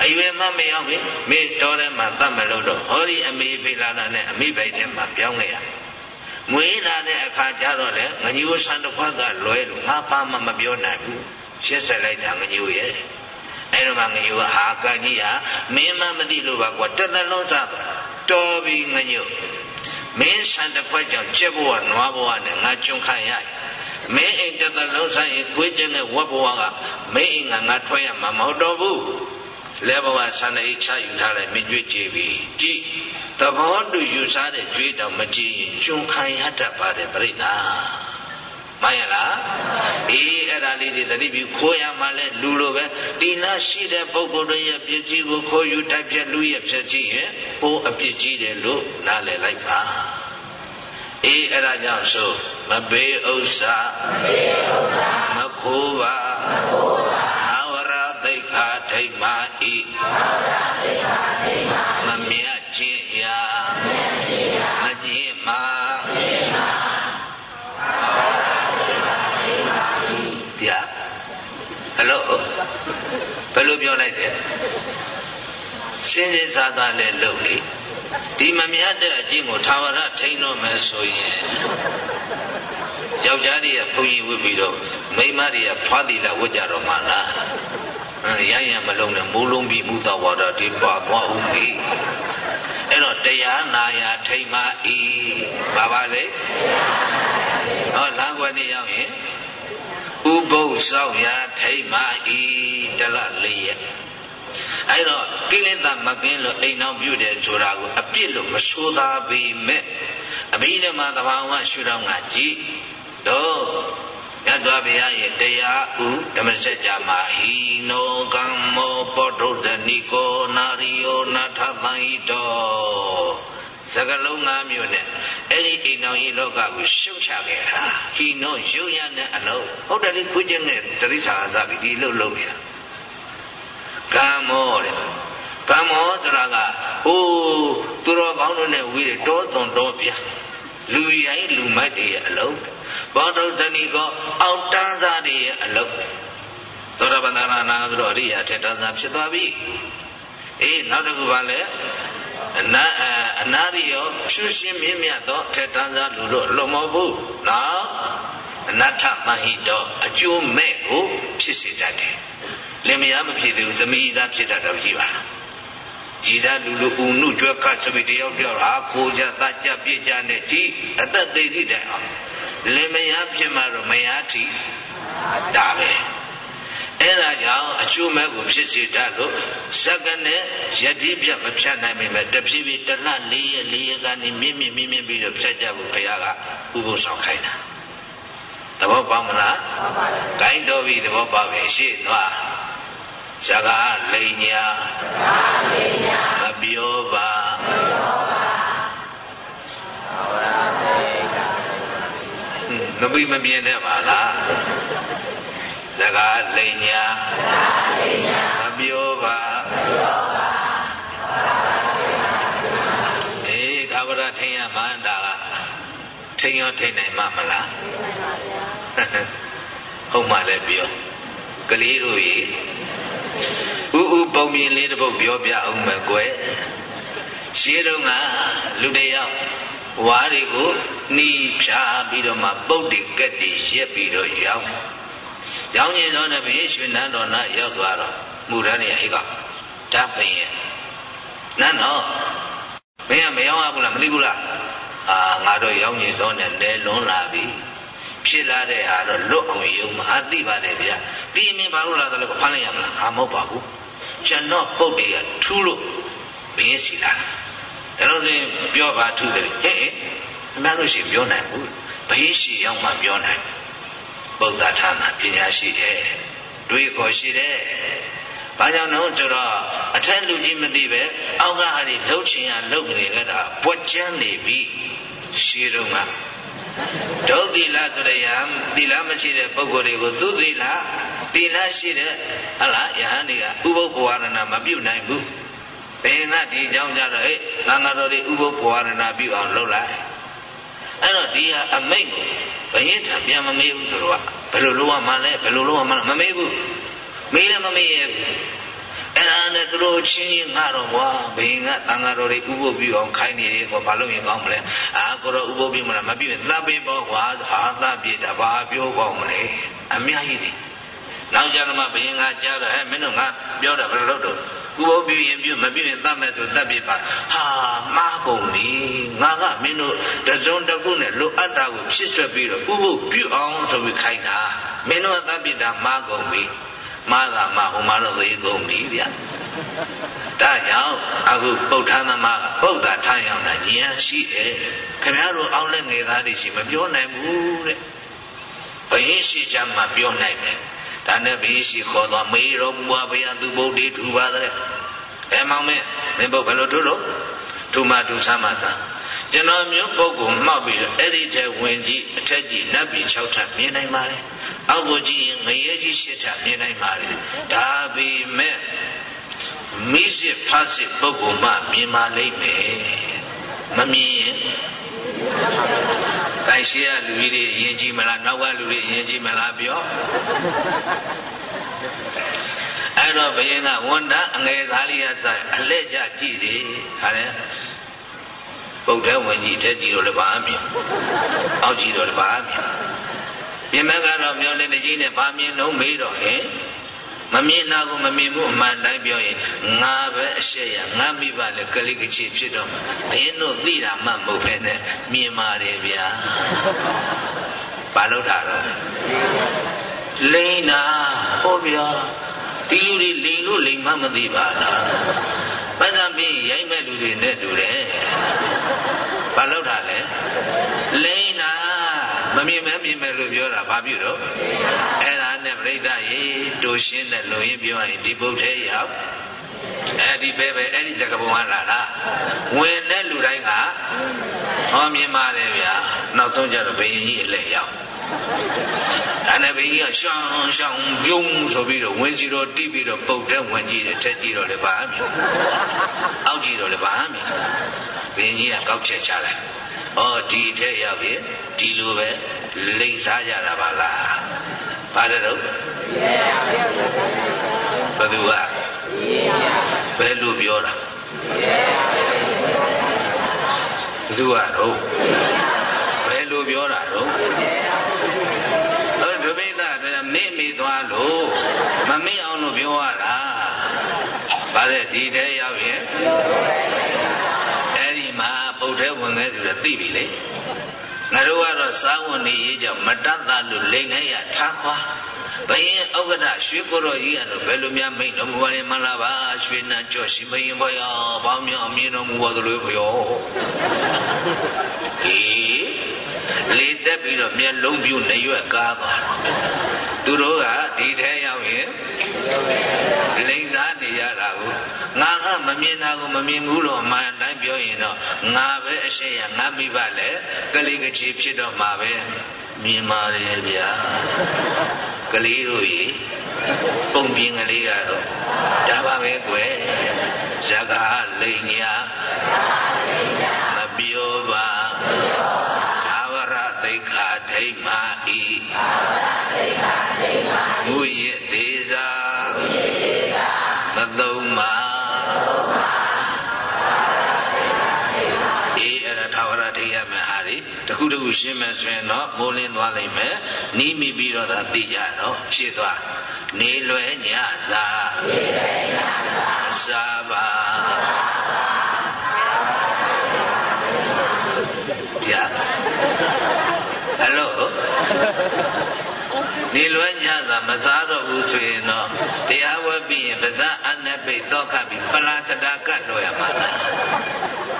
[SPEAKER 1] အရွယ်မမရောက်ပြီမင်းတော်ထဲမှာတတ်မလို့တော့ဟောဒီအမေဖေလာတာနဲ့အမိပိုက်ထဲမှာပြောင်းခဲ့ရမွေးလာတဲ့အခါကျတော့လေငညိုးဆန်တစ်ခွက်ကလွဲလို့ငါပါမမပြောနိုင်ဘူးရှင်းဆက်လိုက်တာငညိုးရဲ့ အဲ့တော့မှငညိုကဟာကကြီးဟာမင်းမမသိလို့ပါကွာတသက်လုံးစားတော်ပြီငညိုမင်းဆန်တစ်ခွက်ကြောင့်ကျက်ဘဝနွားဘဝနဲ့ငါကျွန်းခံရမင်းအိမ်တသက်လုံးစားရင်ကိုယ်ကျင်းတဲ့ဝတ်ဘဝကမင်းအိမ်ကငါထွက်ရမှာမဟုတ်တော့ဘူးလဲဘဝဆန္ဒအိချယူထားလိုက်မကြွေးကြည်ပြီကြည်သဘောတူယူစားတဲ့ကြွေးတောင်မကြည်ရင်ကျွန်းခံရတတ်ပါတယ်ပြိတ္တာ မှန်ရလားအေးအဲ့ဒါလေးတွေတတိပြီးခိုးရမှလဲလူလိုပဲတိနာရှိတဲ့ပုဂ္ဂိုလ်တွေရဲ့ပြစ်ကြီးကိုခိုးယူတိုက်ပြလူရဲ့ဖြစ်ကြီးရဲ့ပိုးအပြစ်ကြီးတယ်လို့နားလည်လိုက်ပါအေးအဲ့ဒါကြောင့်ဆိုမပေးဥစ္စာမပေးဥစ္စာမခိုးပါမခိုး ယ်လိုပြောလိုက်တယ်စင်စစ်စားသားနဲ့လုပ်လေဒီမမြတ်တဲ့အကျင့်ကိုသာဝရထိန်းတော့မယ်ဆိုရင်ယောက်ျားတွေကဘုန်းကြီးဝတ်ပြီးတော့မိန်းမတွေကဖွားတိလာဝတ်ကြတော့မှလားအဲရရမလုံးနဲ့မိုးလုံးပြီးမှုတော်ဝါဒဒီပါသွားဦးမေအဲ့တော့တရားနာယာထိမ့်မဤဘာပါလဲဟောလမ်းွယ်နေရောက်ရင် ဥပုပ်ဆောက်ရာထိမ့်မဤတလလေးရဲ့အဲ့တော့ကိလေသာမကင်းလို့အိမ်အောင်ပြုတယ်ဆိုတာကိုအပြစ်လို့မဆိုသာပေမဲ့အဘိဓမ္မာသဘာဝရှုတော့ငါကြည့်တော့မြတ်စွာဘုရားရဲ့တရားဥဓမ္မစကြာမှာဟိနောကမ္မောပောထုဒ္ဓနိကောနာရိယောနာထသံဟိတော စကလုံး၅မျိုးနဲ့အဲ့ဒီအိမ်တော်ကြီးလောကကိုရှုပ်ချခဲ့တာဟိနောရုပ်ရတဲ့အလုံးဟုတ်တယ်လေကိုကျင်းတဲ့တရိစ္ဆာန်သပြီဒီလို့လုံးနေတာကမ္မောတဲ့ကမ္မောဆိုတာကဟိုးသူတော်ကောင်းတို့နဲ့ဝီးတယ်တောသွန်တောပြလူရိုင်းလူမိုက်တွေရဲ့အလုံးဘောဓုတဏီကောအောက်တန်းသားတွေရဲ့အလုံးသောရပန္နနာဆိုတော့အရိယာထေတ္တသာဖြစ်သွားပြီအေးနောက်တစ်ခုပါလဲ အနာအနာရိယောဖြူရှင်မြင့်မြတ်သောထေတ္တသာလူတို့လွန်မဘူးနော်အနတ္ထမဟိတောအကျိုးမဲ့ကိုဖြစ်စေတတ်တယ်လင်မယားမဖြစ်သေးဘူးသမီးသားဖြစ်တတ်တော့ရှိပါလားကြည်သာလူလူဥနုကျွဲခတ်စပိတယောက်တယောက်ဟာကိုကြတကြပြစ်ကြနဲ့ကြည်အသက်သေးသည့်တိုင်အောင်လင်မယားဖြစ်မှတော့မယားထီဒါပဲ အဲ့ဒါကြောင့်အကျိုးမဲ့ကိုဖြစ်စေတတ်လို့ဇက်ကနဲ့ယတိပြမဖြတ်နိုင်ပေမဲ့တဖြည်းဖြည်းတလလေးရလေးရကနေမြင့်မြင့်မြင့်မြင့်ပြီးတော့ဖြတ်ကြဖို့ဘုရားကဥပုသ်ဆောင်ခိုင်းတာသဘောပေါက်မလားဂိုင်းတော်ပြီသဘောပေါက်ပြီရှေ့သွားဇကလိန်ညာမပြောပါမပြီးမပြင်းနဲ့ပါလား စကားလိန်ညာမပြောပါအေးသာဝရထိန်ရမန္တာကထိန်ရောထိန်နိုင်မှာမလားဟုတ်မှလည်းပြောကလေးတို့ရေဥဥပုံမြင်လေးတစ်ပုတ်ပြောပြအောင်မယ်ကွယ်ရှင်းတော့ကလူတယောက်ဝါးတွေကိုနှီးဖြာပြီးတော့မှပုတ်တိကက်တိရက်ပြီးတော့ရောက် ရောင်းကြီးသောနဲ့ဘုရင်ရွှေနန်းတော်နာရောက်သွားတော့မူရဏိဟိကဓာတ်ပင်ရဲ့နန်းတော်မင်းကမရောင်းရဘူးလားမသိဘူးလားအာငါတို့ရောင်းကြီးသောနဲ့လဲလွန်လာပြီဖြစ်လာတဲ့ဟာတော့လွတ်အောင်ယုံမှာသိပါတယ်ဗျာပြီးမင်းဘာလို့လာတယ်လဲဖမ်းလိုက်ရမလားဟာမဟုတ်ပါဘူးကျွန်တော်ပုတ်တွေကထူးလို့ဘင်းစီလာဒါလို့ဆိုရင်ပြောပါထူးတယ်ဟဲ့ဟဲ့အမှန်လို့ရှိပြောနိုင်ဘူးဘင်းစီရောက်မှပြောနိုင် ပုဒ္ဒဌာနပညာရှိတယ်တွေးခေါ်ရှိတယ်ဘာကြောင့်လဲဆိုတော့အထက်လူကြီးမသိပဲအောက်ကဟာဒီလှုပ်ချင်ရလှုပ်နေကြတာပွက်ကျန်းနေပြီရှင်းတော့ကဒုသီလဆိုတဲ့ယဟန်သီလမရှိတဲ့ပုဂ္ဂိုလ်တွေကိုသူသီလသီလရှိတဲ့ဟလားယဟန်တွေကဥပုပ်ဘဝရဏမပြုတ်နိုင်ဘူးဘယ်ကဒီအကြောင်းကြတော့ဟဲ့သံဃာတော်တွေဥပုပ်ဘဝရဏပြုအောင်လုပ်လိုက်အဲ့တော့ဒီဟာအမိတ်ကို ဘယင်းထပြန်မမေးဘူးသူတို့ကဘယ်လိုလုပ်ရမှလဲဘယ်လိုလုပ်ရမှလဲမမေးဘူးမေးလည်းမမေးရဘူးအဲ့ဒါနဲ့သူတို့ချင်းချင်းငါတော့ကွာဘယင်းကတန်ဃာတော်တွေဥပုပ်ပြုအောင်ခိုင်းနေတယ်ကွာဘာလို့ရင်ကောင်းမလဲအာကိုတော့ဥပုပ်ပြုမလားမပြုရင်သတ်ပေးပေါ့ကွာဟာသတ်ပြတာဘာပြောကောင်းမလဲအများကြီးတယ်နောက်ကြတော့မှဘယင်းကကြားတော့ဟဲ့မင်းတို့ငါပြောတာဘယ်လိုလုပ်တော့ ဥပုပ်ပြုရင်ပြုမပြုရင်သတ်မဲ့ဆိုသတ်ပြပါဟာမှားကုန်ပြီငါကမင်းတို့တစုံတစ်ခုနဲ့လိုအပ်တာကိုဖြစ်ဆွဲပြီးတော့ဥပုပ်ပြုအောင်ဆိုပြီးခိုင်းတာမင်းတို့ကသတ်ပြတာမှားကုန်ပြီမှားတာမှဟိုမှာတော့သေကုန်ပြီဗျဒါကြောင့်အခုပုတ်ထမ်းသမားကပုတ်တာထမ်းရောက်တာဉာဏ်ရှိတယ်ခင်ဗျားတို့အောင်းလက်ငယ်သားတွေရှိမပြောနိုင်ဘူးတဲ့ဘယင်းရှိချမ်းမှပြောနိုင်မယ် ဒါနဲ့ဘယင်းရှိခေါ်သွားမေတော်မူပါဗျာသူဗုဒ္ဓထူပါတဲ့အဲမောင်မင်းမင်းဘုတ်ဘယ်လိုထူလို့ထူမှထူဆမ်းမှသာကျွန်တော်မျိုးပုဂ္ဂိုလ်မှောက်ပြီးတော့အဲ့ဒီထဲဝင်ကြည့်အထက်ကြီးနတ်ပြည်6ထပ်မြင်နိုင်ပါလေအောက်ကိုကြည့်ရင်ငရဲကြီး7ထပ်မြင်နိုင်ပါလေဒါပေမဲ့မိစစ်ဖတ်စစ်ပုဂ္ဂိုလ်မှမြင်ပါလိမ့်မယ်မမြင်ရင် ကိုင်ရှိရလူကြီးတွေယဉ်ကြည်မလားနောက်ကလူတွေယဉ်ကြည်မလားပြောအဲ့တော့ဘယင်းကဝန်တအငယ်သားလေးရသအလှည့်ကြကြည့်တယ်ဟာလေပုတ်ထဲဝင်ကြည့်ထက်ကြည့်တော့လည်းဘာအမြင်အောက်ကြည့်တော့လည်းဘာအမြင်ပြင်မကတော့မျောလင်းကြီးနဲ့ဘာမြင်တော့မေးတော့ဟင် မမြင်နာကိုမမြင်ဘူးအမှန်တိုင်းပြောရင်ငါပဲအရှက်ရငါမိဘလည်းကလေးကချီဖြစ်တော့ဘင်းတို့သိတာမှမဟုတ်ဖ ೇನೆ မြင်ပါတယ်ဗျာဘာလို့တာတော့လိမ့်တာဟောဗျာဒီလူတွေလိန်လို့လိန်မှမသိပါလားပတ်သက်ပြီးရိုက်မဲ့လူတွေနဲ့တူတယ်ဘာလို့တာလဲလိန်တာမမြင်မဲမြင်မဲလို့ပြောတာဘာပြုတော့အဲ့ဒါ နဲ့ပြိဿရေတူရှင်းတဲ့လူရင်းပြောရင်ဒီပုတ်ထဲရောက်အဲ့ဒီပဲပဲအဲ့ဒီဇကပုံကလာတာဝင်တဲ့လူတိုင်းကဟောမြင်ပါတယ်ဗျာနောက်ဆုံးကြတော့ဘယင်ကြီးအလဲရောက်ဒါနဲ့ဘယင်ကြီးကရှောင်းရှောင်းပြုံးဆိုပြီးတော့ဝင်စီတော့တိပြီးတော့ပုတ်တဲ့ဝင်ကြည့်တယ်ထက်ကြည့်တော့လည်းဘာမှမအောက်ကြည့်တော့လည်းဘာမှမဘယင်ကြီးကကောက်ချက်ချလိုက်ဩဒီထဲရောက်ပြီဒီလိုပဲ လိမ့်စားကြတာပါလားပါတယ်တော့ဘယ်သူကဘယ်လိုပြောတာဘယ်သူကတော့ဘယ်လိုပြောတာတော့အဲ့ဒုပိသတွေမေ့မိသွားလို့မမေ့အောင်လို့ပြောရတာဗါတဲ့ဒီထဲရောက်ရင်အဲ့ဒီမှာပုတ်ထဲဝင်ခဲ့ဆိုတော့သိပြီလေ ငါတို့ကတော့စာဝန်နေရေးကြောင့်မတတ်တာလို့လိန်နေရထားခွာဘယင်ဥက္ကဋ္ဌရွှေကိုတော်ကြီးကတော့ဘယ်လိုများမိတ်တော်မူပါလဲမလားပါရွှေနန်းကြော့ရှိဘယင်ဘယောဘောင်းမြောင်မြင်တော်မူပါသလိုဘယောအေး လေတက်ပြီးတော့မျက်လုံးပြူနေရွက်ကားသွားသူတို့ကဒီထဲရောက်ရင်လိမ့်စားနေရတာကိုငါကမမြင်တာကိုမမြင်ဘူးလို့အမှန်တိုင်းပြောရင်တော့ငါပဲအရှိရငါမိပါလေကလေးကချီဖြစ်တော့မှာပဲမြင်ပါလေဗျာကလေးတို့ရေပုံပြင်းကလေးကတော့ဒါပါပဲကွယ်ဇကာလိန်ညာမပြောပါအာဝရသိ ခာဒိမာဤမူရသေးသာမသုံးပါအေးအဲ့ဒါထာဝရတရားမဟာရီတခုတခုရှင်းမယ်ဆိုရင်တော့မိုးလင်းသွားလိမ့်မယ်နီးမိပြီးတော့သာသိကြတော့ဖြစ်သွားနေလွယ်ညစာနေလွယ်ညစာစာပါဗျာ ဟယ်လိုနေလွယ်ညစာမစားတော့ဘူးဆိုရင်တော့တရားဝဲပြီးရင်ပါဇက်အနက်ပိတ်တော့ခတ်ပြီးပလာစတာကတ်တော့ရမှာလား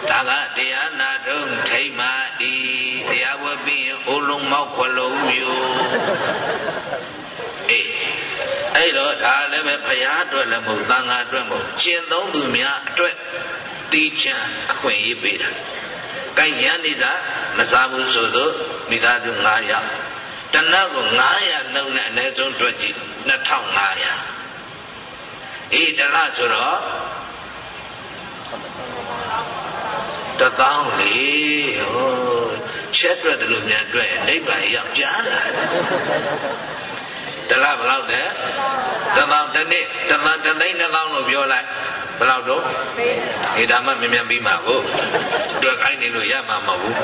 [SPEAKER 1] ဒါကတရားနာတုံးထိမ့်မာဤတရားဝဲပြီးရင်အိုလုံးမောက်ခွလုံးမျိုးအေးအဲ့တော့ဒါလည်းပဲဘုရားအတွက်လည်းမဟုတ်သံဃာအတွက်မဟုတ်ရှင်သုံးသူများအတွက်တီးချမ်းအခွင့်အရေးပေးတာ။ ကိုင်ရန်နေသာမစားဘူးဆိုတော့မိသားစု9ယောက်တနတ်ကို900နှုတ်နဲ့အနည်းဆုံးတွက်ကြည့်2500အေးတရဆိုတော့တသောင်းလေဟိုချက်တွက်တယ်လို့များတွက်နိဗ္ဗာန်ရောက်ကြားလာတလားဘယ်လောက်လဲတသောင်းတစ်နေ့တသန်းတစ်သိန်းတစ်သောင်းလို့ပြောလိုက် ဘယ်လောက်တော့အေးဒါမှမြန်မြန်ပြီးမှာကိုတွေ့ခိုင်းနေလို့ရမှာမဟုတ်ဘူး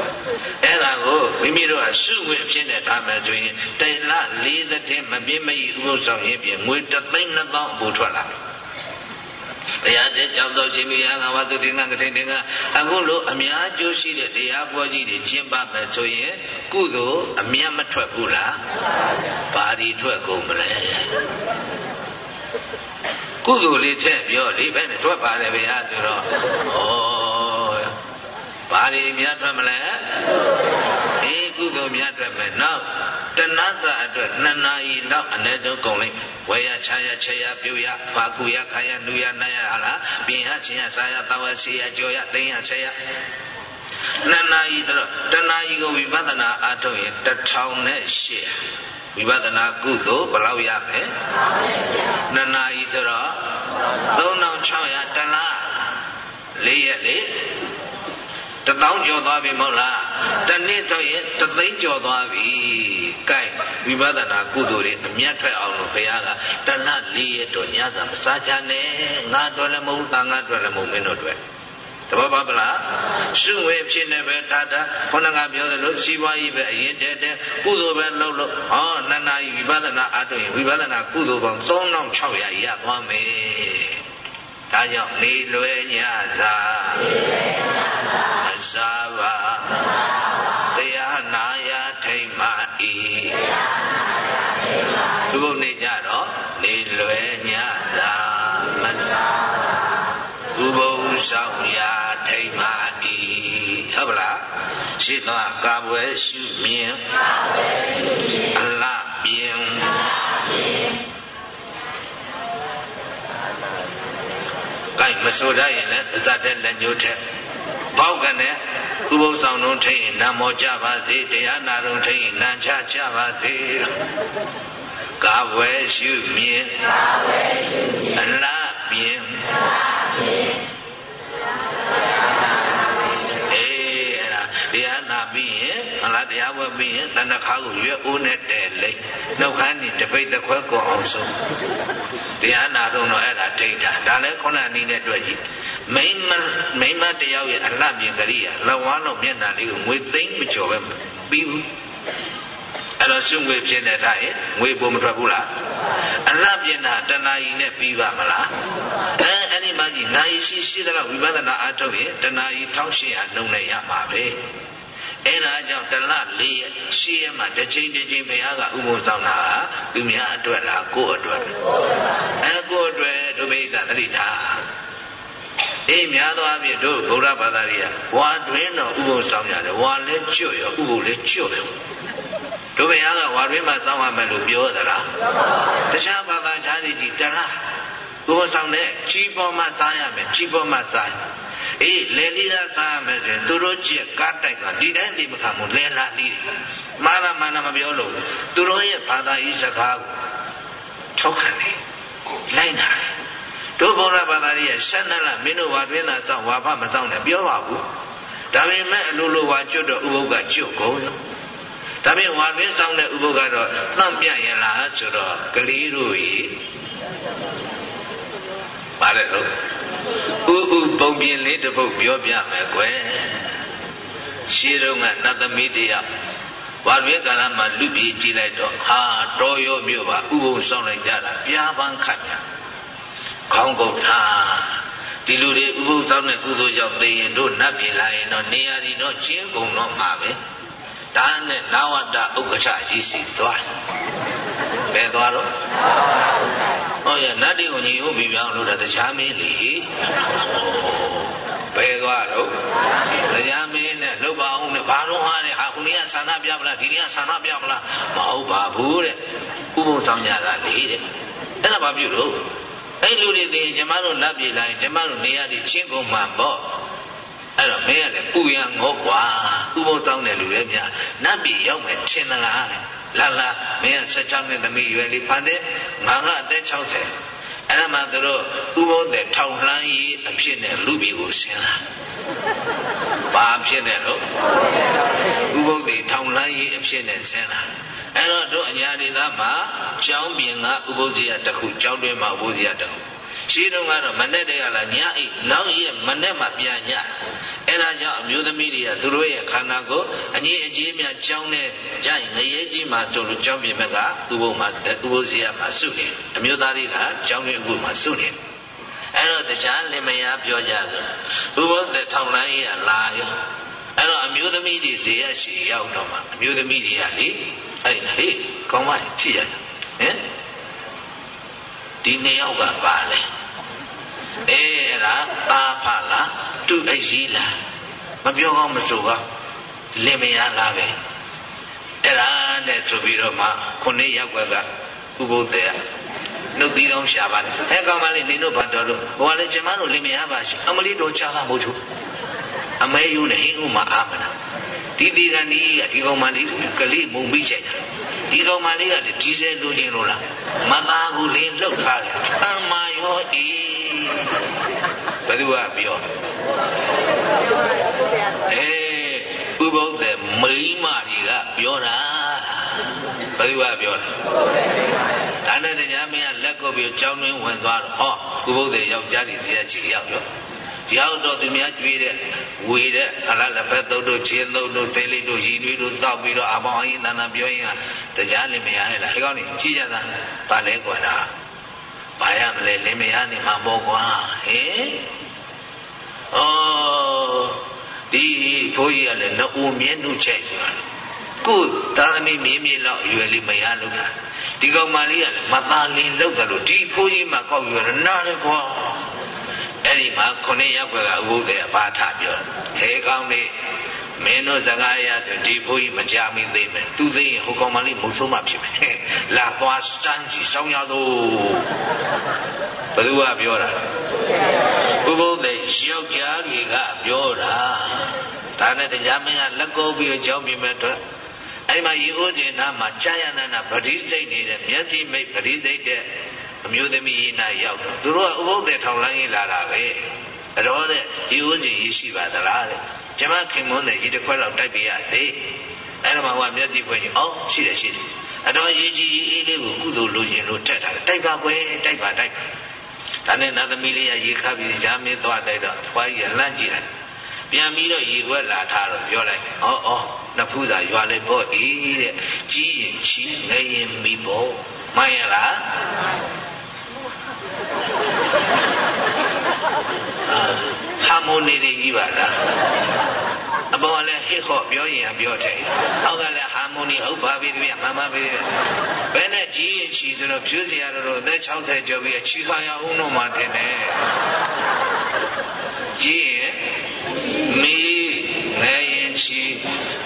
[SPEAKER 1] အဲ့ဒါကိုမိမိတို့ကစုဝင်အဖြစ်နဲ့ထားမယ်ဆိုရင်တိုင်လ၄သက်မပြည့်မဤဥပုသ်ဆောင်ရင်ပြင်ငွေတသိန်းနှစ်သောင်းအပူထွက်လာဘုရားတဲ့ကြောင့်တော်ရှင်မြတ်ငါဝသုတိငါကတိတင်ကအခုလိုအများကျိုးရှိတဲ့တရားပွဲကြီးတွေကျင့်ပမယ်ဆိုရင်ကုသိုလ်အမြတ်မထွက်ဘူးလားဘာဒီထွက်ကုန်မလဲ ကုသိုလ်လေးချက်ပြောလေဘယ်နဲ့ထွက်ပါလဲဗျာဆိုတော့ဩဘာဒီမြတ်ထွက်မလဲအေးကုသိုလ်မြတ်ထွက်မယ်နောက်တဏ္ဍသအတွက်နှစ်နာရီလောက်အနည်းဆုံးကုန်လိမ့်မယ်ဝေယချာယချေယပြုရဘာကုယခါယနုယနာယဟာလားပြင်ဟချင်းယစာယတဝစီယကြောယသိယဆေယနှစ်နာရီတော့တဏှာကြီးကိုဝိပဿနာအားထုတ်ရင်တထောင်နဲ့ရှစ် ဝိပဿနာကုသိုလ်ဘယ်လောက်ရမလဲနှစ်နာရီဆိုတော့3600တလား၄ရက်လေတသောင်းကျော်သွားပြီမဟုတ်လားတနေ့တော့ရင်တသိန်းကျော်သွားပြီကဲဝိပဿနာကုသိုလ်တွေအမြတ်ထွက်အောင်လို့ဘုရားကတဏှလေးရတော့ညသာမစားချနဲ့ငါတို့လည်းမဟုတ်တာငါတို့လည်းမဟုတ်မင်းတို့တွေ့ တဘောပါပလားရှုဝေဖြစ်နေပဲတာတာခေါင်းကပြောသလိုစီးပွားရေးပဲအရင်တည်းတည်းကုသိုလ်ပဲလုပ်လို့ဟောနှစ်နာရီဝိပဿနာအထုတ်ရင်ဝိပဿနာကုသိုလ်ပေါင်း3600ရသွားမယ်ဒါကြောင့်နေလွယ်ညစာနေလွယ်ညစာမစားပါတရားနာရထိမ့်မာဤဒီဘုံနေကြတော့နေလွယ်ညစာမစားဥပုသ်ဆောင်ရာ ရှိသောကာဝယ်ရှုမြင်အလပြင်းကိုက်မဆိုတတ်ရင်လည်းအစတဲ့လက်ညှိုးထက်ပေါက်ကနေဥပုသ်ဆောင်လုံးထိရင်နာမောကြပါစေတရားနာလုံးထိရင်နာချကြပါစေကာဝယ်ရှုမြင်အလားပြင်း ဟလားတရားဝဲပြီးရင်တဏ္ဍခါကိုရွက်ဦးနဲ့တဲလိမ့်နှုတ်ခမ်းနေတပိတ်တခွဲကိုအောင်ဆုံးတရားနာတော့တော့အဲ့ဒါထိတ်တာဒါလည်းခုနအနေနဲ့တွေ့ကြည့်မိမမိမတယောက်ရဲ့အလှပြင်ကလေးကလဝါလုံးမျက်နှာလေးကိုငွေသိမ့်မကျော်ပဲပြီးဘူးအဲ့တော့စုငွေဖြစ်နေတိုင်းငွေပုံမထွက်ဘူးလားအလှပြင်တာတဏှာကြီးနဲ့ပြီးပါမလားအဲအဲ့ဒီမှကြီးနိုင်ရှိရှိတဲ့ဝိပဿနာအထုတ်ရင်တဏှာကြီး1800နှုံနဲ့ရမှာပဲ အဲ့ဒါကြောင့်တလ၄ရက်ရှိရမှာတစ်ချိန်တစ်ချိန်ဘုရားကဥပုသ်ဆောင်တာသူသူများအတွက်လားကိုယ့်အတွက်အဲကိုယ့်အတွက်ဒုဗိဒသတိထားအေးများသောအားဖြင့်တို့ဗုဒ္ဓဘာသာတွေကဝါတွင်တော့ဥပုသ်ဆောင်ရတယ်ဝါလည်းကျွတ်ရောဥပုသ်လည်းကျွတ်ရောတို့ဘုရားကဝါတွင်မှာစောင့်ရမယ်လို့ပြောသလားတခြားဘာသာခြားတွေကြီးတလား ဥပုသ်ဆောင်တဲ့ကြီးပေါ်မှာစားရမယ်ကြီးပေါ်မှာစားအေးလေလီသာစားရမယ်ဆိုရင်သူတို့ကြက်ကားတိုက်ကဒီတိုင်းသိမခံဘူးလဲလာလီမာနမာနမပြောလို့သူတို့ရဲ့ဘာသာရေးစကားကိုထောက်ခံတယ်လိုက်နာတယ်တို့ဘုရားဘာသာရဲ့ဆက်နလမင်းတို့ဝါတွင်းသာစောင့်ဝါဖမစောင့်နဲ့ပြောပါဘူးဒါပေမဲ့အလိုလိုဝါကျွတ်တော့ဥပုပ်ကကျွတ်ကုန်ရောဒါပေမဲ့ဝါတွင်းဆောင်တဲ့ဥပုပ်ကတော့သန့်ပြရလားဆိုတော့ကလေးတို့ဤ ပါတယ်လို့ဥဥပုံပြင်းလေးတစ်ပုတ်ပြောပြမယ်ကွယ်ရှင်းတော့ကနတ်သမီးတယောက်ဝါရွေးကာလမှာလူပြေးကြည့်လိုက်တော့ဟာတော်ရောမြို့ပါဥပုံဆောင်လိုက်ကြတာပြားပန်းခတ်ညာခေါင်းကုတ်ဟာဒီလူတွေဥပုသ်ဆောင်တဲ့ကုသိုလ်ကြောင့်သိရင်တို့နတ်ပြည်လာရင်တော့နေရာဒီတော့ချင်းကုန်တော့မှာပဲဒါနဲ့နာဝတ္တဥက္ကဋ္ဌကြီးစီသွားဘယ်သွားတော့ ဟောရနတ်တွေကိုညီဟုတ်ပြီးပြောင်းလို့တရားမင်းလေဘယ်သွားတော့တရားမင်းနဲ့လှုပ်ပါအောင်နဲ့ဘာတော့ဟာတဲ့ဟာခုနေ့ကဆန္ဒပြမလားဒီနေ့ကဆန္ဒပြမလားမဟုတ်ပါဘူးတဲ့ဥပုံဆောင်ကြတာလေတဲ့အဲ့ဒါဘာပြုလို့အဲ့လူတွေသိရင်ကျမတို့လက်ပြေလိုက်ကျမတို့နေရာတွေချင်းကုန်မှာပေါ့အဲ့တော့မင်းကလည်းပူရန်ငေါ့ကွာဥပုံဆောင်တဲ့လူတွေများနတ်ပြည်ရောက်မယ်ထင်သလားတဲ့ လာလာမင်းက16နှစ်သမီးရွယ်လေးဖန်တဲ့ငါကအသက်60အဲ့ဒါမှသူတို့ဥပုသ်တဲ့ထောင်လှမ်းရေးအဖြစ်နဲ့လူပြည်ကိုဆင်းလာဘာဖြစ်တယ်လို့ဥပုသ်တဲ့ထောင်လှမ်းရေးအဖြစ်နဲ့ဆင်းလာအဲ့တော့တို့အညာဒေသမှာကျောင်းပြင်ကဥပုသ်ဇေယတစ်ခုကျောင်းတွင်းမှာဥပုသ်ဇေယတစ်ခု ရှိတုန်းကတော့မနဲ့တည်းကလာညအိတ်နောက်ရက်မနဲ့မှပြန်ညအဲ့ဒါကြောင့်အမျိုးသမီးတွေကသူတို့ရဲ့ခန္ဓာကိုအငြိအကျေးများကြောင်းနဲ့ကြရင်ငရဲကြီးမှာတို့လိုကြောင်းပြင်ဘက်ကဥပုသ်မှာဥပုသ်ဇေယမှာစုနေအမျိုးသားတွေကကြောင်းတွင်းဥပုသ်မှာစုနေအဲ့တော့တရားလင်မယားပြောကြဆိုဥပုသ်ထောင်လိုင်းရလာရောအဲ့တော့အမျိုးသမီးတွေဇေယရှိရောက်တော့မှအမျိုးသမီးတွေကလေအဲ့ဟေးကောင်းပါ့ထိရဟင်ဒီနှစ်ယောက်ကပါလဲ အေးအဲ့ဒါအာဖလားသူ့အကြီးလားမပြောကောင်းမဆိုကောင်းလင်မယားလားပဲအဲ့ဒါနဲ့ဆိုပြီးတော့မှခုနှစ်ယောက်ကဥပုသ္တေကနှုတ်သီးကောင်းရှာပါတယ်အဲကောင်မလေးနင်တို့ဘာတော်လို့ဟိုကလည်းကျမတို့လင်မယားပါရှိအမလေးတော်ချားတာမို့ချို့အမဲယူနဲ့ဟင်းဥမှာအာမနာဒီဒီကန်ဒီကဒီကောင်မလေးကလေးမုံပြီးချိန်တာ ဒီကောင်မလေးကလည်းဒီစဲလိုချင်လို့လားမသားဘူးလေလှုပ်ထားတယ်အမယောအေးဘယ်သူကပြောအေးဥပုသ္တေမိမတွေကပြောတာဘယ်သူကပြောတာဒါနဲ့တရားမင်းကလက်ကုပ်ပြီးကြောင်းတွင်းဝင်သွားတော့ဟောဥပုသ္တေယောက်ျားကြီးဇေယျကြီးရောက်ရော ရောက်တော့သူများကျွေးတဲ့ဝေတဲ့အလားလက်ဖက်သုံးတို့ချင်းသုံးတို့သိလိတို့ရည်တွေးတို့တောက်ပြီးတော့အပေါင်းအင်းတန်တန်ပြောရင်တရားလင်မယားဟဲ့လားအဲကောင်းနေကြည်ကြတာဗာလဲကွာတာဘာရမလဲလင်မယားနေမှာပေါ့ကွာဟင်ဩဒီဘိုးကြီးကလည်းနှအိုမြဲနှုတ်ချိုက်ဆိုတာကိုသားသမီးမြင်းမြင်းလောက်အရွယ်လေးမရလို့တာဒီကောင်မလေးကလည်းမသားလင်းလောက်တယ်လို့ဒီဖိုးကြီးမှကောက်ရွယ်နားလေကွာ အဲ့ဒီမှာခုနှစ်ယောက်ကဥပုသေအပါထပြောဟဲကောင်းနေမင်းတို့စကားရဆိုဒီဘုန်းကြီးမကြမီသိမယ်သူသိရင်ဟိုကောင်မလေးမုံဆုံးမှဖြစ်မယ်လာသွားစတန်းကြီးစောင်းရသောဘယ်သူကပြောတာဥပုသေယောက်ျားတွေကပြောတာဒါနဲ့တရားမင်းကလက်ကုပ်ပြီးကြောင်းပြမဲ့အတွက်အဲ့မှာရေဦးကျင်နာမှာကြာရနာနာပဋိစိတ်နေတဲ့မျက်စိမိတ်ပဋိစိတ်တဲ့ အမျိုးသမီးနာရောက်တော့သူတို့ကဥပုသေထောင်လန်းကြီးလာတာပဲအတော်တဲ့ရေဦးကျင်ရေးရှိပါသလားတဲ့ကျမခင်မွန်းတဲ့ဒီတစ်ခွက်လောက်တိုက်ပြရသေးအဲ့ဒါမှဟိုမျက်စိဖွင့်ကြည့်အော်ရှိတယ်ရှိတယ်အတော်ရေးကြီးကြီးအေးလေးကိုကုသိုလ်လိုချင်လို့ထက်ထားတယ်တိုက်ပါကွယ်တိုက်ပါတိုက်ပါဒါနဲ့နတ်သမီးလေးကရေခါပြီးဈာမင်းသွားတိုက်တော့ဖွားကြီးကလန့်ကြည့်လိုက်ပြန်ပြီးတော့ရေခွက်လာထားတော့ပြောလိုက်ဩဩနဖူးစာရွာလေးပေါ့ဤတဲ့ကြီးရင်ချီငရင်မိပေါ့မှန်ရလား ဟာမိုနီတွေကြီးပါလားအပေါ်လည်းဟစ်ခေါ့ပြောရင်ပြောတယ်အောက်ကလည်းဟာမိုနီဟုတ်ပါပြီတပြမမပြီဘယ်နဲ့ကြီးရင်ချီဆိုတော့ဖြူးစရာတို့အသက်60ကျော်ပြီးအချီခံရအောင်တော့မှတင်တယ်ကြီးရင်မီးငယ်ရင်ချီ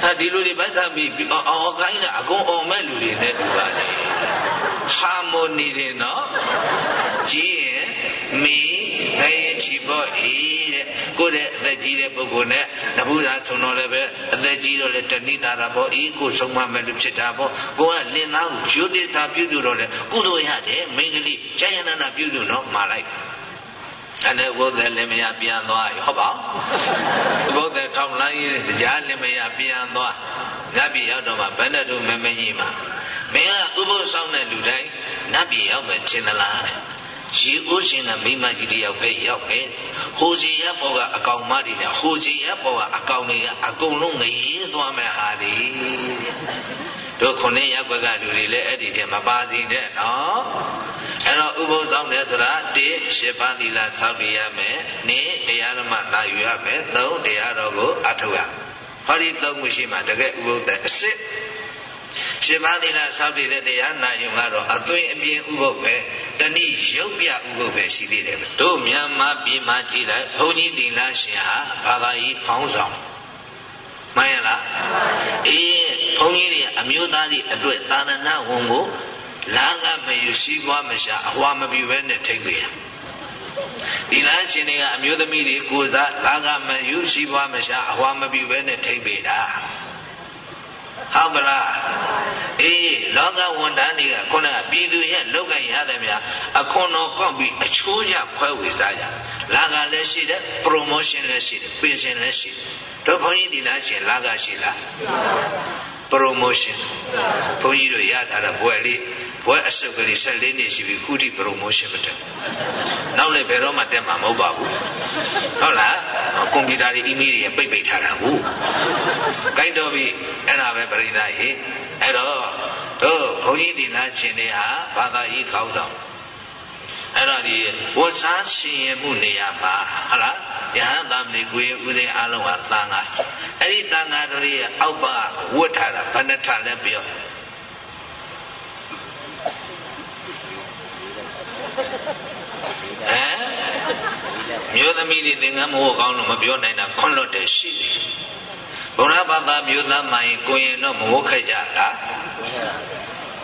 [SPEAKER 1] ဟာဒီလူတွေဗတ်သာပြီးအော်ခိုင်းတာအကုန်အော်မဲ့လူတွေနဲ့တူပါလေဟာမိုနီတွေနော် ကြီးရင်မီးငယ်ရင်ချီပေါ့အေးတဲ့ကိုယ့်ရဲ့အသက်ကြီးတဲ့ပုဂ္ဂိုလ်နဲ့တပူသာဆုံတော့လည်းပဲအသက်ကြီးတော့လည်းတဏိတာတာပေါ့အေးကိုဆုံးမမဲ့လူဖြစ်တာပေါ့ကိုကလင်သားကိုယူသစ္စာပြုစုတော့လေကုသိုလ်ရတယ်မိန်းကလေးကျန်ရနာပြုစုတော့မှာလိုက်အဲ့ဒါဘုဒ္ဓလင်မယားပြန်သွားဟုတ်ပါဘုဒ္ဓထောက်လိုင်းရေးတရားလင်မယားပြန်သွားနတ်ပြည်ရောက်တော့မှဘယ်နဲ့တို့မမကြီးမှာမင်းကဥပုသ်ဆောင်တဲ့လူတိုင်းနတ်ပြည်ရောက်မယ်ထင်သလားတဲ့ ရေဦးရှင်ကမိမကြီးတယောက်ပဲရောက်ပဲဟိုစီရပေါ်ကအကောင်မတွေနဲ့ဟိုစီရပေါ်ကအကောင်တွေကအကုန်လုံးငရေးသွားမယ်ဟာလေတို့ခုနှစ်ရက်ွက်ကလူတွေလည်းအဲ့ဒီတည်းမပါသေးတဲ့နော်အဲ့တော့ဥပုသ်ဆောင်တယ်ဆိုတာတိရှစ်ပါးသီလဆောက်တည်ရမယ်နေတရားဓမ္မနာယူရမယ်သုံးတရားတော်ကိုအထောက်ရဟောဒီသုံးခုရှိမှတကယ်ဥပုသ်တဲ့အစစ်ရှင်ပါးသီလဆောက်တည်တဲ့တရားနာယူကတော့အသွင်အပြင်ဥပုသ်ပဲ တဏိရုပ်ပြဥပုသ်ပဲရှိသေးတယ်တို့မြန်မာပြည်မှာကြည့်လိုက်ဘုန်းကြီးသီလရှင်ဟာဘာသာရေးခေါင်းဆောင်မှန်ရလားအေးဘုန်းကြီးတွေအမျိုးသားတွေအတွက်သာသနာဝန်ကိုလာငတ်မယူစည်းပွားမရှာအဟွာမပြူပဲနဲ့ထိမ့်ပေးတာဒီလားရှင်တွေကအမျိုးသမီးတွေကိုစားလာငတ်မယူစည်းပွားမရှာအဟွာမပြူပဲနဲ့ထိမ့်ပေးတာ ဟုတ်ပလားအေးလောကဝန်တန်းတွေကခုနကပြည်သူရဲ့လောက်ကရတဲ့များအခွန်တော်ကောက်ပြီးအချိုးကျခွဲဝေစားကြလာကလည်းရှိတယ် promotion လည်းရှိတယ် pension လည်းရှိတယ်တို့ဘုန်းကြီးဒီလားရှင်လာကရှိလား promotion ဘုန်းကြီးတို့ရထားတဲ့ဘွယ်လေး ဘွယ်အစုပ်ကလေး14နှစ်ရှိပြီခုထိ promotion မတက်နောက်လည်းဘယ်တော့မှတက်မှာမဟုတ်ပါဘူးဟုတ်လားကွန်ပျူတာတွေ email တွေပိတ်ပိတ်ထားတာဘူးကြိုက်တော့ပြီအဲ့ဒါပဲပြိဿရေအဲ့တော့တို့ဘုန်းကြီးဒီလားရှင်တွေဟာဘာသာရေးခေါင်းဆောင်အဲ့တော့ဒီဝတ်စားရှင်ရမှုနေရာမှာဟုတ်လားယဟန်သမဏေကိုယ်ဥသိအလုံးဟာသံဃာအဲ့ဒီသံဃာတို့ရဲ့အောက်ပါဝတ်ထားတာဘဏ္ဍထလည်းပြော ဟမ်မြို့သမီးတွေသင်္ကန်းမဟုတ်ကောင်းလို့မပြောနိုင်တာခွန့်လွတ်တယ်ရှိတယ်ဘုရားဘာသာမြို့သားမှရင်ကိုရင်တော့မဟုတ်ခဲ့ကြလား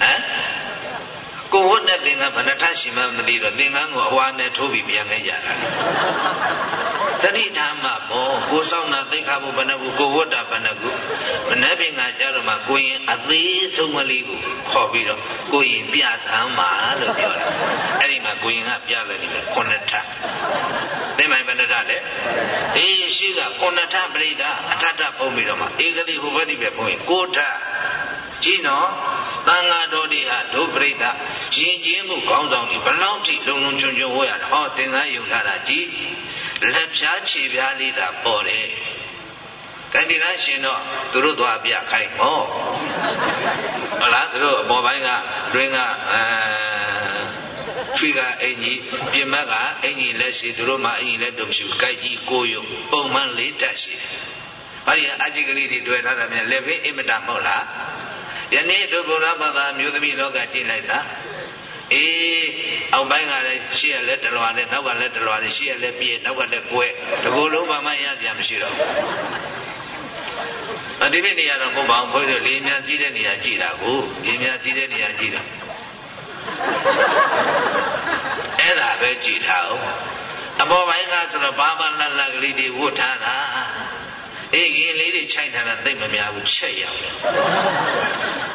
[SPEAKER 1] ဟမ် ကိုဝတ်တဲ့သင်္ကန်းဘယ်နှထရှိမှမသိတော့သင်္ကန်းကိုအဝါနဲ့ထိုးပြီးပြန်ခဲ့ကြတာတတိဓမ္မမောကိုဆောင်တာသိခါဖို့ဘယ်နှခုကိုဝတ်တာဘယ်နှခုမနေ့ပင်ကကြတော့မှကိုရင်အသေးဆုံးကလေးကိုခေါ်ပြီးတော့ကိုရင်ပြသမ်းပါလို့ပြောတယ်အဲ့ဒီမှာကိုရင်ကပြလိုက်တယ်ခုနှစ်ထသိမိုင်ဘယ်နှထလဲအေးရှိကခုနှစ်ထပြိဿအထထပုံပြီးတော့မှဧကတိဟိုဘက်ဒီပဲပုံရင်ကိုထကြည့်နော် တန်ဃာတော်တွေဟာဒုပရိသရင်ကျင်းမှုကောင်းဆောင်တွေဘလောက်ထိလုံလုံချွန်ချွန်ဝတ်ရတာဟောသင်္ကန်းယူလာတာကြည့်လက်ဖြားခြေဖြားလေးသာပေါ်တယ်ကံဒီလားရှင်တော့သူတို့သွားပြခိုင်းဟောဟုတ်လားသူတို့အပေါ်ပိုင်းကတွင်းကအဲထွေကအင်ကြီးပြင်မကအင်ကြီးလက်ရှိသူတို့မှအင်ကြီးလက်တို့ဖြူကြိုက်ကြီးကိုယုံပုံမှန်လေးတက်ရှိတယ်။အဲဒီအကြိကလေးတွေတွေ့ထားတာမြန်လက်ဖေးအင်မတမဟုတ်လား။ ယနေ့တို့ဘုရားဘာသာမျိုးသမီးလောကကြည့်လိုက်တာအေးအောက်ပိုင်းကလည်းရှေ့ကလည်းတလွာနဲ့နောက်ကလည်းတလွာနဲ့ရှေ့ကလည်းပြည့်နောက်ကလည်းကွဲတကူလုံးဘာမှရကြမရှိတော့ဘူးဒီနေ့နေရာတော့မဟုတ်ပါဘူးဘုန်းကြီးတို့လေးများကြီးတဲ့နေရာကြည့်တာကိုလေးများကြီးတဲ့နေရာကြည့်တာအဲ့ဒါပဲကြည့်ထားအောင်အပေါ်ပိုင်းကဆိုတော့ဘာမှလတ်လတ်ကလေးတွေဝတ်ထားတာ အေးရင်လေးတွေခြိုက်ထားတာသိမများဘူးချက်ရအောင်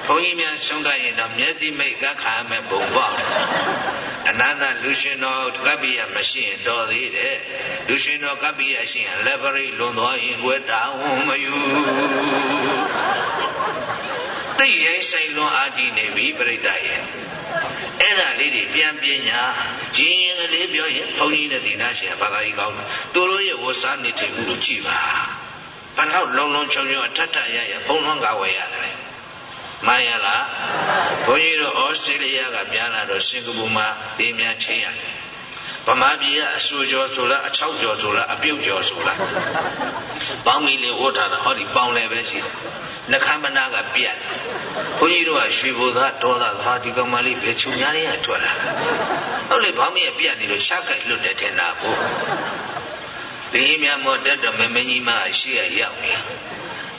[SPEAKER 1] ဘုန်းကြီးများဆုံးကရင်တော့မျက်စိမိတ်ကခါမဲ့ပုံပေါ့အနန္တလူရှင်တော်ကပ္ပိယမရှိရင်တော်သေးတယ်လူရှင်တော်ကပ္ပိယရှိရင်လက်ပရိလွန်သွားရင်ဝဲတာဝန်မယူသိရင်ဆိုင်လွန်အားကြီးနေပြီပြိတ္တရဲ့အဲ့ဒါလေးတွေပြန်ပညာရင်းရင်ကလေးပြောရင်ဘုန်းကြီးနဲ့ဒီနာရှင်ဘာသာကြီးကောင်းတယ်သူတို့ရဲ့ဝတ်စားနေထိုင်မှုကိုကြည့်ပါ ဘယ်တော့လုံလုံချုံချုံအထက်ထရရဘုံလုံးကဝယ်ရတယ်မှန်ရလားဘုန်းကြီးတို့ဩစတြေးလျကပြန်လာတော့စင်ကာပူမှာဒီများချင်းရတယ်ဗမာပြည်ကအဆူကျော်ဆိုလားအချောက်ကျော်ဆိုလားအပြုတ်ကျော်ဆိုလားပေါင်းမီလေးဝတ်ထားတာဟောဒီပေါင်းလည်းပဲရှိတယ်နှခမ်းမနာကပြက်ဘုန်းကြီးတို့ကရွှေဘုသားဒေါသသာဒီကောင်မလေးဘယ်ချုံညာလေးကထွက်လာဟုတ်လေဘာမင်းပြတ်နေလို့ရှားကြိုက်လွတ်တယ်ထင်တာကို ဘင်းမြတ်မောတက်တော်မမင်းကြီးမရှိရရောက်နေ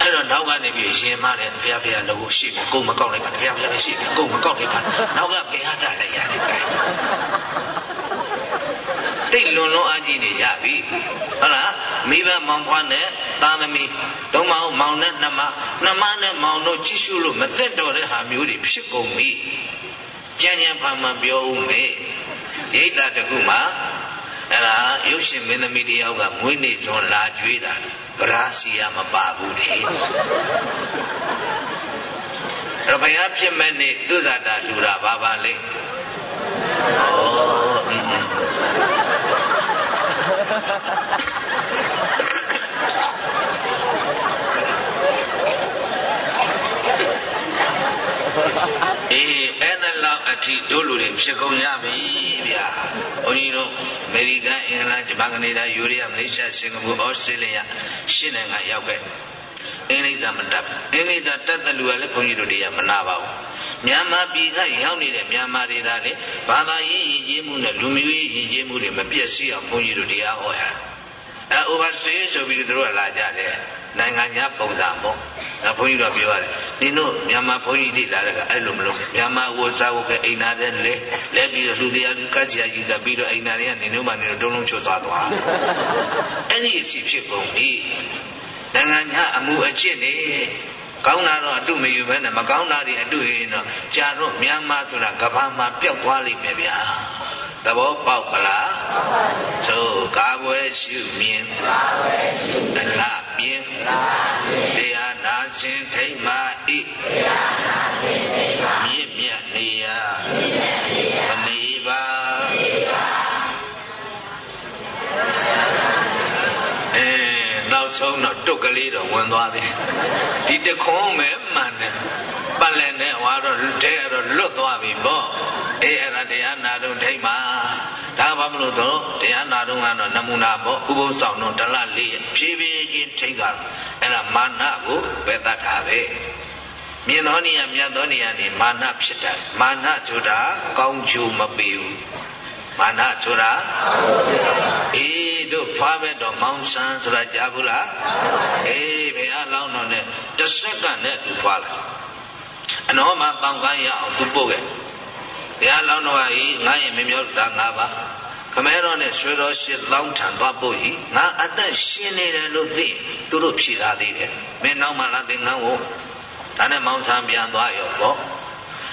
[SPEAKER 1] အဲ့တော့နောက်ကနေပြီးရှင်မလည်းဘုရားဘုရားလို့ရှိမယ်ကိုမကောက်လိုက်ပါနဲ့ဘုရားဘုရားလည်းရှိမယ်ကိုမကောက်လိုက်ပါနောက်ကဘုရားတလည်းရတယ်တိတ်လွန်လွန်အားကြီးနေကြပြီဟုတ်လားမိဘမောင်ဖွားနဲ့သားသမီးသုံးမောင်မောင်နဲ့နှမနှမနဲ့မောင်တို့ကြည့်ရှုလို့မသက်တော်တဲ့ဟာမျိုးတွေဖြစ်ကုန်ပြီကြံ့ကြံ့ဖန်မှန်ပြောဦးမေရိတ်တာတခုမှ အဲ့ဒါရုပ်ရှင်မင်းသမီးတယောက်ကမွေးနေ့သွန်လာကြွေးတာဗရာစီယာမပါဘူးလေအဲ့တော့ဘုရားဖြစ်မဲ့နေ့သုဇာတာလူတာဘာပါလဲဩအေးအဲ့ဒါလောက်အ ထိတို့လူတွေဖြစ်ကုန်ရပြီဗျာဘုန်းကြီးတို့အမေရိကန်အင်္ဂလန်ဂျပန်ကနေဒါယူရီးယားမလေးရှားစင်ကာပူဩစတြေးလျရှင်းနိုင်ငံရောက်ခဲ့အင်္ဂလိပ်စာမတတ်အင်္ဂလိပ်စာတတ်တဲ့လူကလည်းဘုန်းကြီးတို့တရားမနာပါဘူးမြန်မာပြည်ကရောက်နေတဲ့မြန်မာတွေသားလေဘာသာရေးယဉ်ကျေးမှုနဲ့လူမျိုးရေးယဉ်ကျေးမှုတွေမပြည့်စည်အောင်ဘုန်းကြီးတို့တရားဟောရအဲ overstay ဆိုပြီးတို့ကလာကြတယ်နိုင်ငံညာပုံစံပေါ့ အဲဘုန်းကြီးတို့ပြောရတယ်နင်တို့မြန်မာဘုန်းကြီးတွေလာတဲ့ကအဲ့လိုမလုပ်မြန်မာဝဇာဝကအိမ်သားတဲ့လဲလဲပြီးတော့လူတရားလူကတ်ချာကြီးကပြီးတော့အိမ်သားတွေကနင်တို့မှနင်တို့တုံးလုံးချွတ်သွားသွားအဲ့ဒီအဖြစ်ဖြစ်ကုန်ပြီနိုင်ငံညာအမှုအကျင့်တွေကောင်းတာတော့အတုမယူဘဲနဲ့မကောင်းတာတွေအတုရင်တော့ကြာတော့မြန်မာဆိုတာကဘာမှပျောက်သွားလိမ့်မယ်ဗျာသဘောပေါက်ပလားသို့ကာပွဲရှုမြင်အလားပြင်းတရား နာစဉ်ထိမ့်မာဤမြင့်မြတ်နေရမနေပါအဲနောက်ဆုံးတော့တုတ်ကလေးတော့ဝင်သွားပြီဒီတခွန်းပဲမှန်တယ်ပတ်လည်နဲ့ဟွာတော့တဲတော့လွတ်သွားပြီပေါ့အေးအဲ့ဒါတရားနာတော့ထိမ့်ပါဒါ ဘာမလို့ဆိုတရားနာတော့ကတော့နမူနာပေါ့ဥပုသ်ဆောင်တော့တလလေးရဖြည်းဖြည်းချင်းထိမ့်တာအဲ့ဒါမာနကိုပဲတတ်တာပဲမြင်သောနေရာမြတ်သောနေရာနေမာနဖြစ်တယ်မာနဆိုတာကောင်းကျိုးမပေးဘူးမာနဆိုတာအေးတို့ဖွားပဲတော့မောင်ဆန်းဆိုတာကြားဘူးလားအေးဘယ်အလောင်းတော်နဲ့တစ်စက္ကန့်နဲ့သူဖွားလိုက်အနောမှာတောင်းကန်းရအောင်သူပို့ခဲ့ဘုရားလောင်းတော်ကြီးငါရင်မမျောတာငါပါ ခမဲတော်နဲ့ဆွေတော်ရှစ်လောင်းထံသွားပို့ကြီးငါအသက်ရှင်နေတယ်လို့သိသူတို့ဖြေသာသေးတယ်မင်းနောက်မှလာသင်္ကန်းကိုဒါနဲ့မောင်ဆန်းပြန်သွားရောပေါ့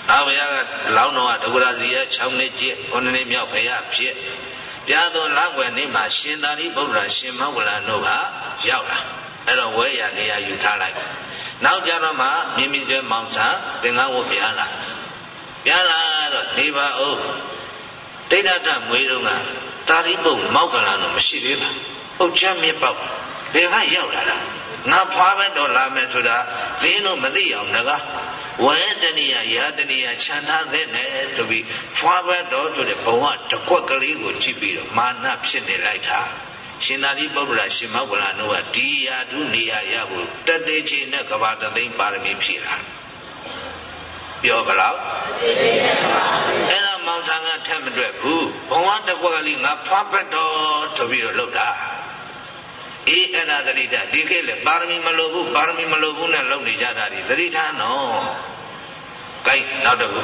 [SPEAKER 1] နောက်ဘုရားကလောင်းတော်ကဒဂရစီရဲ့6နှစ်ကျစ်9နှစ်မြောက်ဘုရားဖြစ်ပြာသောလောက်ွယ်နေ့မှာရှင်သာရိပုတ္တရာရှင်မောဂလန်တို့ကရောက်လာအဲ့တော့ဝဲရနေရာယူထားလိုက်နောက်ကြတော့မှမြင်းမြကျွဲမောင်ဆန်းသင်္ကန်းဝတ်ပြန်လာပြန်လာတော့နေပါဦး တိဋ္ဌထမွေးတော့ကတာရိပုတ်မောက်ကလန်တော့မရှိသေးပါဟုတ်ချမ်းမြစ်ပေါက်ဘယ်ကရောက်လာတာငါဖွာပဲတော့လာမယ်ဆိုတာသင်တို့မသိအောင်ငါဝဲတဏိယရာတဏိယခြံထားတဲ့နဲ့ဆိုပြီးဖွာပဲတော့ဆိုတဲ့ဘဝတကွက်ကလေးကိုကြည့်ပြီးတော့မာနဖြစ်နေလိုက်တာရှင်သာရိပုတ္တရာရှင်မောဂလန်တို့ကဒီရာဓုနေရာရဖို့တသေးချင်းနဲ့ကဘာတသိန်းပါရမီဖြည့်လာ ပြောကြလားအဲ့ဒါမောင်ဆန်းကထက်မတွက်ဘူးဘဝတကွက်ကလေးငါဖွာပဲတော့ဆိုပြီးတော့လုပ်တာအေးအဲ့ဒါသတိထားဒီခေတ်လေပါရမီမလိုဘူးပါရမီမလိုဘူးနဲ့လုပ်နေကြတာဒီသတိထားနော်။ကိုက်နောက်တစ်ခု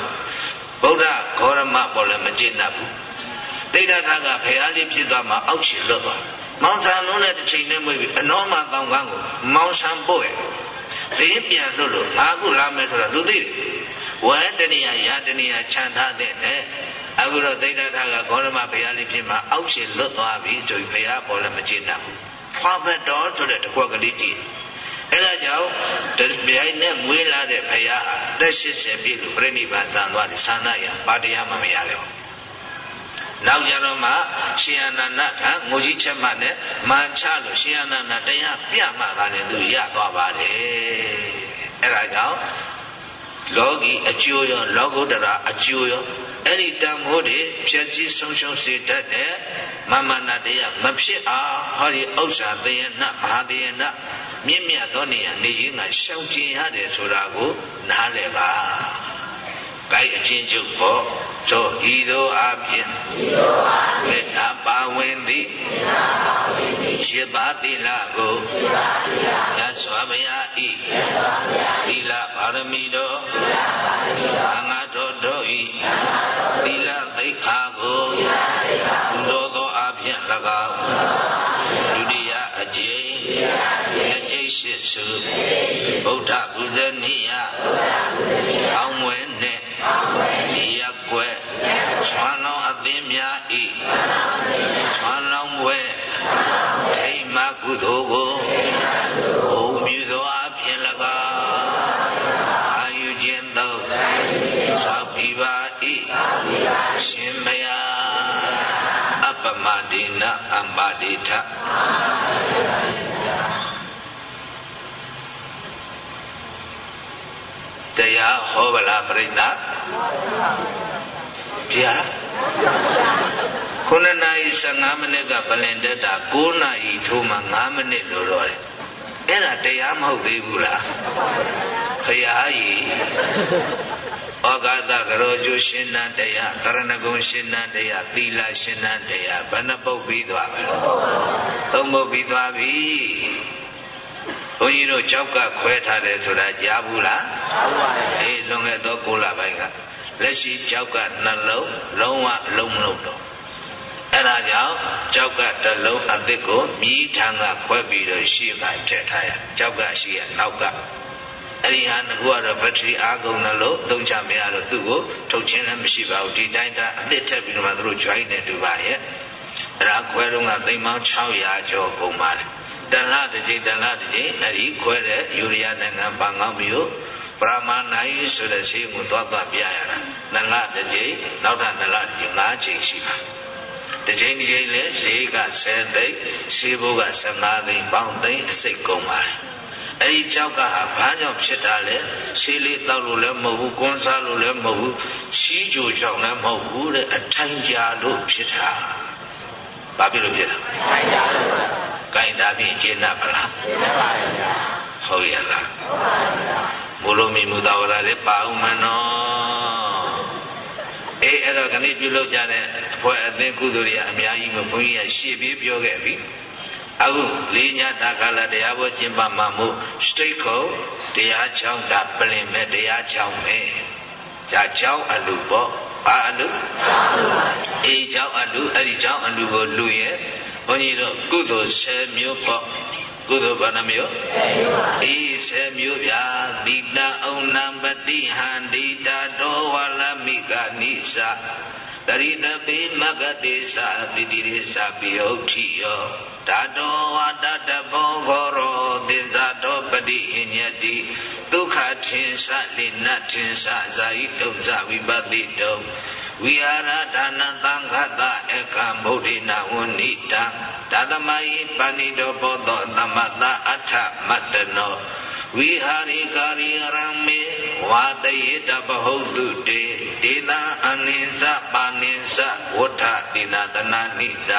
[SPEAKER 1] ဗုဒ္ဓဂေါရမပေါ်လည်းမကျေနပ်ဘူး။တိဋ္ဌထာကဖရာလေးဖြစ်သွားမှအောက်ရှင်လွတ်သွား။မောင်ဆန်လုံးနဲ့တစ်ချိန်နဲ့မွေးပြီးအနောမတောင်ကန်းကိုမောင်ဆန်ပို့ရဲ့။ဒီပြန်လွတ်လို့ငါခုလာမယ်ဆိုတာသူသိတယ်။ ဝဲတဏိယရာတဏိယခြံထားတဲ့နဲ့အခုတော့တိဋ္ဌထာကဂေါရမဖရာလေးဖြစ်မှအောက်ရှင်လွတ်သွားပြီဆိုပြီးဖရာပေါ်လည်းမကျေနပ်ဘူး။ဖွာဘတ်တော်ဆိုတဲ့တကွက်ကလေးကြည့်အဲဒါကြောင့်ဗျိုင်းနဲ့မွေးလာတဲ့ဘုရားဟာသက်80ပြည့်လို့ပြိဋိဘံသံသွားတယ်သာနာရပါတရားမှမရခဲ့ဘူးနောက်ကြတော့မှရှင်အနန္ဒကငိုကြီးချက်မှနဲ့မာချလို့ရှင်အနန္ဒတရားပြမှသာလည်းသူရသွားပါတယ်အဲဒါကြောင့် လောကီအကျိုးရောလောကုတ္တရာအကျိုးရောအဲ့ဒီတန်ဖိုးတွေဖြည့်စည်းဆုံးရှုံးစေတတ်တဲ့မမနာတရားမဖြစ်အောင်ဟောဒီဥစ္စာသေယနာမဟာသေယနာမြင့်မြတ်သောနေရာနေခြင်းကရှောင်ကျင်ရတယ်ဆိုတာကိုနားလည်ပါ။ ကိုက်အချင်းချုပ်ပေါ့ဆိုဤသို့အပြင်မေတ္တာပါဝင်သည်ရှိပါသီလကိုမြတ်စွာဘုရားဤသီလပါရမီတော်အငါတော်တို့ဤသီလသိက္ခာကိုဘုသောသောအပြင်၎င်းဒုတိယအကျိအကျိရှိစုဗုဒ္ဓ ကုသိုလ်ကိုဘုံပြုသောအဖြစ်၎င်းအာယုခြင်းသောသောပိပါဤရှင်မယအပမဒေနအမ္ပါဒေထတရားဟောဗလားပြိဿတရား 9နာရီ15မိနစ်ကပလင်တက်တာ9နာရီထိုးမှ9မိနစ်လို့တော့တယ်အဲ့ဒါတရားမဟုတ်သေးဘူးလားခရားကြီးဩဃာတကရောကျူရှင်နတရားကရဏဂုံရှင်နတရားသီလရှင်နတရားဘယ်နှပုတ်ပြီးသွားပြီသုံးပုတ်ပြီးသွားပြီဘုန်းကြီးတို့ကြောက်ကခွဲထားတယ်ဆိုတာကြားဘူးလားကြားပါဘူးအေးလွန်ခဲ့သော9လပိုင်းကလက်ရှိကြောက်ကနှလုံးလုံးဝလုံးမလုံးတော့ အဲ့ဒါကြောင့်ကြောက်ကတစ်လုံးအသစ်ကိုမြည်ထံကခွဲပြီးတော့ရှေ့ကထည့်ထားရကြောက်ကရှိရနောက်ကအဲ့ဒီဟာငကူကတော့ဘက်ထရီအားကုန်တယ်လို့သုံးချမရတော့သူ့ကိုထုတ်ချင်းလည်းမရှိပါဘူးဒီတိုင်းတာအသစ်ထည့်ပြီးတော့မှသူတို့ join နေတူပါရဲ့အဲ့ဒါခွဲတော့ကသိမ်းပေါင်း600ကျော်ပုံပါတယ်တလတစ်ကြိမ်တလတစ်ကြိမ်အဲ့ဒီခွဲတဲ့ယူရီးယားနိုင်ငံပန်ကောင်းမျိုးပရမနိုင်ဆိုတဲ့ဆေးကိုသွားသွားပြရတာနလတစ်ကြိမ်နောက်ထပ်နလတစ်ကြိမ်၅ကြိမ်ရှိပါတ စ်ကြိမ်တစ်ကြိမ်လဲဈေးက10သိန်းဆေးဘိုးက15သိန်းပေါင်သိန်းအစိတ်ကုန်ပါတယ်အဲ့ဒီကြောက်ကဟာဘာကြောင့်ဖြစ်တာလဲဆေးလေးတောက်လို့လည်းမဟုတ်ဘူးကွန်းစားလို့လည်းမဟုတ်ဘူးစီးကြိုကြောင့်လည်းမဟုတ်ဘူးတဲ့အထိုင်ကြာလို့ဖြစ်တာဘာဖြစ်လို့ဖြစ်တာထိုင်ကြာလို့ကင်တာဖြင့်ကျင့်တတ်ပါလားကျင့်တတ်ပါရဲ့ဗျာဟုတ်ရဲ့လားဟုတ်ပါဗျာမူလိုမီမူသာဝရလည်းပါအောင်မနော်အေးအဲ့ တော့ခဏပြုလုပ်ကြတဲ့အဖွဲ့အသင်းကုသိုလ်တွေအများကြီးမဘုန်းကြီးကရှေ့ပြေးပြောခဲ့ပြီအခုလေးညတာကာလတရားဘောကျင့်ပမှာမို့စတိတ်ခုတရားချောင်းတာပလင်မဲ့တရားချောင်းပဲကြာချောင်းအလူပေါ့ဘာအလူအေးချောင်းအလူအဲ့ဒီချောင်းအလူကိုလူရဲ့ဘုန်းကြီးတို့ကုသိုလ်10မျိုးပေါ့ ကုသိုလ်ဘာနှမျိုးအေး10မျိုးဗျာသီတအုံနံပတိဟန္တိတာတောဝလမိကနိသတရိတပိမဂတိသတိတိရိသပိယုဋ္ဌိယောဓာတောဝတတဘောဂောရောသင်္ဇာတောပတိအညတိဒုက္ခထင်္စလိနထင်္စဇာယိတုံဇဝိပတိတုံ ဝိဟာရဒါနသံဃတအခံဗုဒ္ဓိနဝဏိတံဒါသမယိပဏိတောဘောသောသမတအထမတ္တနော ဝိဟာရိကာရိရမေဝါတယေတပဟုတုတေဒေသအနိစ္စပါနိစ္စဝဋ္ဌတိနာတနာနိစ္စ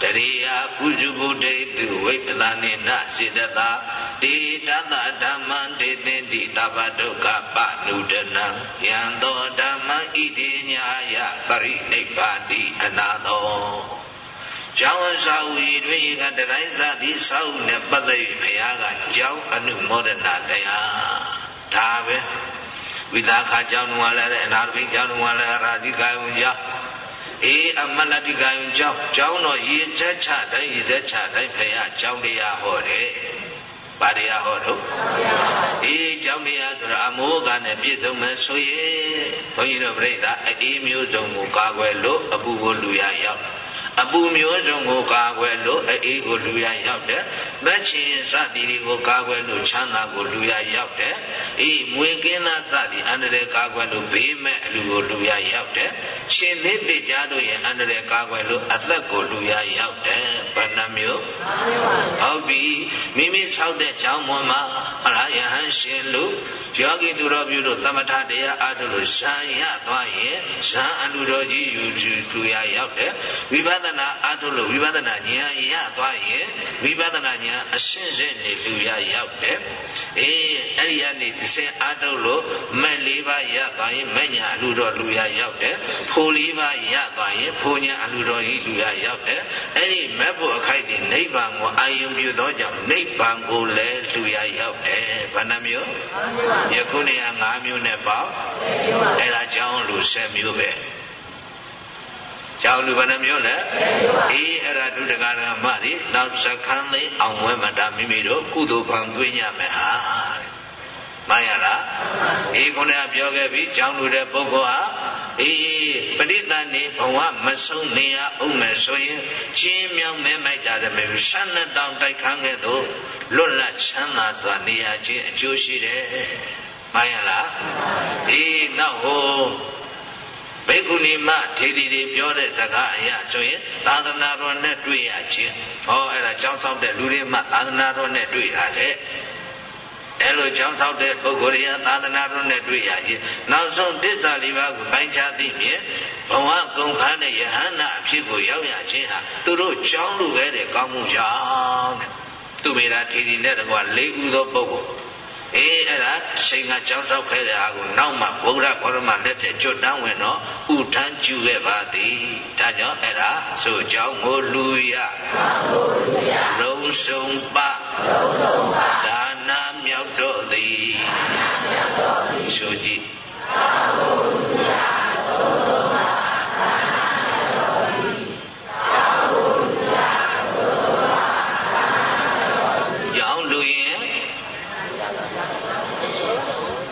[SPEAKER 1] တရိယာကုစုဗုဒ္ဓေတုဝိပဒနိနစေတသာတေတသဓမ္မံဒေသင်တိတပဒုက္ခပနုဒနံယံသောဓမ္မံဣတိညာယပရိနိဗ္ဗာတိအနာသော ကျောင်းစာဝီတွင်ကတတိုင်းသသည်စောက်နဲ့ပတ်သက်၍ဘုရားကကျောင်းအနုမောဒနာတရားဒါပဲဝိသခာကျောင်းတော်လည်းအနာရဘိကျောင်းတော်လည်းရာဇိကာယုံကျောင်းအေးအမလတိကာယုံကျောင်းကျောင်းတော်ရေချက်ချတိုင်းရေချက်ချတိုင်းဘုရားကျောင်းတရားဟောတယ်ဘာတရားဟောတော့အေးကျောင်းတရားဆိုတာအမိုးကနဲ့ပြည့်စုံမယ်ဆိုရင်ဘုန်းကြီးတို့ပြိဿအေးမျိုးစုံကိုကာကွယ်လို့အပူကိုလူရရောက် အပူမျိုးစုံကိုကာကွယ်လို့အေးကိုလူရရောက်တယ်။သက်ချင်စသည်တွေကိုကာကွယ်လို့ချမ်းသာကိုလူရရောက်တယ်။အေးမွေကင်းသားစသည်အန္တရာယ်ကာကွယ်လို့ဘေးမဲ့အလူကိုလူရရောက်တယ်။ရှင်သေးတကြတို့ရဲ့အန္တရာယ်ကာကွယ်လို့အသက်ကိုလူရရောက်တယ်။ဘယ်နှမျိုးဟုတ်ပြီမိမိဆောက်တဲ့ကြောင်းမွန်မှာအလားယဟန်ရှင်လူယောဂီသူတော်ပြုလို့သမထတရားအားထုတ်လို့ရှာရသွားရင်ဇံအလူတော်ကြီးယူသူရရောက်တယ်ဝိပဿနာအထုလို့ဝိပဿနာဉာဏ်ရသွားရင်ဝိပဿနာဉာဏ်အရှင်းရှင်းနေလူရရောက်တယ်အေးအဲ့ဒီကနေသစင်အထုလို့မဲ့လေးပါးရသွားရင်မဲ့ညာအလူတော်လူရရောက်တယ်ဖိုလ်လေးပါးရသွားရင်ဖိုလ်ညာအလူတော်ကြီးလူရရောက်တယ်အဲ့ဒီမဲ့ဖို့အခိုက်တင်နိဗ္ဗာန်ကိုအာယုံပြုသောကြောင့်နိဗ္ဗာန်ကိုလည်းလူရရောက်တယ်ဘယ်နှမျိုးယခုနေရာ၅မျိုးနဲ့ပေါ့အဲ့ဒါကြောင့်လူ၁၀မျိုးပဲ ကြောင့်လူဘယ်နှမျိုးလဲအေးအဲ့ဒါဒုဒကာရမတွေနောက်စခန်းသိအောင်ဝဲမတာမိမိတို့ကုသိုလ်ဖန်သွင်းရမယ်ဟာမှန်ရလားအေးခုနကပြောခဲ့ပြီကြောင်းလူတဲ့ပုဂ္ဂိုလ်ဟာအေးပရိသတ်နေဘဝမဆုံးနေရအောင်မယ်ဆိုရင်ချင်းမြောင်မဲမိုက်တာလည်းမရှိဆန်းနှစ်တောင်တိုက်ခန်းခဲ့သို့လွတ်လပ်ချမ်းသာစွာနေရခြင်းအကျိုးရှိတယ်မှန်ရလားအေးနောက်ဟို ဘိက္ခုနီမထေရီတွေပြောတဲ့စကားအရာဆိုရင်သာသနာတော်နဲ့တွေ့ရခြင်းဟောအဲ့ဒါကြောင်းဆောက်တဲ့လူတွေမှသာသနာတော်နဲ့တွေ့ရတယ်အဲ့လိုကြောင်းဆောက်တဲ့ပုဂ္ဂိုလ်တွေကသာသနာတော်နဲ့တွေ့ရခြင်းနောက်ဆုံးတစ္ဆာလေးပါးကိုပိုင်းခြားသိမြင်ဘဝကုန်ခန်းတဲ့ယဟန္တာအဖြစ်ကိုရောက်ရခြင်းဟာသူတို့ကြောင်းလို့ပဲတဲ့ကောင်းမှုကြောင့်တဲ့သူမေရာထေရီနဲ့တကွာ၄ဦးသောပုဂ္ဂိုလ် အေးအဲ့ဒါချိန်ကကြောင်းဆောက်ခဲ့တဲ့အားကိုနောက်မှဗုဒ္ဓဘောရမလက်ထက်ကျွတ်တန်းဝင်တော့ဥထမ်းကျူခဲ့ပါသည်ဒါကြောင့်အဲ့ဒါဆိုကြောင်းကိုလူရလုံးစုံပါဒါနာမြောက်တော့သည်ဆိုကြည့်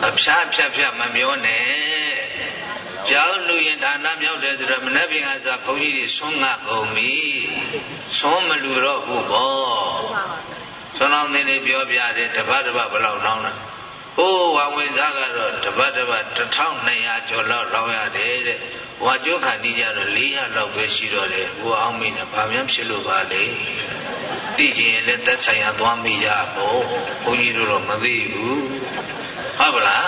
[SPEAKER 1] အ ဖြားဖြတ်ဖြတ်မပြောနဲ့ကြောက်လူရင်ဒါနမြောက်တယ်ဆိုတော့မနှက်ပြင်ကစားဘုန်းကြီးတွေဆွမ်းငါကုန်ပြီဆွမ်းမလူတော့ဘူးပေါ့ဆွမ်းအောင်နေပြောပြတယ်တပတ်တပတ်ဘယ်လောက်လောင်းလဲအိုးဝါဝင်စားကတော့တပတ်တပတ်1200ကျော်လောက်လောင်းရတယ်တဲ့ဝါကျိုးခံဒီကြတော့400လောက်ပဲရှိတော့တယ်ဟိုအောင်မိနေဘာမှဖြစ်လို့ပါလေသိချင်ရင်လည်းသက်ဆိုင်ရာသွားမိကြပေါ့ဘုန်းကြီးတို့တော့မသိဘူး ဟုတ်ပလား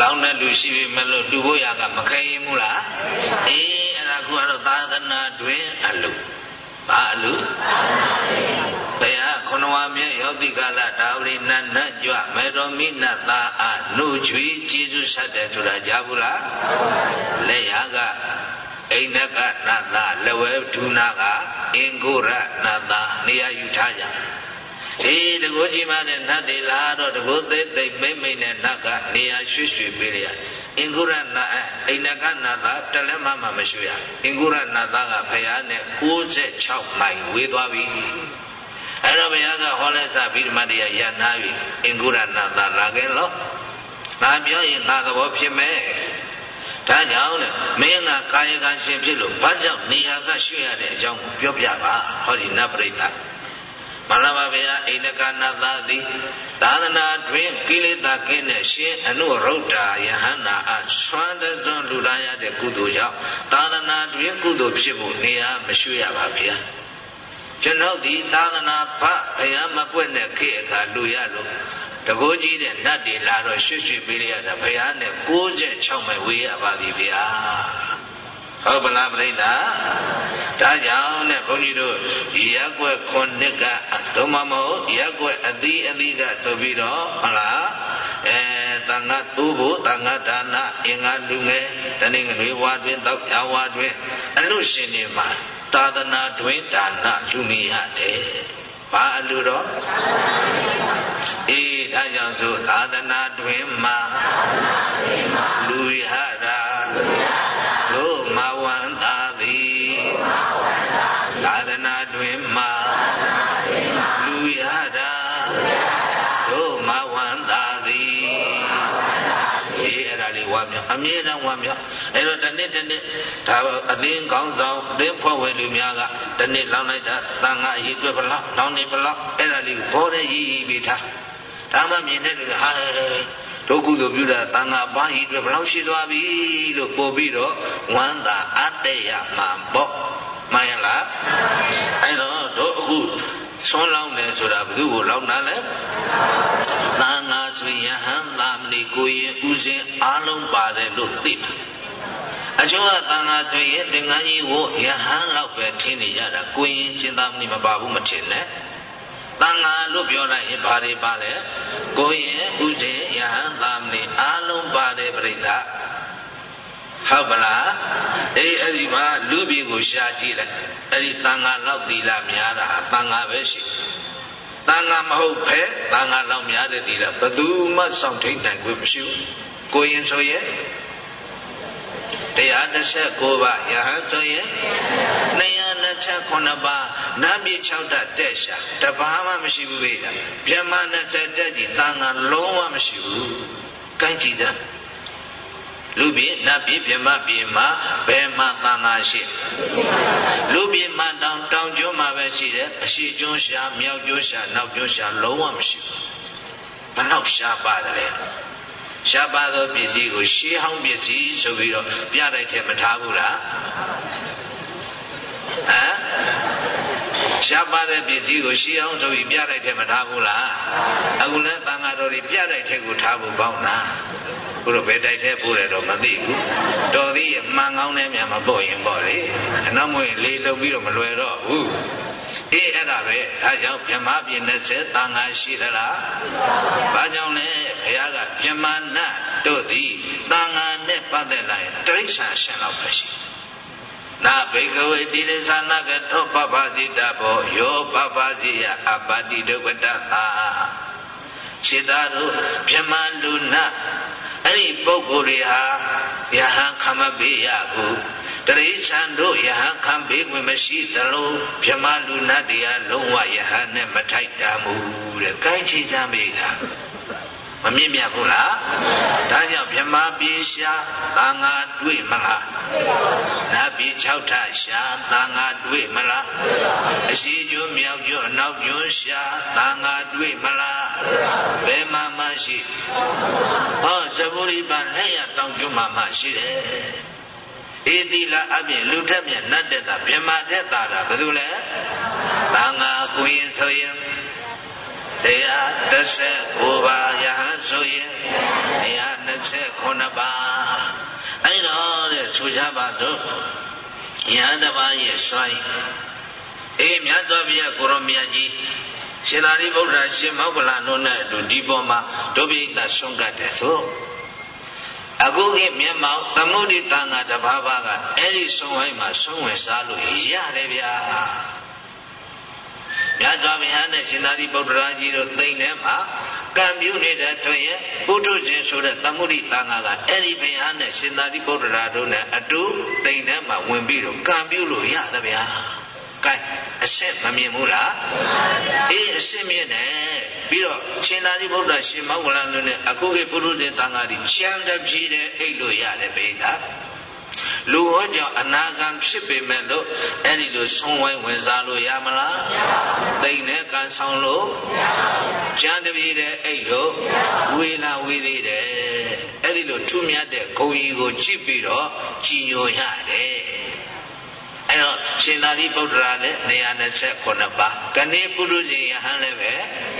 [SPEAKER 1] လောင်းတဲ့လူရှိပြီမလို့လူဖို့ရကမခဲရင်ဘူးလားအေးအဲ့ဒါကတော့သာသနာတွင်အလူဘာအလူဘုရားခဏဝမြဲယောတိကာလဒါဝရိနတ်နတ်ကြွမေတော်မိနတ်သားအနှုတ်ချွေကျေးဇူးဆက်တယ်ဆိုတာကြားဘူးလားလက်ရကအိန္ဒကနတ်သားလက်ဝဲဒုနာကအင်္ဂုရနတ်သားနေရာယူထားကြ အေးတကူကြီးမနဲ့နတ်တွေလာတော့တကူသိသိမိမ့်မိန်နဲ့နတ်ကနေရာရွှေ့ရွှေ့ပေးရအင်္ဂုရနာအိန္ဒကနာသာတလည်းမမှမရွှေ့ရအင်္ဂုရနာသာကဘုရားနဲ့66မိုင်ဝေးသွားပြီအဲ့တော့ဘုရားကဟောလဲစပြီးဓမ္မတရားရနာပြီအင်္ဂုရနာသာလာခဲ့လို့ငါပြောရင်ငါသဘောဖြစ်မယ်ဒါကြောင့်လေမင်းကကာယကံရှင်ဖြစ်လို့ဘာကြောင့်နေရာကရွှေ့ရတဲ့အကြောင်းပြောပြပါဟောဒီနတ်ပရိသတ် မန္တမဗျာအိန္ဒကနာသာတိသာသနာတွင်ကိလေသာကင်းတဲ့ရှင်အနုရုဒ္ဓယဟန္တာအဆွမ်းတစွန်းလူလာရတဲ့ကုသိုလ်ကြောင့်သာသနာတွင်ကုသိုလ်ဖြစ်ဖို့နေရာမရွှေ့ရပါဗျာကျွန်ုပ်ဒီသာသနာဖဘုရားမပွက်တဲ့ခေအခါလူရလို့တကိုးကြီးတဲ့နတ်တွေလာတော့ရွှေ့ရွှေ့ပေးရတာဘုရားနဲ့66မိုင်ဝေးရပါပြီဗျာ ဟုတ်ပလားပြိဿဒါကြောင့်နဲ့ဘုန်းကြီးတို့ရက်ွက်ခုနှစ်ကသို့မဟုတ်ရက်ွက်အသီးအသီးကဆိုပြီးတော့ဟုတ်လားအဲတန်ခါတူဖို့တန်ခါဒါနအင်္ဂါလူငယ်တနင်္ဂနွေဝါတွင်တောက်ပြဝါတွင်အလူရှင်တွေမှာသာသနာတွင်ဒါနလူနေရတယ်ဘာအလူတော့အေးဒါကြောင့်ဆိုသာသနာတွင်မှာလူ မြောက်အမြဲတမ်းဝါမြောက်အဲ့တော့တနေ့တနေ့ဒါအသင်းကောင်းဆောင်အသင်းဖွဲ့ဝင်လူများကတနေ့လောင်းလိုက်တာတန်ခါအရေးအတွက်ဘလောက်လောင်းနေဘလောက်အဲ့ဒါလေးဘောတဲ့ရည်ရည်ပြီးထားဒါမှမြင်တဲ့လူဟာဒုက္ကုသိုလ်ပြုတာတန်ခါပါးဤအတွက်ဘလောက်ရှိသွားပြီလို့ပို့ပြီးတော့ဝမ်းသာအတ္တရမှာပေါ့မှန်ရလားအဲ့တော့တို့အခု ဆွန်းလောင်းတယ်ဆိုတာဘယ်သူကိုလောင်းတာလဲသံဃာဆိုယဟန်သာမဏေကိုရင်ဥစဉ်အားလုံးပါတယ်လို့သိမှာအချို့ကတန်ဃာတွေရဲ့သင်္ကန်းကြီးကိုယဟန်လောက်ပဲထင်းနေကြတာကိုရင်ရှင်းသားမမပါဘူးမထင်နဲ့တန်ဃာလို့ပြောလိုက်ရင်ဘာတွေပါလဲကိုရင်ဥစဉ်ယဟန်သားမဏေအားလုံးပါတယ်ပြိဿ ဟုတ်ပလားအေးအဲ့ဒီမှာလူပြည်ကိုရှာကြည့်လိုက်အဲ့ဒီတန်ဃာလောက်သီလများတာတန်ဃာပဲရှိတန်ဃာမဟုတ်ဖဲတန်ဃာလောက်များတဲ့သီလဘယ်သူမှစောင့်ထိန်နိုင်ခွင့်မရှိဘူးကိုရင်ဆိုရင်139ပါးယဟန်ဆိုရင်229ပါးနတ်ပြည်6တက်တက်ရှာတပါးမှမရှိဘူးပဲဗျမ20တက်ကြီးသံဃာလုံးဝမရှိဘူးကိုင်းကြည့်တာ လူပြည်နတ်ပြည်မြမပြည်မှာဘယ်မှာသံဃာရှိလူပြည်မှာတောင်တောင်ကျွန်းမှာပဲရှိတယ်အရှိကျွန်းရှာမြောက်ကျွန်းရှာနောက်ကျွန်းရှာလုံးဝမရှိဘူးဘယ်တော့ရှားပါတယ်လဲရှားပါသောပစ္စည်းကိုရှေးဟောင်းပစ္စည်းဆိုပြီးတော့ပြတိုက်ထဲမထားဘူးလားဟမ်ရှားပါတဲ့ပစ္စည်းကိုရှေးဟောင်းဆိုပြီးပြတိုက်ထဲမထားဘူးလားအခုလည်းတန်ဃာတော်တွေပြတိုက်ထဲကိုထားဖို့ပေါင်းတာ ခုတော့ဘယ်တိုက်ထဲပို့တယ်တော့မသိဘူးတော်သေးမှန်ကောင်းတဲ့မြန်မပေါ့ရင်ပေါ့လေအနောက်မဝင်လေးလုံပြီးတော့မလွယ်တော့ဘူးအေးအဲ့ဒါပဲဒါကြောင့်မြမပြင်း20တန်ခါရှိသလားဘာကြောင့်လဲဘုရားကမြမနတ်တို့သည်တန်ခါနဲ့ပတ်သက်လာရင်တိရစ္ဆာန်ရှင်လောက်ပဲရှိနာဘေကဝေတိရသနာကတောပပဇိတဘောယောပပဇိယအပါတိဒုက္ကတသာစေတတို့မြမလူနာ အဲ့ဒီပုဂ္ဂိုလ်တွေဟာယဟန်ခမပေးရဘူးတရိษံတို့ယဟန်ခံပေးခွင့်မရှိသလိုမြမလူနတ်တရားလုံးဝယဟန်နဲ့မထိုက်တာမူတဲ့။ကိုင်းချီစမ်းပေးတာ မမြင့်မြတ်ဘူးလား။ဒါကြောင့်မြမပြေရှာသံဃာတွေ့မလား။နတ်ပြေ၆ထရှာသံဃာတွေ့မလား။အရှိကျွန်းမြောက်ကျွန်းအနောက်ကျွန်းရှာသံဃာတွေ့မလား။ဘယ်မှာမှရှိ။ဟောဇဗုရိပလက်ရတောင်ကျွန်းမှာမှရှိတယ်။ဧတိလအပြင်လူထက်မြတ်နတ်တက်တာဗြဟ္မာတက်တာတာဘယ်သူလဲသံဃာကိုရင်ဆိုရင် တရား39ပါးယဟန်ဆိုရင်တရား29ပါးအဲ့တော့တဲ့ဆိုကြပါတော့ယဟန်တစ်ပါးရဲ့စွမ်းအေးမြတ်စွာဘုရားကိုရောမြတ်ကြီးရှင်သာရိပုတ္တရာရှင်မောဂလန်တို့နဲ့အတူဒီပေါ်မှာဒုပိဋကဆုံးကတ်တယ်ဆိုအခုခေတ်မျက်မှောက်သမုဒိတန်ဃာတဘာဘာကအဲ့ဒီဆုံးဝိုင်းမှာဆုံးဝင်စားလို့ရတယ်ဗျာ မြတ်စွာဘုရားနဲ့ရှင်သာရိပုတ္တရာကြီးတို့သိမ့်ထဲမှာကံပြုနေတဲ့တွင်ရဲ့ပုထုဇဉ်ဆိုတဲ့သမုဒိတန်ဃာကအဲ့ဒီဘုရားနဲ့ရှင်သာရိပုတ္တရာတို့နဲ့အတူသိမ့်ထဲမှာဝင်ပြီးတော့ကံပြုလို့ရသဗျာကဲအစစ်မမြင်ဘူးလားအေးအစစ်မြင်တယ်ပြီးတော့ရှင်သာရိပုတ္တရှင်မောဂလန်တို့နဲ့အခုခေပုရုဇဉ်တန်ဃာတွေချမ်းတပြည့်တဲ့အိတ်လို့ရတယ်ဘိဒါ လူဟောကြောင့်အနာဂံဖြစ်ပေမဲ့လို့အဲ့ဒီလိုဆုံးဝိုင်းဝင်စားလို့ရမလားသိမ့်နဲ့ကန်ဆောင်လို့ကျမ်းတပြည့်တဲ့အိတ်လို့ဝေလာဝေသေးတယ်အဲ့ဒီလိုထူးမြတ်တဲ့ဂုံကြီးကိုကြည့်ပြီးတော့ကြည်ညိုရတယ်အဲ့တော့ရှင်သာရိပုတ္တရာလည်း229ပါးကနေပုရုဇဉ်ယဟန်လည်းပဲ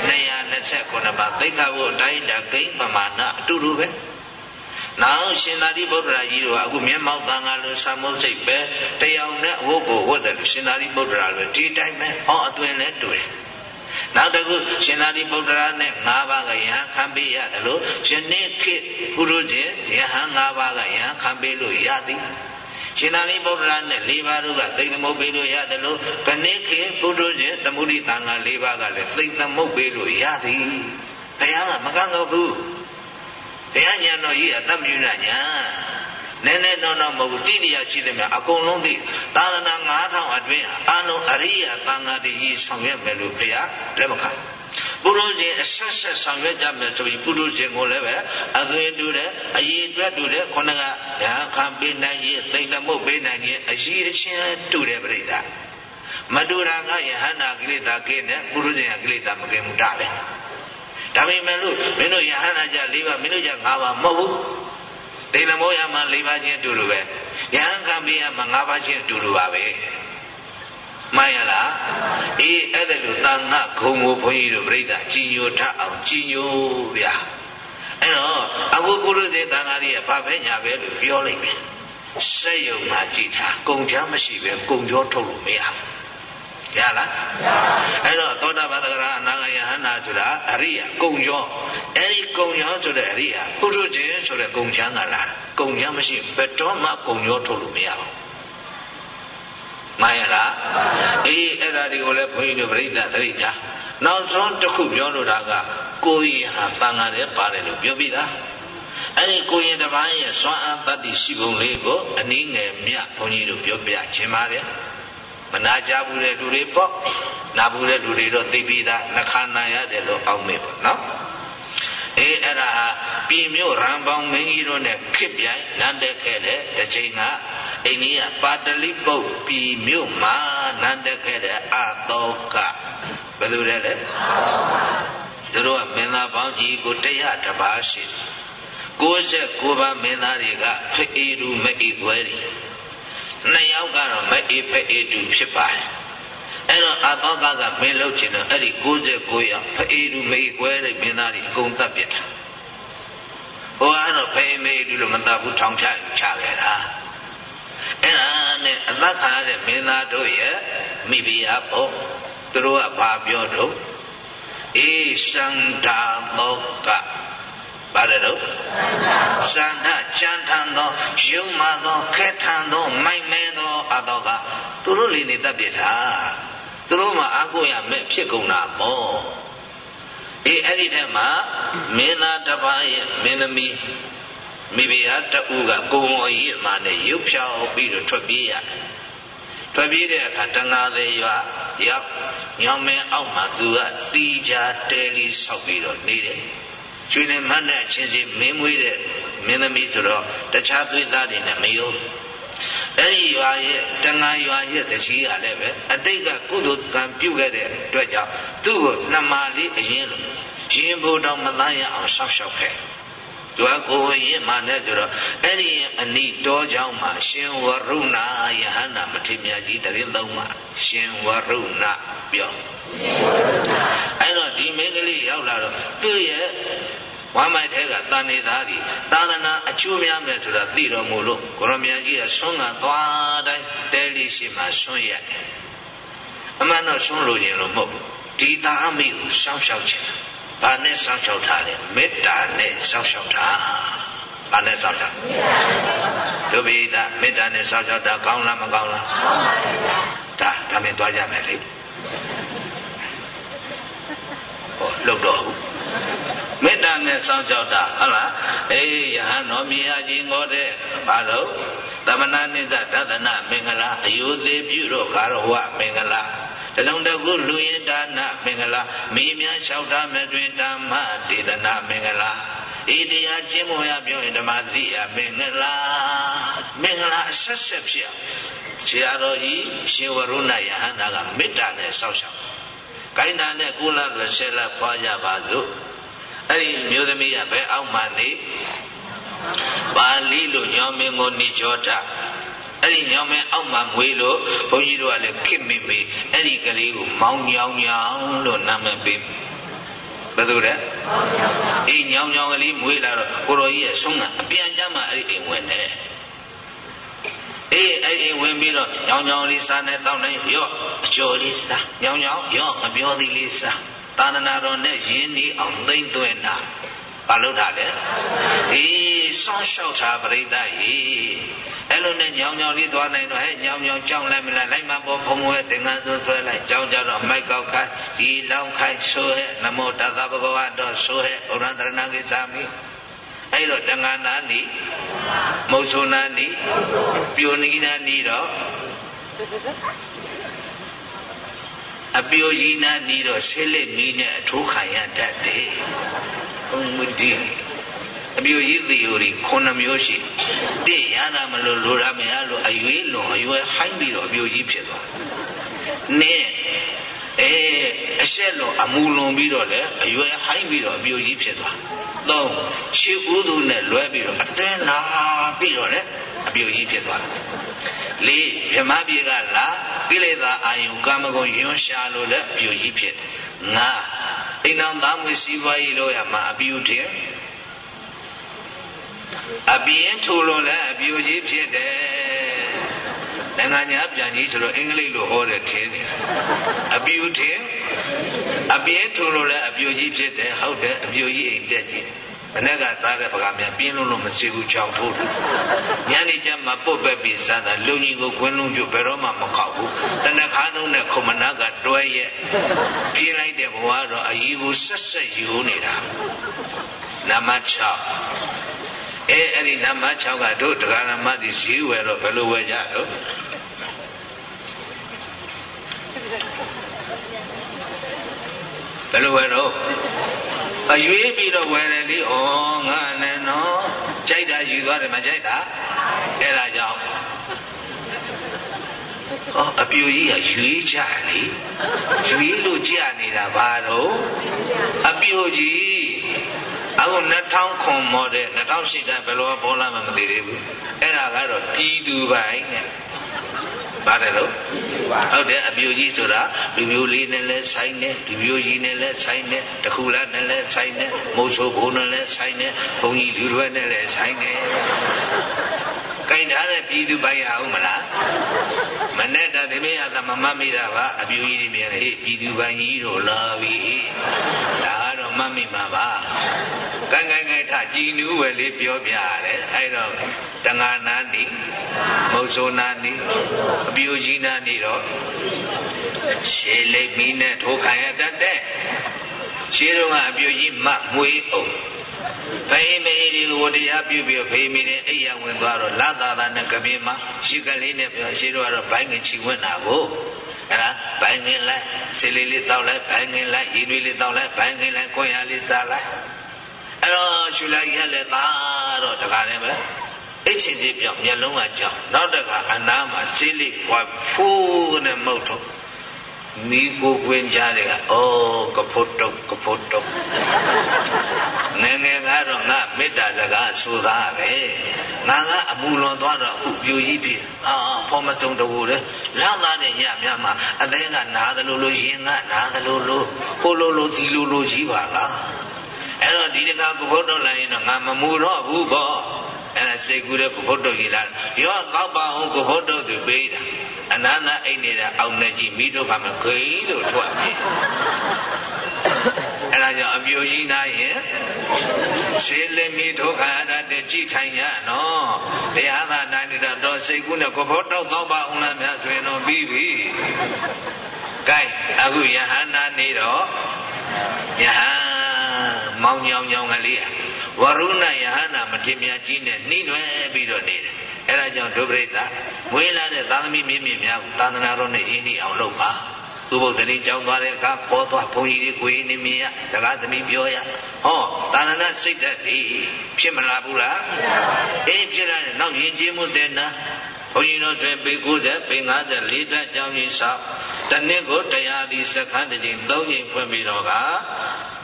[SPEAKER 1] 229ပါးသိက္ခာပုအတိုင်းတာဂိမ်းပမာဏအတူတူပဲ နောက်ရှင်သာရိပုတ္တရာကြီးတို့ကအခုမျက်မှောက်သံဃာလိုသမုတ်စိတ်ပဲတယောက်နဲ့ဝုတ်ကိုဝတ်တယ်ရှင်သာရိပုတ္တရာလိုဒီတိုင်းပဲဟောအသွင်လည်းတူတယ်နောက်တစ်ခုရှင်သာရိပုတ္တရာနဲ့၅ပါးကယဟန်ခံပေးရတယ်လို့ယနေ့ခေတ်ပုရုဇဉ်ယဟန်၅ပါးကယဟန်ခံပေးလို့ရသည်ရှင်သာရိပုတ္တရာနဲ့၄ပါးတို့ကသိသမုတ်ပေးလို့ရတယ်လို့ခဏိခေပုထုဇဉ်သမုဒိတန်ဃာ၄ပါးကလည်းသိသမုတ်ပေးလို့ရသည်ဘုရားကမကန့်တော့ဘူး ဘုရားညာတော်ကြီးအသက်မြူနာညာနည်းနည်းတော့တော့မဟုတ်ဘူးတိတိယရှိတယ်များအကုန်လုံးသိသာသနာ9000အတွင်းအလုံးအရိယသံဃာတည်းကြီးဆောင်ရွက်မယ်လို့ဘုရားလက်မခံပုရုဇဉ်အဆက်ဆက်ဆောင်ရွက်ကြမယ်ဆိုပြီးပုရုဇဉ်ကိုလည်းပဲအသွင်တူတယ်အရေးအတွက်တူတယ်ခုနကညာခံပေးနိုင်ရေးသိမ့်သမုတ်ပေးနိုင်ရေးအရေးအချင်းတူတယ်ပြိတ္တာမတူတာကယဟန္တာကိလေသာကင်းတယ်ပုရုဇဉ်ကကိလေသာမကင်းဘူးဒါပဲ ဒါပေမဲ့လို့မင်းတို့ယဟန္တာကြ၄ပါးမင်းတို့ကြ၅ပါးမဟုတ်ဘူးသိသမုတ်ရမှာ၄ပါးချင်းတူတူပဲယဟန်ခံပေးရမှာ၅ပါးချင်းတူတူပါပဲမှန်ရလားအေးအဲ့ဒါလို့တန်ခဂုံကိုဘုန်းကြီးတို့ပြိဿကြီးညိုထအောင်ကြီးညိုဗျာအဲ့တော့အခုပုရုဇေတန်ခါကြီးကဘာပဲညာပဲလို့ပြောလိုက်မယ်စက်ယုံမှာကြည်ထားကုံချမ်းမရှိပဲကုံကြောထုတ်လို့မရဘူး ရလားအဲ့တော့သောတာပတ္တကရာအနာဂယဟန္တာဆိုတာအရိယာကုံကျော်အဲ့ဒီကုံကျော်ဆိုတဲ့အရိယာပုထုဇဉ်ဆိုတဲ့ကုံချမ်းကလာကုံချမ်းမရှိဘယ်တော့မှကုံကျော်ထုတ်လို့မရဘူးမှန်ရလားအေးအဲ့ဒါတွေကိုလည်းဘုန်းကြီးတို့ပြိဿသတိထားနောက်ဆုံးတစ်ခုပြောလို့တာကကိုယ်ရဟာတန်ဃာတဲ့ပါတယ်လို့ပြောပြီးသားအဲ့ဒီကိုရင်တစ်ပါးရဲ့စွမ်းအားတတ္တိရှိပုံလေးကိုအနည်းငယ်မြဘုန်းကြီးတို့ပြောပြခြင်းပါတယ် မနာကြဘူးတဲ့လူတွေပေါ့နာဘူးတဲ့လူတွေတော့သိပြီးသားနှခါနာရတယ်လို့အောက်မေ့ပေါ့နော်အေးအဲ့ဒါဟာပြည်မြို့ရံပေါင်းမင်းကြီးတို့နဲ့ခစ်ပြိုင်နန်းတက်ခဲ့တဲ့တစ်ချိန်ကအိန္ဒိယပါတလိပုတ်ပြည်မြို့မှာနန်းတက်ခဲ့တဲ့အသောကဘယ်လိုလဲလဲသူတို့ကမင်းသားပေါင်းကြီးကိုတရားတစ်ပါးရှိ69ပါးမင်းသားတွေကဖေးရူမအေးွယ်တွေ နှစ်ယောက်ကတော့မအေးဖအေးတူဖြစ်ပါတယ်အဲ့တော့အသောကကမင်းလုပ်ချင်တော့အဲ့ဒီ69ယောက်ဖေးတူမေးကွဲတဲ့မင်းသားတွေအကုန်သတ်ပြစ်တာဟိုကတော့ဖေးမေးတူလို့မတတ်ဘူးထောင်ချချခဲ့တာအဲ့ဒါနဲ့အသက်ခံရတဲ့မင်းသားတို့ရဲ့မိဖုရားပေါ့သူတို့ကဘာပြောတော့အေစန္ဒာမောက ဘာလဲတော့စန္ဒကြံထန်သောယုံမှသောခဲထန်သောမိုက်မဲသောအသောကသူတို့လေးနေတတ်ပြတာသူတို့မှအာကိုရမဲ့ဖြစ်ကုန်တာပေါ့အေးအဲ့ဒီထဲမှာမင်းသားတစ်ပါးရဲ့မင်းသမီးမိဖုရားတူကကိုယ်တော်ရည်မှနဲ့ရုပ်ဖြောင်းပြီးတော့ထွက်ပြေးရထွက်ပြေးတဲ့အခါတန်ဃာသေးရွာရောက်ညောင်မင်းအောက်မှာသူကတီးကြတဲလေးဆောက်ပြီးတော့နေတယ် ကျွေးနေမတ်နဲ့အချင်းချင်းမင်းမွေးတဲ့မင်းသမီးဆိုတော့တခြားသွေးသားတွေနဲ့မယုံအဲ့ဒီရွာရဲ့တန်ဃာရွာရဲ့တချီကလည်းပဲအတိတ်ကကုသိုလ်ကံပြုခဲ့တဲ့အတွက်ကြောင့်သူ့ကိုနှမလေးအရင်လို့ရင်ဘုံတော်မသားရအောင်ဆောက်ရှောက်ခဲ့သူကကိုယ်ရင်မှနဲ့ဆိုတော့အဲ့ဒီအနိတောကြောင့်မှရှင်ဝရုဏယဟန္တာမထေမြတ်ကြီးတရင်သုံးပါရှင်ဝရုဏပြော အဲ့တော့ဒီမင်းကလေးရောက်လာတော့သူ့ရဲ့ဝမ်းမိုက်ထဲကတန်နေသားသည်သာသနာအကျိုးများမယ်ဆိုတာသိတော်မူလို့ကိုရမန်ကြီးကဆွမ်းကသွားတိုင်းတဲလီရှိမှဆွမ်းရတယ်အမှန်တော့ဆွမ်းလို့ခြင်းလို့မဟုတ်ဘူးဒီသာအမိကိုစောင့်ရှောက်ခြင်းဘာနဲ့စောင့်ရှောက်ထားလဲမေတ္တာနဲ့စောင့်ရှောက်တာဘာနဲ့စောင့်ရှောက်ဒုဗိဒမေတ္တာနဲ့စောင့်ရှောက်တာကောင်းလားမကောင်းလားကောင်းပါဘူးဒါဒါမြင်သွားကြမယ်လေဟော လှုပ်တော့ဘူးမေတ္တာနဲ့စောင့်ကြောက်တာဟုတ်လားအေးယဟန်တော်မြင်ရခြင်းငေါတဲ့ဘာလို့သမဏနိစ္စဒသနမင်္ဂလာအယုသေးပြုတော့ကာရဝမင်္ဂလာတစုံတခုလူရင်ဒါနမင်္ဂလာမိများလျှောက်တာမဲ့တွင်ဓမ္မဒေသနာမင်္ဂလာဤတရားကျင့်မို့ရပြောရင်ဓမ္မစီအမင်္ဂလာမင်္ဂလာအဆက်ဆက်ဖြစ်ဆရာတော်ကြီးရှင်ဝရုဏယဟန္တာကမေတ္တာနဲ့စောင့်ရှောက် ကိုင်းတာနဲ့ကုလလွယ်ဆဲလဖွာကြပါစို့အဲ့ဒီမျိုးသမီးကဘယ်အောက်မှနေပါဠိလိုညောမင်းကိုနိကြောတာအဲ့ဒီညောင်မင်းအောက်မှာငွေလို့ဘုန်းကြီးတို့ကလည်းခစ်မိမိအဲ့ဒီကလေးကိုမောင်ညောင်ညောင်လို့နာမည်ပေးဘယ်သူလဲအေးညောင်ညောင်ကလေးမွေးလာတော့ကိုတော်ကြီးရဲ့ဆုံးကအပြန်ကြမှာအဲ့ဒီအိမ်ဝင်တယ် အေးအဲ့အိမ်ဝင်ပြီးတော့ညောင်ညောင်လေးစားနေတောင်းနေရော့အကျော်လေးစားညောင်ညောင်ရော့ငပြောသည်လေးစားသာသနာတော်နဲ့ယဉ်ဤအောင်သိမ့်သွင်းတာဘာလို့ထားလဲအေးစောင့်ရှောက်တာပရိသတ်ကြီးအဲ့လိုနဲ့ညောင်ညောင်လေးသွားနိုင်တော့ဟဲ့ညောင်ညောင်ကြောင်းလိုက်မလားလိုက်မပေါ်ဖုံဝဲသင်္ကန်းသွဆွဲလိုက်ကြောင်းကြတော့မိုက်ကောက်ခိုင်းဒီလောင်းခိုင်းဆိုဟဲ့နမောတသဗ္ဗဂဝတောဆိုဟဲ့ဩရန္တရဏကိသာမိ အဲ့တော့တန်ခါနာနီမုတ်ဆိုနာနီပြိုနီနာနီတော့အပြိုကြီးနာနီတော့ဆဲလက်မီးနဲ့အထိုးခံရတတ်တယ်။ဘုံမဒီအပြိုကြီးသီယိုရီ9မျိုးရှိတဲ့ရတာမလို့လိုရမရလို့အရွေးလွန်အရွယ်ဟိုင်းပြီးတော့အပြိုကြီးဖြစ်သွား။နဲ့ အဲအဆက်လွန်အမူလွန်ပြီးတော့လေအရွယ်ဟိုင်းပြီးတော့အပြိုကြီးဖြစ်သွား။သုံးခြေဥသူနဲ့လွဲပြီးတော့အတင်းနာပြီးတော့လေအပြိုကြီးဖြစ်သွားတယ်။လေးမြမပြေကလာကိလေသာအာယုကာမဂုဏ်ယွန်းရှာလို့လည်းအပြိုကြီးဖြစ်။ငါအိမ်တော်သားမွေးစည်းပွားရေးလို့ရမှာအပြိုထင်အပြင်းထူလို့လည်းအပြိုကြီးဖြစ်တယ် နိုင်ငံညာပြန်ကြီးဆိုတော့အင်္ဂလိပ်လိုဟောတယ်ထင်းတယ်အပြိုထင်းအပြင်းထူလို့လည်းအပြိုကြီးဖြစ်တယ်ဟုတ်တယ်အပြိုကြီးအိမ်တက်ကြီးမနေ့ကစားတဲ့ပကများပြင်းလို့လို့မရှိဘူးချောင်းထိုးတယ်ညနေကျမှပုတ်ပက်ပြီးစားတာလုံကြီးကိုခွင်းလုံးကျဘယ်တော့မှမခောက်ဘူးတနခါနှုံးနဲ့ခမနာကတွဲရဲ့ပြေးလိုက်တဲ့ဘဝတော့အကြီးကိုဆက်ဆက်ယူနေတာနမ6အဲအဲ့ဒီနမ6ကတို့တရားဓမ္မတိဈေးဝယ်တော့ဘယ်လိုဝယ်ကြတော့ ဘယ်လိုဝယ်တော့အရွေးပြီးတော့ဝယ်တယ်လေဩငါနဲ့နော်ကြိုက်တာယူသွားတယ်မကြိုက်တာအဲ့ဒါကြောင့်ဟောအပြူကြီးကရွေးကြလေရွေးလို့ကြနေတာဘာတော့အပြူကြီးအခု2000ခွန်မော်တဲ့2008ကဘယ်လိုပေါ်လာမှမသိသေးဘူးအဲ့ဒါကတော့ပြည်သူပိုင်းနဲ့ ပါတယ်လို့ဟုတ်တယ်အပြိုကြီးဆိုတာလူမျိုးလေးနဲ့လဲဆိုင်တယ်လူမျိုးကြီးနဲ့လဲဆိုင်တယ်တခုလားနဲ့လဲဆိုင်တယ်မုတ်ဆိုးဘုံနဲ့လဲဆိုင်တယ်ဘုံကြီးလူတွေနဲ့လဲဆိုင်တယ်ကြိုင်ထားတဲ့ပြည်သူပိုင်ရအောင်မလားမနဲ့တာဒီမေယသမမမိတာပါအပြူကြီးတွေမြန်ဟေးပြည်သူပိုင်ကြီးတို့လာပြီဒါကတော့မမိမှာပါ ကိုင်ကိုင်ကိုင်ထကြည်နူးဝယ်လေးပြောပြရတယ်အဲ့တော့တငါနာနီမုတ်ဆိုးနာနီအပြူကြီးနာနီတော့ရှေးလိပ်မီနဲ့ထိုးခံရတတ်တဲ့ရှေးတော့ကအပြူကြီးမမွေးအောင်ဖေးမေးဒီကိုတရားပြုပြီးဖေးမေးတဲ့အိယာဝင်သွားတော့လာသာသာနဲ့ကပြင်းမှာရှိကလေးနဲ့ပြောရှေးတော့ကတော့ဘိုင်းငင်ချီဝင်တာကိုအဲ့ဒါဘိုင်းငင်လိုက်ဆေးလေးလေးတောက်လိုက်ဘိုင်းငင်လိုက်ရေတွေလေးတောက်လိုက်ဘိုင်းငင်လိုက်ကိုရလေးစားလိုက် အဲ့တော့ရှူလိုက်ရလဲသားတော့တခါတည်းပဲအချင်းစီပြောင်းမျက်လုံးကကြောက်နောက်တခါအနားမှာဆေးလေးပွားဖိုးနဲ့မုတ်ထုတ်မိကိုကွင်းကြတဲ့ကဩကဖုတ်တုတ်ကဖုတ်တုတ်ငယ်ငယ်ကတော့ငါမေတ္တာစကားဆိုသားပဲငါကအမူလွန်သွားတော့အခုပြူကြီးဖြစ်အာဖောမစုံတကူလေလောက်သားတဲ့ညများမှာအသေးကနားသလိုလိုရင်ကနားသလိုလိုကိုလိုလိုဒီလိုလိုကြီးပါလား အဲ့တော့ဒီတခါကဖုတ်တုတ်လိုက်ရင်တော့ငါမမူတော့ဘူးပေါ့အဲ့ဒါစိတ်ကူးတဲ့ကဖုတ်တုတ်ကြီးလားရောတော့ပါအောင်ကဖုတ်တုတ်သူပေးတာအနန္တအိတ်နေတာအောင်နေကြီးမိတို့ကမှဂိမ်းလို့ထွက်ပြီအဲ့ဒါကြောင့်အပြိုကြီးနာရင်ရှေးလက်မီဒုက္ခရတဲ့ကြည်ထိုင်ရနော်တရားသာနာနေတော့စိတ်ကူးနဲ့ကိုဘောတော့တော့ပါအောင်လားများဆိုရင်တော့ပြီးပြီကဲအခုယဟန္တာနေတော့ယဟန် မောင်ညောင်ညောင်ကလေးဝရုဏယဟန္တာမထေမြတ်ကြီးနဲ့နှိမ့်ွယ်ပြီးတော့နေတယ်အဲဒါကြောင့်ဒုပရိသမွေးလာတဲ့သာသမီမြင့်မြင့်များသာသနာတော်နဲ့ရင်းနှီးအောင်လုပ်ပါသူဘုဇနီကြောင်းသွားတဲ့အခါခေါ်သွားဘုန်းကြီးတွေကိုရင်းနေမြင်ရစကားသမီးပြောရဟောသာသနာစိတ်ဓာတ်ဒီဖြစ်မလားဘူးလားအေးဖြစ်လာတယ်နောက်ယဉ်ကျေးမှုတဲ့နာဘုန်းကြီးတို့တွင်ပေ90ပေ50လေးဓာတ်ကြောင်းကြီးဆောက်တနစ်ကိုတရားသည်စခန်းတစ်ချိန်၃ချိန်ဖွင့်ပြီးတော့က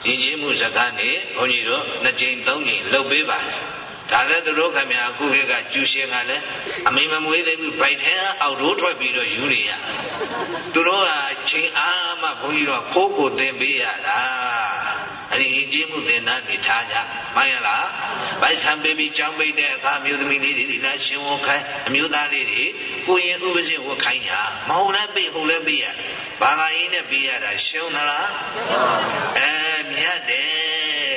[SPEAKER 1] ယဉ်ကျေးမှုစကားနဲ့ဘုန်းကြီးတို့နှစ်ချိန်သုံးချိန်လှုပ်ပေးပါတယ်ဒါလည်းသူတို့ခင်ဗျာအခုခေတ်ကကျူရှင်ကလည်းအမိမမွေးသေးဘူးဗိုက်ထဲအောက်တို့ထွက်ပြီးတော့ယူနေရသူတို့ကချိန်အားမှဘုန်းကြီးတို့ခိုးကိုသင်ပေးရတာအဲ့ဒီရင်ကျေးမှုသင်္နာနေထားကြမှန်ရလားဗိုက်ဆံပေးပြီးကြောင်းပိတ်တဲ့အခါမျိုးသမီးလေးတွေဒီလားရှင်ဝခိုင်းအမျိုးသားလေးတွေကိုရင်ဥပဇင်ဝခိုင်းရမဟုတ်လည်းပေးဟုတ်လည်းပေးရ ဘာသာရေးနဲ့ပေးရတာရှုံးသလားအဲမြတ်တယ်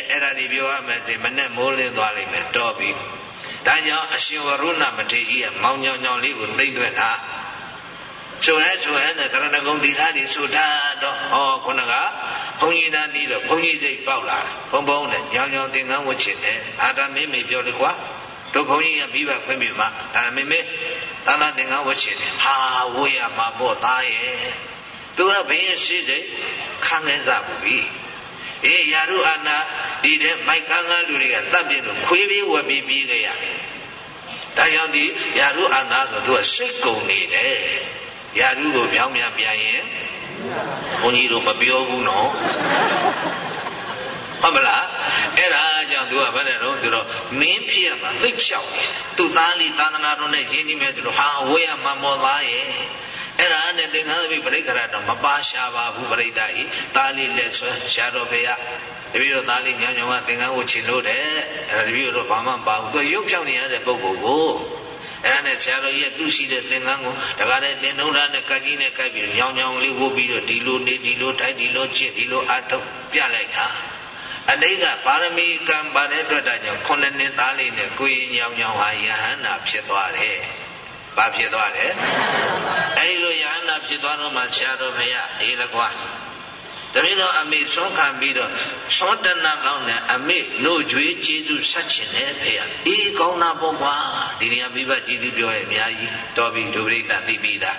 [SPEAKER 1] အဲ့ဒါဒီပြောရမယ်ဒီမနဲ့မိုးလင်းသွားလိမ့်မယ်တော့ပြီဒါကြောင့်အရှင်ဝရုဏမထေရကြီးကမောင်ညောင်ညောင်လေးကိုသိမ့်သွက်တာဆိုရဲဆိုရဲနဲ့တရဏဂုံသီလတွေဆိုတာတော့ဟောခုနကဘုန်းကြီးသားနီးတော့ဘုန်းကြီးစိတ်ပေါက်လာဘုံဘုံနဲ့ညောင်ညောင်သင်္ကန်းဝတ်ချင်တယ်အာတာမင်းမေပြောလေကွာတို့ဘုန်းကြီးကပြီးပါခွင့်ပြုမှာဒါမင်းမေသာသာသင်္ကန်းဝတ်ချင်တယ်ဟာဝေးရမှာပေါ့သားရဲ့ သူကဘင်းရှိစိတ်ခံနေစားပြီအေးယာရုအာနာဒီတဲ့မိုက်ကန်းကန်းလူတွေကတတ်ပြလို့ခွေးပြေးဝက်ပြီးပြီးကြရတယ်ဒါကြောင့်ဒီယာရုအာနာဆိုသူကစိတ်ကုန်နေတယ်ယာရုကိုပြောင်းပြန်ပြန်ရင်ဘုန်းကြီးတို့မပြောဘူးနော်ဟုတ်မလားအဲ့ဒါကြောင့်သူကဘာလဲတော့သူတော့မင်းဖြစ်ရမှာသိချောက်တယ်သူသားလေးသာသနာတော်နဲ့ရင်းနှီးမဲ့သူတို့ဟာဝေးရမှာမော်သားရဲ့ အဲ့ဒါနဲ့သင်္ကန်းသမီးပြိခရတော့မပါရှာပါဘူးပြိဿကြီးသားလေးလက်ဆွဲရှာတော်ဖေရတပည့်တော်သားလေးညောင်ညောင်ကသင်္ကန်းကိုချင်လို့တဲ့အဲ့ဒါတပည့်တော်ဘာမှမပါဘူးသူရုပ်ဖြောင်းနေရတဲ့ပုဂ္ဂိုလ်ကိုအဲ့ဒါနဲ့ဆရာတော်ကြီးကသူ့ရှိတဲ့သင်္ကန်းကိုတခါတည်းသင်္ထုံးထားတဲ့ကကြီးနဲ့ကပ်ပြီးညောင်ညောင်လေးဝုတ်ပြီးတော့ဒီလိုနေဒီလိုထိုက်ဒီလိုချစ်ဒီလိုအထုတ်ပြလိုက်တာအတိတ်ကပါရမီကံပါတဲ့အတွက်ကြောင့်ခုနှစ်နှစ်သားလေးနဲ့ကိုရင်ညောင်ညောင်ဟာယဟန္တာဖြစ်သွားတယ်။ ဘာဖြစ်သွားတယ်။အဲဒီလိုယဟန္တာဖြစ်သွားတော့မှဆရာတော်ဘုရားအေးလကွာတပည့်တော်အမေဆုံးခံပြီးတော့သောတနာလောက်နဲ့အမေလို့ကြွေးကျေးဇူးဆက်ချင်တယ်ဖေရအေးကောင်းတာပေါ့ကွာဒီနေရာမိဘကျေးဇူးပြောရဲ့အများကြီးတော်ပြီဒုပရိသသိပြီးသား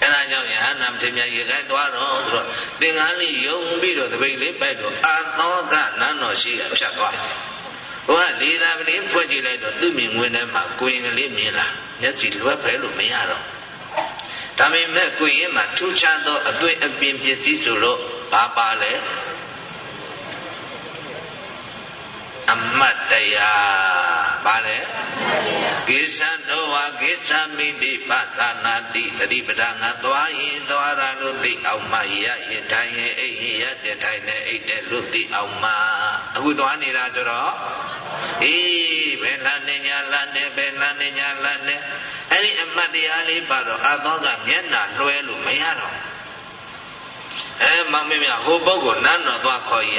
[SPEAKER 1] အဲ့ဒါကြောင့်ယဟန္တာမထေရရေခိုင်းသွားတော့ဆိုတော့သင်္ကန်းလေးယုံပြီးတော့တပိတ်လေးပိုက်တော့အာသောကနန်းတော်ရှိကဖြတ်သွား ဟိုကလေးသာကလေးဖွက်ကြည့်လိုက်တော့သူ့မြင်ဝင်ထဲမှာကိုရင်ကလေးမြင်လာမျက်စိလွယ်ဖဲလို့မရတော့ဒါပေမဲ့ကိုရင်မှာထူးခြားသောအသွင်အပြင်ပစ္စည်းဆိုလို့ဘာပါလဲအမတ်တရားပါလေကိသံတော်ဝါကိသမိတိပသနာတိတတိပဒငါသွားရင်သွားရလို့သိအောင်မရရထိုင်ရင်အိတ်ရတဲ့ထိုင်နဲ့အိတ်တဲ့လို့သိအောင်မအခုသွားနေတာဆိုတော့ အေးဘယ်လန်းနေညာလန်းနေဘယ်လန်းနေညာလန်းနေအဲ့ဒီအမတ်တရားလေးပါတော့အသောကမျက်နာလွှဲလို့မရတော့အဲမမင်းမြဟိုပုဂ္ဂိုလ်နန်းတော်သွားခေါ်ရ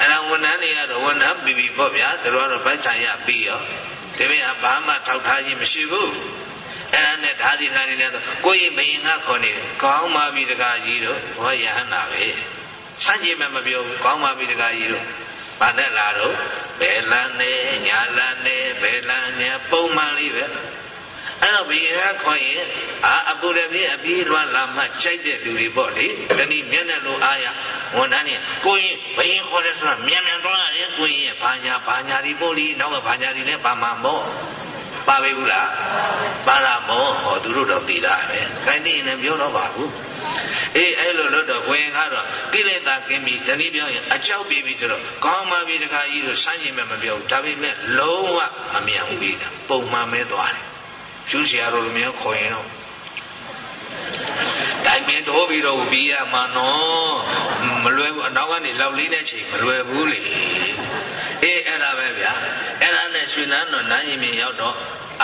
[SPEAKER 1] အဲ့ဒါဝန်ထမ်းတွေကတော့ဝန်ထမ်းပြီးပြီပေါ့ဗျာသူတို့ကတော့ဗိုက်ဆိုင်ရပြီးရောဒီမင်းကဘာမှထောက်ထားခြင်းမရှိဘူးအဲ့ဒါနဲ့ဓာတိလာနေတယ်ကိုကြီးဘယင်ကခေါ်နေတယ်ကောင်းပါပြီတကားကြီးတို့ဟောယဟန္တာပဲစัจจิမမပြောဘူးကောင်းပါပြီတကားကြီးတို့ ဘာနဲ့လာတော့ဘယ်လန်းနေညာလန်းနေဘယ်လန်းညာပုံမှန်လေးပဲအဲ့တော့ဘီဟာခွန်ရင်အာအပူရပြေအပြေးလွှမ်းလာမှကြိုက်တဲ့လူတွေပေါ့လေတဏီမျက်နှာလိုအားရဝန်ထမ်းနေကိုရင်ဘယင်ခေါ်တယ်ဆိုတာမြန်မြန်သွားရတယ်ကိုရင်ဘာညာဘာညာဒီပို့လီနောက်ကဘာညာဒီလည်းပါမှာမောပါပြီဘူးလားပါလာမောဟောသူတို့တော့သိတာပဲခိုင်းသိရင်လည်းပြောတော့ပါဘူး အေးအဲ့လိုလို့တော့ဘဝင်ကတော့ကိလေသာကင်းပြီးတဏှိပြောရင်အကြောက်ပြေးပြီဆိုတော့ကောင်းပါပြီတခါကြီးလို့စမ်းရင်မပြောဘူးဒါပေမဲ့လုံးဝမမြန်ဘူးပြီပုံမှန်မဲသွားတယ်ကျူးဆရာတော်လိုမျိုးခေါ်ရင်တော့တိုင်ပင်တိုးပြီးတော့ပြီးရမှာနော်မလွယ်ဘူးအနောက်ကနေလောက်လေးတဲ့ချိန်မလွယ်ဘူးလေအေးအဲ့ဒါပဲဗျာအဲ့ဒါနဲ့ရွှေနန်းတော်နန်းရင်မြင်ရောက်တော့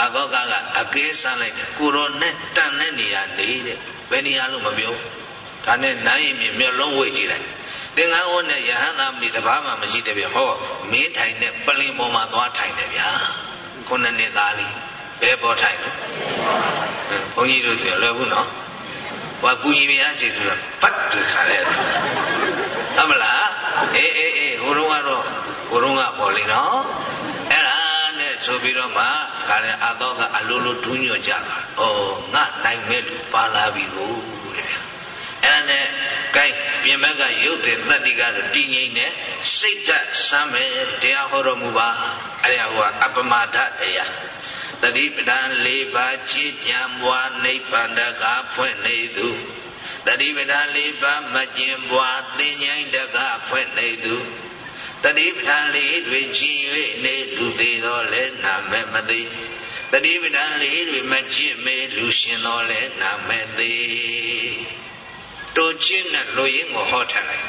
[SPEAKER 1] အဘောကကအကဲဆန်းလိုက်ကိုရောနဲ့တန်တဲ့နေရာနေတဲ့ ဘယ်နေရာလို့မပြောဒါနဲ့နန်းရင်မြင်မျက်လုံးဝိတ်ကြည့်လိုက်သင်္ကန်းဝတ်နဲ့ယဟန်သားမဏိတပါးမှမရှိတဲ့ဗျဟောမင်းထိုင်တဲ့ပလင်ပေါ်မှာသွားထိုင်တယ်ဗျာခုနှစ်နှစ်သားလေးဘယ်ပေါ်ထိုင်လဲဘုန်းကြီးတို့ဆိုလွယ်ဘူးနော်ဟောကူညီမရချေဆိုတော့ဖတ်တူခါလဲအမလားအေးအေးအေးဟိုတော့ကတော့ဟိုတော့ကပေါ်လေနော်အဲ့ဒါ နဲ့ဆိုပြီးတော့မှဒါလည်းအတော့ကအလိုလိုဒူးညွတ်ကြတာဩငါနိုင်မဲ့လူပါလာပြီကိုတဲ့အဲ့ဒါနဲ့ကိုင်းပြင်ဘက်ကရုပ်တဲ့တတ္တိကတော့တည်ငြိမ်တဲ့စိတ်ဓာတ်စမ်းမယ်တရားဟောတော်မူပါအဲ့ဒါကအပမာဒတရားတတိပဒံ၄ပါးကြည်ကြံပွားနိဗ္ဗာန်တကားဖွင့်နေသူတတိပဒံ၄ပါးမကျင်ပွားသင်ញိုင်းတကားဖွင့်နေသူ တတိပဒံလေးတွေကြည်၍နေလူသေးသောလဲနာမဲ့မသိတတိပဒံလေးတွေမကျင့်မေလူရှင်သောလဲနာမဲ့သေးတို့ချင်းနဲ့လူရင်းကိုဟောထားလိုက်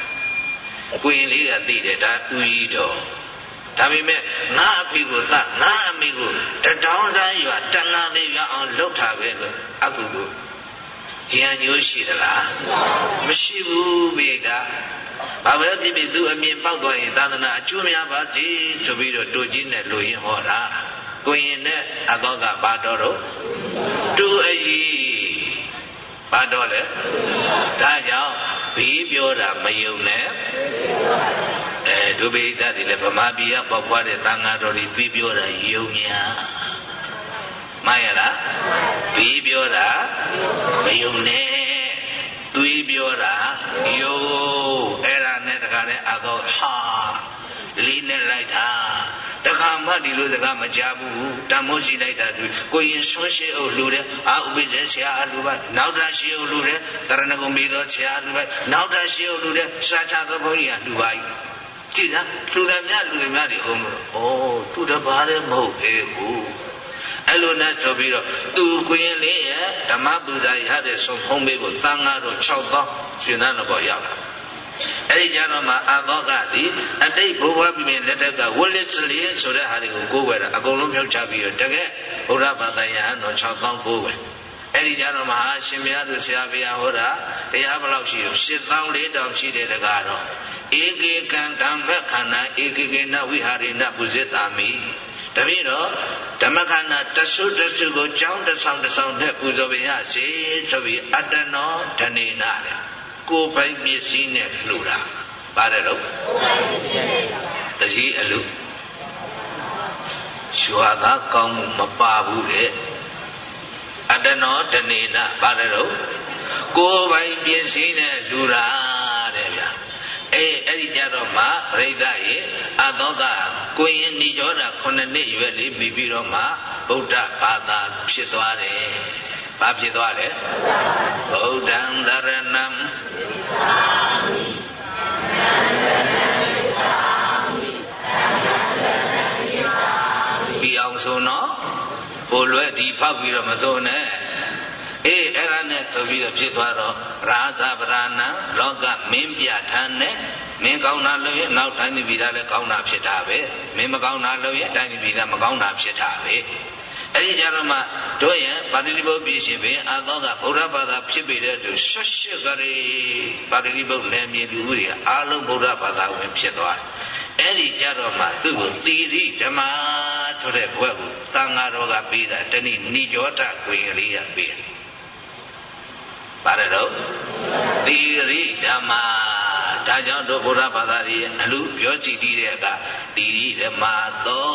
[SPEAKER 1] ကိုရင်လေးကသိတယ်ဒါဥကြီးတော်ဒါပေမဲ့ငါအဖေကိုသငါအမေကိုတတောင်းစားရွာတန်ငါသေးရွာအောင်လှုပ်ထားပဲလို့အကုသို့ဉာဏ်ညိုးရှိသလားမရှိဘူးပိဋ ကဘာပဲဖြစ်ဖြစ်သူအမြင်ပေါက်သွားရင်သာသနာအကျိုးများပါစေဆိုပြီးတော့တို့ကြီးနဲ့လူရင်းဟောတာကိုရင်နဲ့အတော့ကဘာတော်တော့တူအကြီးဘာတော်လဲဒါကြောင့်ဘေးပြောတာမယုံနဲ့အဲဒုဗိဒတွေလည်းဗမာပြည်ကပေါက်ဖွားတဲ့သံဃာတော်တွေပြီးပြောတာယုံညာမှန်ရလားပြီးပြောတာမယုံနဲ့ သွေးပြောတာယုံအဲ့ဒါနဲ့တခါလဲအသောဟာလေးနဲ့လိုက်တာတခါမှဒီလိုစကားမကြားဘူးတန်မိုးရှိလိုက်တာသူကိုရင်ဆွန်းရှိအုပ်လှူတယ်အာဥပိ္ပဇေဆရာအလှူပါနောက်တာရှိအုပ်လှူတယ်တရဏဂုံပြီးသောဆရာအလှူပါနောက်တာရှိအုပ်လှူတယ်စာချသောဘုန်းကြီးကလှူပါကြည့်စမ်းလှူတယ်များလှူတယ်များတွေဟုတ်မလို့ဩသူတပါးလည်းမဟုတ်ပဲကို အဲ့လိုနဲ့ဆိုပြီးတော့သူကိုရင်လေးရဲ့ဓမ္မပူဇာရတဲ့ဆုံးဖုံးပေးကိုတန်ဃာတော်6000ရှင်သန်းတော်ရောက်လာအဲ့အဲ့ဒီကြတော့မှအာသောကသည်အတိတ်ဘုရားပြင်းလက်ထက်ကဝလစ်စလီဆိုတဲ့ဟာတွေကိုကိုးဝယ်တာအကုန်လုံးဖြုတ်ချပြီးတော့တကယ်ဘုရားဘာသာယဟန်တော်6000ကိုးဝယ်အဲ့ဒီကြတော့မဟာရှင်ဘုရားသူဆရာဘုရားဟောတာတရားဘယ်လောက်ရှိရော7400တောင်ရှိတယ်တကားတော့ဧကေကံဓမ္မခန္ဓာဧကေကေနဝိဟာရိနပုဇိတာမိ တပည့်တော့ဓမ္မခန္ဓာတဆုတဆုကိုကြောင်းတဆောင်တဆောင်နဲ့ပူဇော်ပါရစေဆိုပြီးအတ္တနောဓနေနာတဲ့ကိုယ်ပိုင်ပစ္စည်းနဲ့လှူတာပါတယ်လို့တကြီးအလူရွာသားကောင်းမှုမပါဘူးတဲ့အတ္တနောဓနေနာပါတယ်လို့ကိုယ်ပိုင်ပစ္စည်းနဲ့လှူတာတဲ့ဗျာ အေးအဲ့ဒီကြတော့မှပြိဿရေအသောကကိုရင်ဏိကြောတာ9နှစ်ရွယ်လေးပြီးပြီးတော့မှဗုဒ္ဓဘာသာဖြစ်သွားတယ်။ဘာဖြစ်သွားလဲ။ဗုဒ္ဓံသရဏံပြီးအောင်ဆိုနော်ဘိုလ်လွဲဒီဖောက်ပြီးတော့မစိုးနဲ့ အေးအဲ့ဒါနဲ့ဆိုပြီးတော့ဖြစ်သွားတော့ရာဇဗရဏံလောကမင်းပြထမ်းနဲ့မင်းကောင်းတာလို့ရင်နောက်တိုင်းပြည်သားလည်းကောင်းတာဖြစ်တာပဲမင်းမကောင်းတာလို့ရင်တိုင်းပြည်သားမကောင်းတာဖြစ်တာပဲအဲ့ဒီကြတော့မှတို့ရဲ့ပါဠိဘုတ်ပြည့်ရှင်ပင်အာသောကဗုဒ္ဓဘာသာဖြစ်ပေတဲ့သူရှစ်ရှစ်ကလေးပါဠိဘုတ်လည်းမြေလူတွေအားလုံးဗုဒ္ဓဘာသာဝင်ဖြစ်သွားတယ်အဲ့ဒီကြတော့မှသူ့ကိုသီရိဓမ္မဆိုတဲ့ဘွဲ့ကိုသံဃာတော်ကပေးတာတနည်းဏိကြောတကိုင်ကလေးကပေးတယ် ပါတယ်တော့သီရိဓမ္မဒါကြောင့်တို့ဘုရားဘာသာကြီးအလူပြောကြည့်ပြီးတဲ့အခါသီရိဓမ္မသော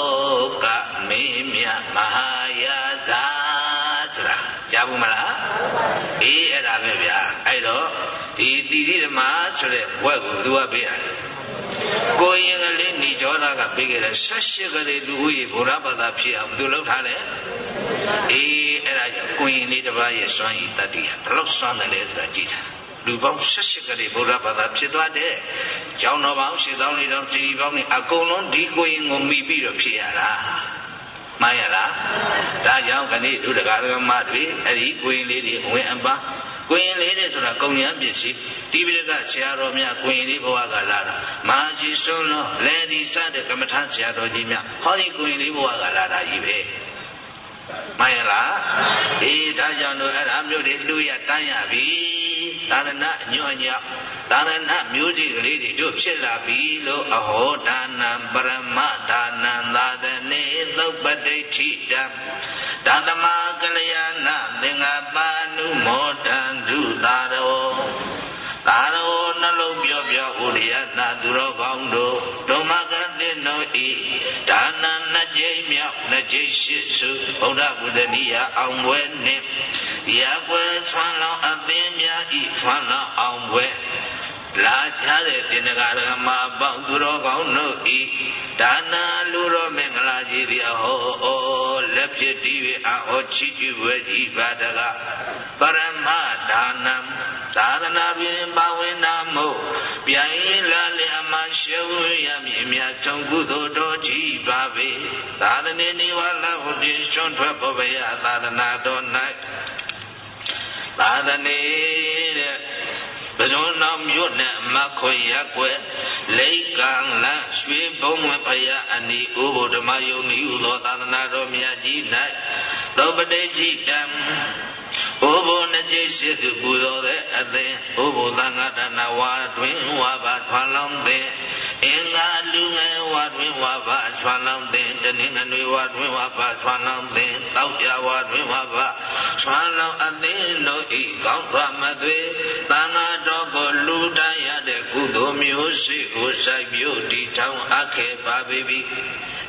[SPEAKER 1] ကမင်းမြမဟာယာသာဆိုတာကြားဘူးမလားအေးအဲ့ဒါပဲဗျာအဲ့တော့ဒီသီရိဓမ္မဆိုတဲ့ဘွဲ့ကိုသူကပေးတာ ကိုရင်ကလေးဏိကြောတာကပေးခဲ့တယ်ဆက်ရှိကလေးလူဦးရေဘုရားဘာသာဖြစ်အောင်ဘယ်သူလုပ်ထားလဲအေးအဲ့ဒါကြောင့်ကိုရင်လေးတစ်ပါးရဲ့စွမ်းရည်တတ္တိဟာဘယ်လောက်စွမ်းတယ်လဲဆိုတာကြည့်တာလူပေါင်း78ကလေးဘုရားဘာသာဖြစ်သွားတဲ့ကျောင်းတော်ပေါင်း8000လေးတောင်စီရီပေါင်းနေအကုန်လုံးဒီကိုရင်ကိုမိပြီးတော့ဖြစ်ရတာမှန်ရလားဒါကြောင့်ခဏဒုဒကာရကမတွေအဲ့ဒီကိုရင်လေးတွေဝင်အပါကိုရင်လေးတွေဆိုတာကုံရံပစ္စည်း တိပိဋကဆရာတော်များကိုရင်လေးဘဝကလာတာမဟာကြီးစွန်းလုံးလေဒီစတဲ့ကမ္မထဆရာတော်ကြီးများဟောဒီကိုရင်လေးဘဝကလာတာကြီးပဲမှန်ရလားအေးဒါကြောင့်တို့အဲ့ဒါမျိုးတွေလှူရတန်းရပြီသာသနာညွန့်ညောက်သာသနာမျိုးကြီးကလေးတွေတို့ဖြစ်လာပြီလို့အဟောဒါနံပရမဒါနံသာသနေသုပ္ပတိဋ္ဌိတံဒါသမကလျာဏသင်္ဃပါနုမောတံဒုသာရော သာရောနှလုံးပြောပြောဥရိယနာသူတော်ကောင်းတို့ဓမ္မကသင်တို့ဤဒါနနှစ်ကြိမ်မြောက်နှစ်ကြိမ်ရှိစုဗုဒ္ဓဘုဒ္ဓနိယအောင်ပွဲနှင့်ရကွယ်ဆွမ်းလောင်းအသင်းများဤဆွမ်းလောင်းအောင်ပွဲ လာချတဲ့တင်္ဂါရမအပေါင်းသူတော်ကောင်းတို့ဤဒါနာလူတော်မင်္ဂလာကြီးပြဟောလက်ဖြစ်တည်၍အောချီးကျူးဝဲကြီးပါတကပရမဒါနံသာသနာပင်ပါဝင်နာမို့ပြိုင်လာလျာမရှေဝရမည်အမြတ်ဆုံးကုသိုလ်တော်ကြီးပါပေသာသနေနေဝလာဟုတင်ချွန်ထွက်ပေါ်ပယသာသနာတော်၌သာသနေတဲ့ ပဇွန်တော်မြို့နဲ့မခွေရက်ွယ်လိတ်ကံလရွှေဘုံဝင်ဖယအနိဥဘုဓမ္မယုံဤဟုသောသာသနာတော်မြတ်ကြီး၌သောပတိဋ္ဌိတံ ဘိုးဘိုနှစ်ကျိရှိသူပူဇော်တဲ့အသင်ဘိုးဘိုသံဃာတနာဝါတွင်ဝါပါထွာလောင်းတဲ့အင်္ဂါလူငယ်ဝါတွင်ဝါပါထွာလောင်းတဲ့တနင်္ဂနွေဝါတွင်ဝါပါထွာလောင်းတဲ့တောက်ကြဝါတွင်ဝါပါထွာလောင်းအသင်တို့ဤကောင်းစွာမသွေသံဃာတော်ကိုလူတန်းရတဲ့ကုသိုလ်မျိုးရှိကိုစိုက်ပြုတည်ထောင်အပ်ခဲ့ပါပြီ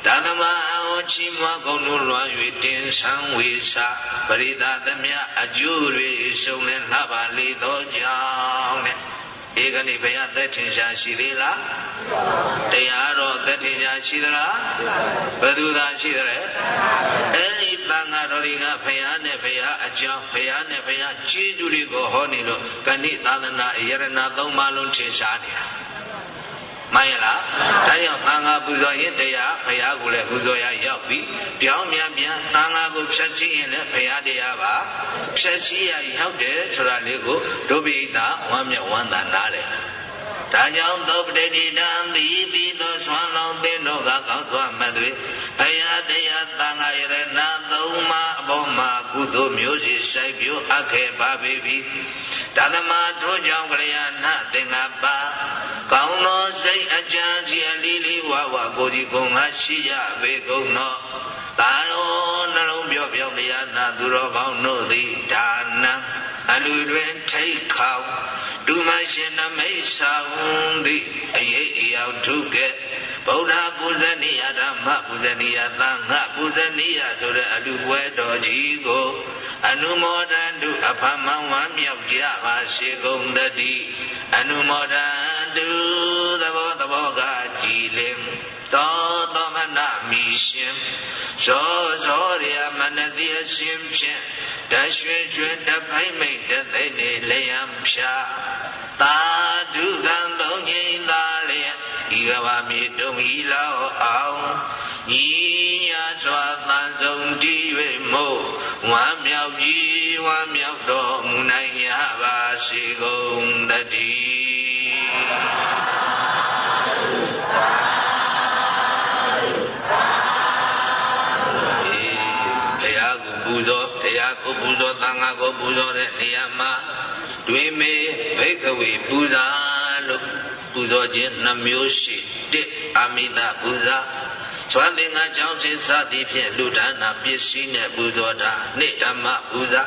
[SPEAKER 1] ဒါသမအောချီးမွားကုန်လို့လွှမ်း၍တင်ဆန်းဝေစာပရိသသမြအကျိုးတွေရှုံလဲလှပါလေသောကြောင့်တဲ့ဧကနေ့ဘုရားသက်ထင်ရှားရှိသေးလားတရားတော်သက်ထင်ရှားရှိသလားဘယ်သူသာရှိသလဲအဲ့ဒီသံဃာတော်တွေကဘုရားနဲ့ဘုရားအကြောင်းဘုရားနဲ့ဘုရားကြီးသူတွေကိုဟောနေလို့ကဏိသာသနာယရဏသုံးပါးလုံးထင်ရှားနေတာ မှန်ရလားဒါကြောင့်သံဃာပူဇော်ရင်တရားဘုရားကိုလည်းပူဇော်ရရောက်ပြီပြောင်းမြန်ပြန်သံဃာကိုဖြတ်ချင်းရင်လည်းဘုရားတရားပါဖြတ်ချင်းရရောက်တယ်ဆိုတာလေးကိုဒုပိဋ္ဌဝမ်းမြဝမ်းသာနားလေဒါကြောင့်သောပတိတိတံတိတိသောဆွမ်းလောင်းသင်တို့ကကောင်းစွာမသွေ ဘုရားတရားသံဃာယရဏသုံးပါးအပေါ်မှာကုသိုလ်မျိုးစီစိုက်ပြိုအပ်ခဲ့ပါပေပြီတသမထိုကြောင့်ကလျာဏသင်္ကပါကောင်းသောစိတ်အကြံစီအလီလီဝဝကိုကြီးကုံငါရှိကြပေကုန်သောတာရောနှလုံးပြောပြောတရားနာသူတော်ကောင်းတို့သည်ဒါနံအလူတွင်ထိတ်ခေါ ဒုမရှင်နမိတ်ဆောင်သည်အရေးအယောက်ထုကဲ့ဗုဒ္ဓပူဇနိယဓမ္မပူဇနိယသံဃပူဇနိယဆိုတဲ့အလူပွဲတော်ကြီးကိုအနုမောဒန္တုအဖမံဝမ်းမြောက်ကြပါစေကုန်သတည်းအနုမောဒန္တုသဘောသဘောကကြည်လင်သောသမဏမိရှင် ဇောဇောရမနတိအရှင်ဖြင့်တရွှေရွှေတဖိုင်မိတ်တသိနေလျံဖြာသာဓုသံသုံးငိမ့်သာလျက်ဤကဘာမြေတုံဤလောက်အောင်ညီညာစွာတန်ဆုံးတည်၍မို့ဝမ်းမြောက်ကြီးဝမ်းမြောက်တော်မူနိုင်ကြပါစေကုန်တည်း ပူဇော်သံဃာကိုပူဇော်တဲ့နေရာမှာတွင်မေဘိကဝေပူဇာလို့ပူဇော်ခြင်းနှမျိုးရှိတစ်အမိတပူဇာ သွမ်းသင်္ကကြောင့်စိစသည်ဖြင့်လူဒါနာပစ္စည်းနဲ့ပူဇော်တာနေ့ဓမ္မပူဇာ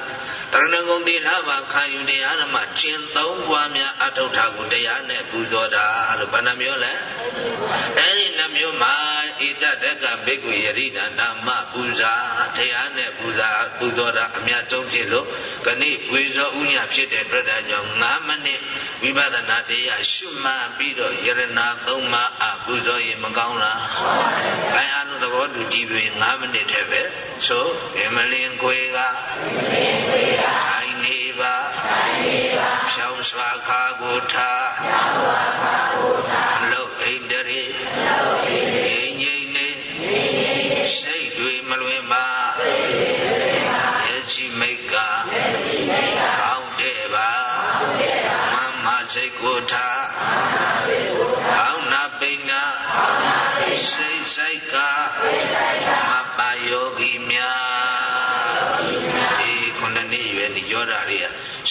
[SPEAKER 1] တရဏဂုံသီလပါခံယူတရားဓမ္မကျင့်သုံးပွားများအထောက်ထားကိုတရားနဲ့ပူဇော်တာလို့ဘာနှမျိုးလဲအဲဒီနှမျိုးမှာဣတတကဘိက္ခုယရိဒနာမပူဇာတရားနဲ့ပူဇာပူဇော်တာအများဆုံးဖြစ်လို့ခဏိဝေဇောဥညာဖြစ်တဲ့အတွက်ဒါကြောင့်9မိနစ်ဝိပဿနာတရားရှုမှတ်ပြီးတော့ယရနာ3ပါးအပူဇော်ရင်မကောင်းလား။အဲအနုသဘောတူကြည့်ပြီး9မိနစ်ထဲပဲဆိုဗမလင်ခွေကအိုင်နေပါဖြောင်းစွာခါကိုထားလုတ်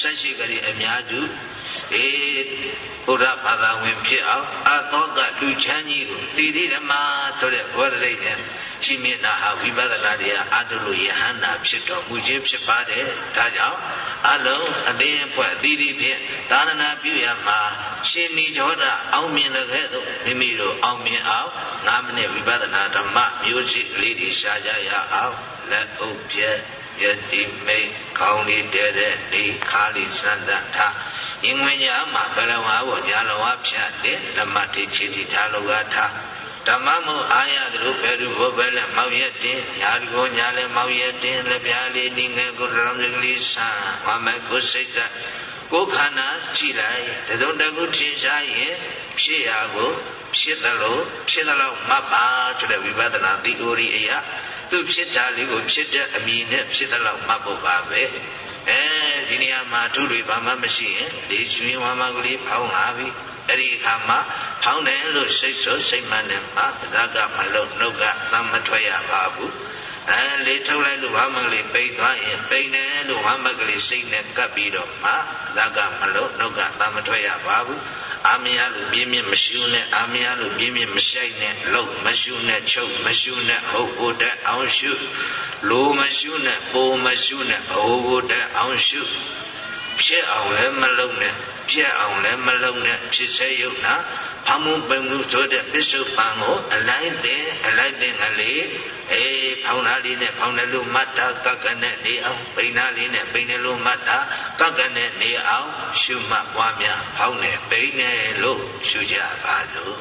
[SPEAKER 1] ဆက်ရှိကလေးအများစုအေးဘုရားဘာသာဝင်ဖြစ်အောင်အသောကလူချမ်းကြီးကိုတိတိဓမ္မဆိုတဲ့ဘောဓိတ်နဲ့ရှိမြင်တာဟာဝိပဿနာတရားအတုလို့ယဟန္တာဖြစ်တော်မူခြင်းဖြစ်ပါတယ်ဒါကြောင့်အလုံးအသိအဖွဲ့အသီးသီးဖြင့်သာသနာပြုရမှာရှင်နိကြောတာအောင်မြင်တဲ့ခဲ့သို့မိမိတို့အောင်မြင်အောင်၅မိနစ်ဝိပဿနာဓမ္မမျိုးစိကလေးတွေရှားကြရအောင်လက်ဥပ်ပြည့် ယတိမိတ်ခေါင်းလေးတဲတဲ့ဒီခါလေးစမ်းစမ်းထားရင်ဝင်ကြမှာဘလဝါဘောညာလဝါဖြတ်တဲ့ဓမ္မတိချီတိထားလောကထားဓမ္မမို့အာရသလိုပဲသူဘောပဲလက်မောက်ရက်တင်ညာဒီကိုညာလဲမောက်ရက်တင်လက်ပြားလေးဒီငယ်ကိုရောင်ကလေးဆန်းဝမ်းမဲ့ကိုစိတ်ကကိုခန္ဓာကြည့်လိုက်တစုံတခုထင်ရှားရင်ဖြစ်ရာကိုဖြစ်သလိုဖြစ်သလောက်မှတ်ပါဆိုတဲ့ဝိပဿနာသီအိုရီအရာ သူဖြစ်တာလေးကိုဖြစ်တဲ့အမည်နဲ့ဖြစ်သလောက်မှတ်ဖို့ပါပဲအဲဒီနေရာမှာထုတွေဘာမှမရှိရင်လေရွှင်ဝါမကလေးဖောင်းလာပြီအဲ့ဒီအခါမှာဖောင်းတယ်လို့စိတ်ဆိုစိတ်မှန်တယ်မှာဇာကမလို့နှုတ်ကသမ်းမထွက်ရပါဘူး အဲလေထုတ်လိုက်လို့ဝမ်းမကလေးပိတ်သွားရင်ပိန်တယ်လို့ဝမ်းမကလေးစိတ်နဲ့ကပ်ပြီးတော့မှဇာကမလို့နှုတ်ကသမ်းမထွက်ရပါဘူးအာမရလို့ပြင်းပြင်းမရှူနဲ့အာမရလို့ပြင်းပြင်းမရှိုက်နဲ့လှုပ်မရှူနဲ့ချုပ်မရှူနဲ့ဟုတ်ကိုတက်အောင်ရှုလိုမရှုနဲ့ပိုမရှုနဲ့ဘိုးကိုတက်အောင်ရှုဖြစ်အောင်လည်းမလုပ်နဲ့ပြက်အောင်လည်းမလုပ်နဲ့ဖြစ်စေရုပ်နာ အမှုပင်မှုဆိုတဲ့ပစ္စုပန်ကိုအလိုက်တဲ့အလိုက်တဲ့ကလေးအေးဖောင်းသားလေးနဲ့ဖောင်းတယ်လို့မှတ်တာကကနဲ့နေအောင်ပိန်သားလေးနဲ့ပိန်တယ်လို့မှတ်တာကကနဲ့နေအောင်ရှုမှတ်ပွားများဖောင်းတယ်ပိန်တယ်လို့ရှုကြပါလို့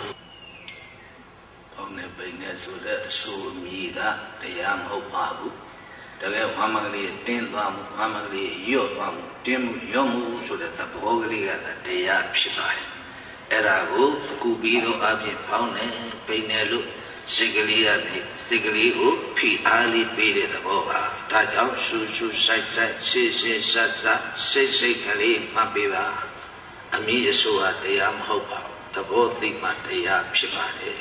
[SPEAKER 1] ဖောင်းတယ်ပိန်တယ်ဆိုတဲ့အဆိုအမည်ကတရားမဟုတ်ပါဘူးတကယ်ဝမ်းမကလေးတင်းသွားမှုဝမ်းမကလေးရော့သွားမှုတင်းမှုရော့မှုဆိုတဲ့သဘောကလေးကတရားဖြစ်ပါတယ် အဲ့ဒါကိုကူပြီးတော့အဖြစ်ဖောင်းတယ်ပိန်တယ်လို့စိတ်ကလေးကနေစိတ်ကလေးကိုဖိအားလေးပေးတဲ့သဘောပါဒါကြောင့်ဆူဆူဆိုင်ဆိုင်ရှေ့ရှေ့ဆက်ဆက်စိတ်စိတ်ကလေးမှတ်ပေးပါအမိအဆိုဟာတရားမဟုတ်ပါဘူးသဘောသိမှတရားဖြစ်ပါတယ်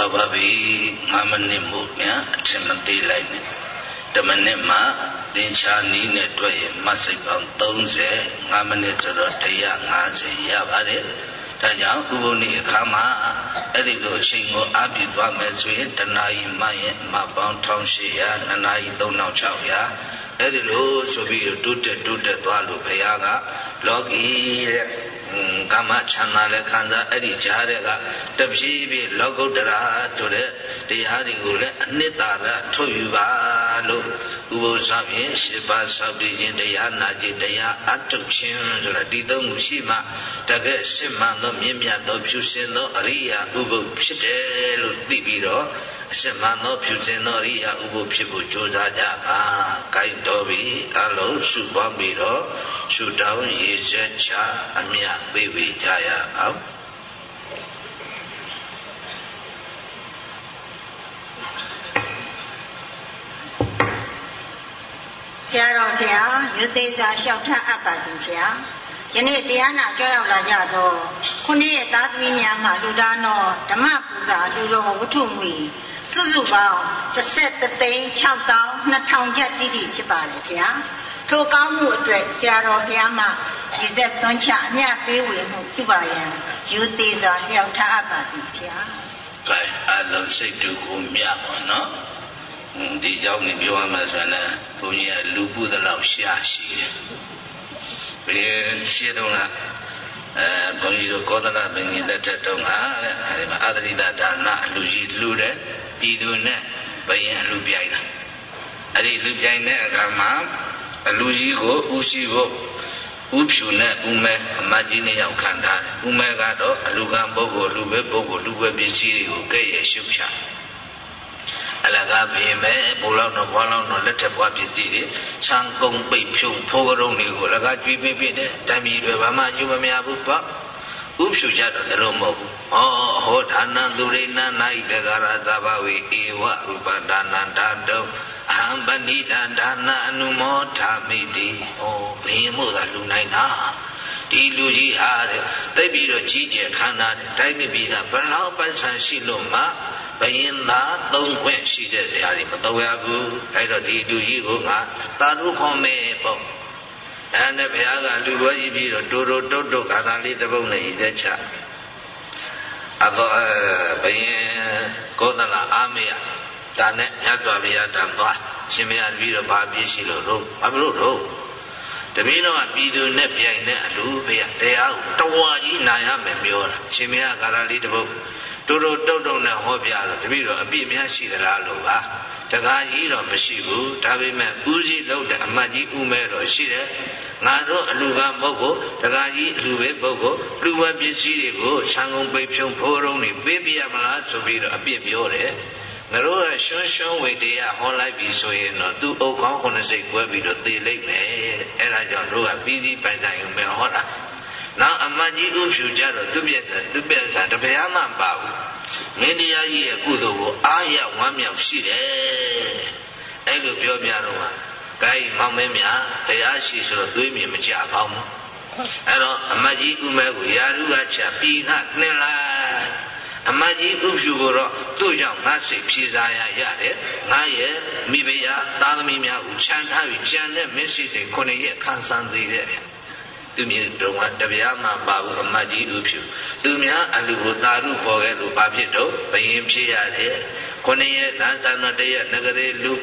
[SPEAKER 1] သွားပါပြီ9မိနစ်မို့မြန်အထင်မသေးလိုက်နဲ့10မိနစ်မှသင်္ချာနီးနဲ့တွေ့ရင်မတ်စိတ်ပေါင်း30 9မိနစ်ဆိုတော့150ရပါတယ်ဒါကြောင့်ဥပုနိအခါမှာအဲ့ဒီလိုအချိန်ကိုအပြည့်သွားမယ်ဆိုရင်တဏှာကြီးမှရင်မပေါင်း1800နနာကြီး3600အဲ့ဒီလိုဆိုပြီးတိုးတက်တိုးတက်သွားလို့ဘုရားကလောကီတဲ့ ကာမချမ်းသာလည်းခံစားအဲ့ဒီကြားတဲ့ကတဖြည်းဖြည်းလောကုတ္တရာဆိုတဲ့တရားတွေကိုလည်းအနှစ်သာရထုတ်ယူပါလို့ဥပုသ်ဆောင်ဖြင့်ရှင်းပါဆောက်တည်ခြင်းတရားနာခြင်းတရားအထုတ်ခြင်းဆိုတာဒီသုံးခုရှိမှတကယ်စစ်မှန်သောမြင့်မြတ်သောဖြူစင်သောအရိယာဥပုသ်ဖြစ်တယ်လို့သိပြီးတော့ အစစ်မှန်သောဖြူစင်သောအရိယာဥပုသ်ဖြစ်ဖို့ကြိုးစားကြပါ။ကိုက်တော်ပြီအလုံးစုပေါင်းပြီးတော့ရှုတောင်းရည်ချက်ချအမြပေးဝေကြရအောင်။
[SPEAKER 2] ဆရာတော်ဘုရားရုသေးစာလျှောက်ထအပ်ပါသည်ဘုရားယနေ့တရားနာကြွရောက်လာကြသောခုနှစ်ရဲ့သားသမီးများမှလူသားသောဓမ္မပူဇာလူတော်ဝတ္ထုငွေ စုစုပေါင်း33သိန်း6200ကျပ်တိတိဖြစ်ပါတယ်ခင်ဗျာထိုကောင်းမှုအတွက်ဆရာတော်ဘုရားမှရည်သက်သွန်းချအမြတ်ပေးဝေမှုပြုပါရန်ယူသေးစွာလျှောက်ထားအပ်ပါသည်ခင်ဗျာ။
[SPEAKER 1] ကဲအလုံးစိတ်တူကိုမြတ်ပါနော်။ဒီကြောင့်နေပြောရမယ်ဆိုရင်ဘုန်းကြီးကလူပုသလောက်ရှားရှိတယ်။ဘယ်ရှိတော့လားအဲဘုန်းကြီးတို့ကောသလပင်ကြီးလက်ထက်တုန်းကတဲ့အဲဒီမှာအာသရိတဒါနလူကြီးလူတဲ့ ပြည်သူနဲ့ဘယင်လူပြိုင်တာအဲ့ဒီလူပြိုင်တဲ့အခါမှာအလူကြီးကိုဦးရှိကိုဥဖြူနဲ့ဥမဲအမကြီးနှစ်ယောက်ခံထားတယ်ဥမဲကတော့အလူကံပုဂ္ဂိုလ်လူပဲပုဂ္ဂိုလ်လူပဲပစ္စည်းတွေကိုကဲ့ရဲ့ရှုပ်ချအလကားပင်ပဲဘိုးလောက်တော့ဘွားလောက်တော့လက်ထက်ဘွားပစ္စည်းတွေဆံကုံပိတ်ဖြုံဖိုးကရုံတွေကိုလကားကျွေးပေးပေးတယ်တံပြည်တွေဘာမှအကျိုးမများဘူးပေါ့ ဥဖြူကြတော့တလို့မဟုတ်ဘူးဟောဟောဒါနံသူရိဏနာဣတဂရသဘဝေဧဝရူပဒါနန္တာတောအဟံပဏိတံဒါနအနုမောထာမိတိဩဘယ်မို့သာလူနိုင်တာဒီလူကြီးဟာတဲ့သိပြီးတော့ကြီးကျယ်ခမ်းနားတယ်တိုင်းပြည်ကဘလောက်ပိုင်ဆံရှိလို့မှဘယင်သာသုံးခွင့်ရှိတဲ့တရားတွေမတော်ရဘူးအဲ့တော့ဒီလူကြီးကငါတာရုခွန်မဲပေါ့ အဲ့နဲ့ဘုရားကလူပွဲကြီးပြီးတော့တူတူတုတ်တုတ်ခါသာလေးတစ်ပုဒ်နဲ့ရည်သက်ချအတော့ဘယင်ကောသလအာမေယဒါနဲ့မြတ်စွာဘုရားတန်သွားရှင်မရပြီးတော့ဘာပြည့်ရှိလို့တော့ဘာလို့တော့တပင်းတော့ပြည်သူနဲ့ပြိုင်တဲ့အလူဘုရားတရားကိုတဝါကြီးနာရမယ်ပြောတာရှင်မရကာရလေးတစ်ပုဒ်တူတူတုတ်တုတ်နဲ့ဟောပြတော့တပည့်တော်အပြည့်များရှိသလားလို့ပါ တကားကြီးတော့မရှိဘူးဒါပေမဲ့ဦးစီးလုပ်တဲ့အမတ်ကြီးဦးမဲတော့ရှိတယ်ငါတို့အလူကပုဂ္ဂိုလ်တကားကြီးအလူပဲပုဂ္ဂိုလ်လူဝပစ္စည်းတွေကိုဆံကုန်ပိတ်ဖြုံဖိုးရုံးတွေပေးပြရမလားဆိုပြီးတော့အပြစ်ပြောတယ်ငါတို့ကရှွန်းရှွန်းဝေတရားဟောလိုက်ပြီဆိုရင်တော့သူ့အုပ်ကောင်းခုနှစ်စိတ်ကွဲပြီးတော့သေလိုက်မယ်အဲ့ဒါကြောင့်တို့ကပြီးစီးပိုင်တိုင်ုံပဲဟောတာနောက်အမတ်ကြီးဥဖြူကြတော့သူ့ပြက်စားသူ့ပြက်စားတပရားမှမပါဘူး မင်းတရားကြီးရဲ့ကုသိုလ်ကိုအားရဝမ်းမြောက်ရှိတယ်အဲ့လိုပြောပြတော့မှာကိုင်းမောင်မင်းများတရားရှိဆိုတော့သွေးမြင်မကြပါဘူးအဲ့တော့အမတ်ကြီးဥမဲကိုယာရုကချပြီးကနှင်လိုက်အမတ်ကြီးဥဖြူကိုတော့သူ့ကြောင့်ငါစိတ်ဖြေစားရရတယ်ငါရဲ့မိဖုရားသားသမီးများကိုချမ်းသာပြီးကြံတဲ့မစ္စည်းတွေခုနှစ်ရက်ခံစမ်းသေးတယ် သူမြေတုံကတပြားမှပါဘူးအမတ်ကြီးဥဖြူသူများအလူကိုသာရုပေါ်ခဲ့လို့ဘာဖြစ်တော့ဘယင်ဖြစ်ရတယ်ခုနှစ်ရက်လမ်းစာတော်တရက်ငကလေးလူ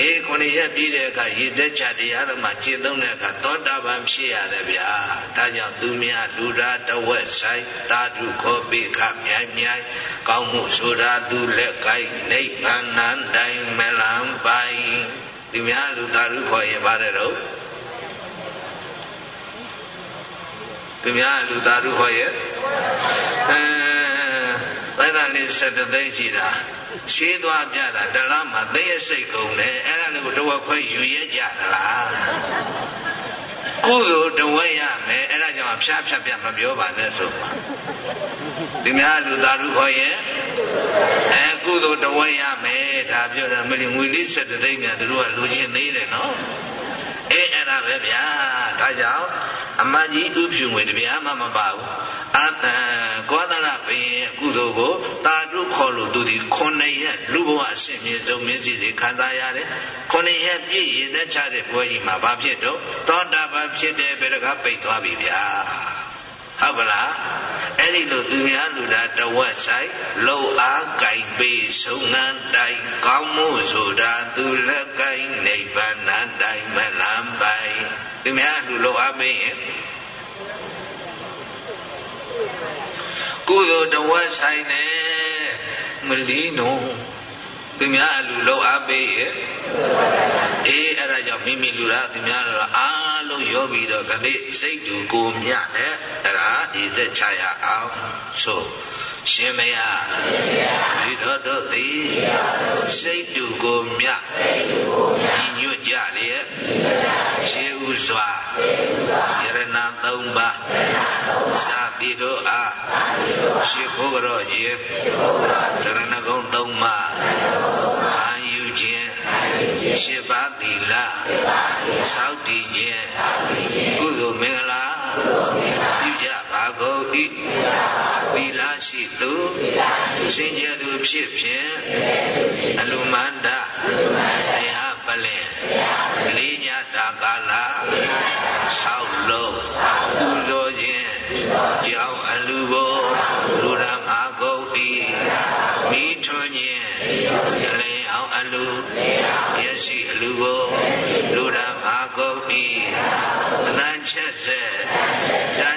[SPEAKER 1] အေးခုနှစ်ရက်ပြီးတဲ့အခါရည်သက်ချတရားတော်မှာကျင့်သုံးတဲ့အခါသောတာပန်ဖြစ်ရတယ်ဗျာဒါကြောင့်သူများလူရာတဝက်ဆိုင်သာဓုခောပိခမြိုင်မြိုင်ကောင်းမှုဆိုတာသူလက်ကိုက်နိဗ္ဗာန်တိုင်မလံပိုင်သူများလူသာဓုခောရင်ပါတယ်တော့ဟ သူများလူသားတို့ဟောရဲ့အဲဘယ်ကလေး7သိန်းရှိတာရှင်းသွားပြတာတလားမှသိရစိတ်ကုန်တယ်အဲ့ဒါလည်းတော့ခွဲယူရကြသလားကုသိုလ်တဝဲရမယ်အဲ့ဒါကြောင့်ဖြားဖြတ်ပြမပြောပါနဲ့ဆိုပါဒီများလူသားလူခေါ်ရင်အဲကုသိုလ်တဝဲရမယ်ဒါပြောတယ်မလီငွေလေး7သိန်းမြန်တို့ကလူချင်းသေးတယ်နော် အေးအဲ့ဒါပဲဗျာဒါကြောင့်အမကြီးဥဖြူငွေတပြားမှမပါဘူးအတံကောသလဘုရင်ကုသိုလ်ကိုတာတုခေါ်လို့သူဒီခုနှစ်ရက်လူဘဝအရှင်မြေဆုံးမင်းစီစီခံစားရတယ်ခုနှစ်ရက်ပြည့်ရတဲ့ချတဲ့ပွဲကြီးမှာဘာဖြစ်တော့သောတာပန်ဖြစ်တဲ့ဘယ်တကားပိတ်သွားပြီဗျာ ဟုတ်ပါလားအဲ့ဒီလိုသူများလူတာတဝက်ဆိုင်လုံအားကြိုင်ပေးဆုံးငန်းတိုင်ကောင်းမှုဆိုတာသူလက်ကိုင်းနိဗ္ဗာန်တိုင်မလမ်းပိုင်သူများလူလုံအားပေးရင်ကုသိုလ်တဝက်ဆိုင်နဲ့မလီနော် သူများအလူလောက်အားပေးရဲ့အေးအဲ့ဒါကြောင့်မိမိလူတာသူများတော့အားလုံးရောပြီးတော့ကနေ့စိတ်တူကိုမြတဲ့အဲ့ဒါဤသက်ချရအောင်ဆိုရှင်မယဒီတော်တို့သည်စိတ်တူကိုမြဤညွတ်ကြလျက်ရှေးဥစွာယရဏသုံးပါးစာတိတို့အားရှေးဘုရောကြီးယရဏဂုံသုံးပါး ၈ပါးသီလစောင့်တည်ခြင်းကုသိုလ်မင်္ဂလာပြုကြပါကုန်၏သီလရှိသူစင်ကြယ်သူဖြစ်ဖြင့်အလုမန္တတရားပလင်လေးညတာကာလဆောက်လုံ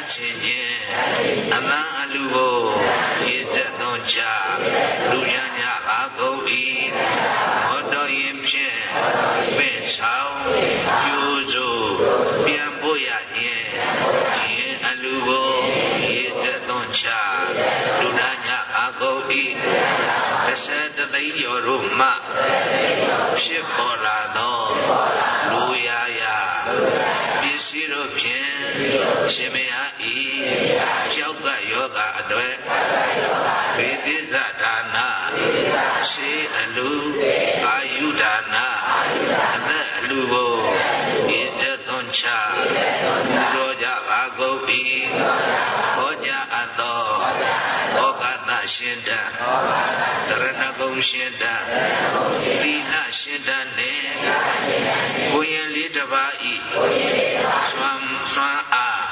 [SPEAKER 1] န်းချင်ခြင်းအတန်အလူကိုရည်သက်သွန်ချလူရညပါကုန်၏ဟောတော်ရင်ဖြင့်ပင်ဆောင်ကျိုးစို့ပြန်ဖို့ရခြင်းရင်အလူကိုရည်သက်သွန်ချလူရညပါကုန်၏တစ်ဆက်တသိန်းကျော်တို့မှဖြစ်ပေါ်လာသောလူရာရာပစ္စည်းတို့ဖြင့် ရှင်မယားဤကြောက်ကယောဂအတွေ့ဘေတိဇဒါနာရှိအလူအာယုဒါနာအသက်အလူကိုဤဇသွန်ချပူဇော်ကြပါကုန်၏ဟောကြားအပ်သောဩဃတရှင်တသရဏဂုံရှင်တသီလရှင်တနှင့်ကိုရင်လေးတစ်ပါးဤစွမ်း စွမ်းအား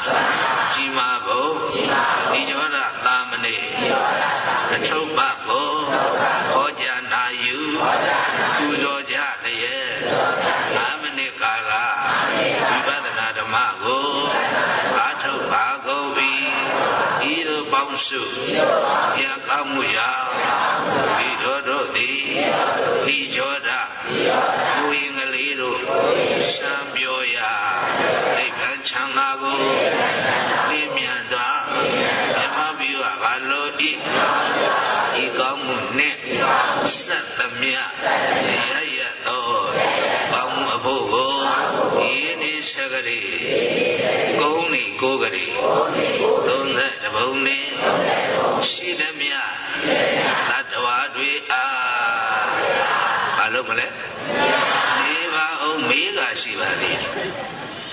[SPEAKER 1] ကြီးမားဖို့ဒီကြောရသာမဏေအထုပ်ပကိုဟောကြားနာယူပူဇော်ကြလျက်အာမဏိကာလဝိပဿနာဓမ္မကိုအာထုတ်ပါကုန်ပြီဤသို့ပေါင်းစုရကောင်းမှုရာဒီတော်တို့သည်ဒီကြောဒ ချမ်းသာကိုပြင်းမြန်စွာမြမပြုအပ်ပါလို့ဤဤကောင်းမှုနှင့်ဆက်သမျှရရသောကောင်းမှုအဖို့ကိုဤနေစကရေကုန်းနေကိုကရေ30ဘုံနေရှိသမျှတတ္တဝါတွေအားဘာလို့မလဲနေပါအောင်မေးကရှိပါသေးတယ်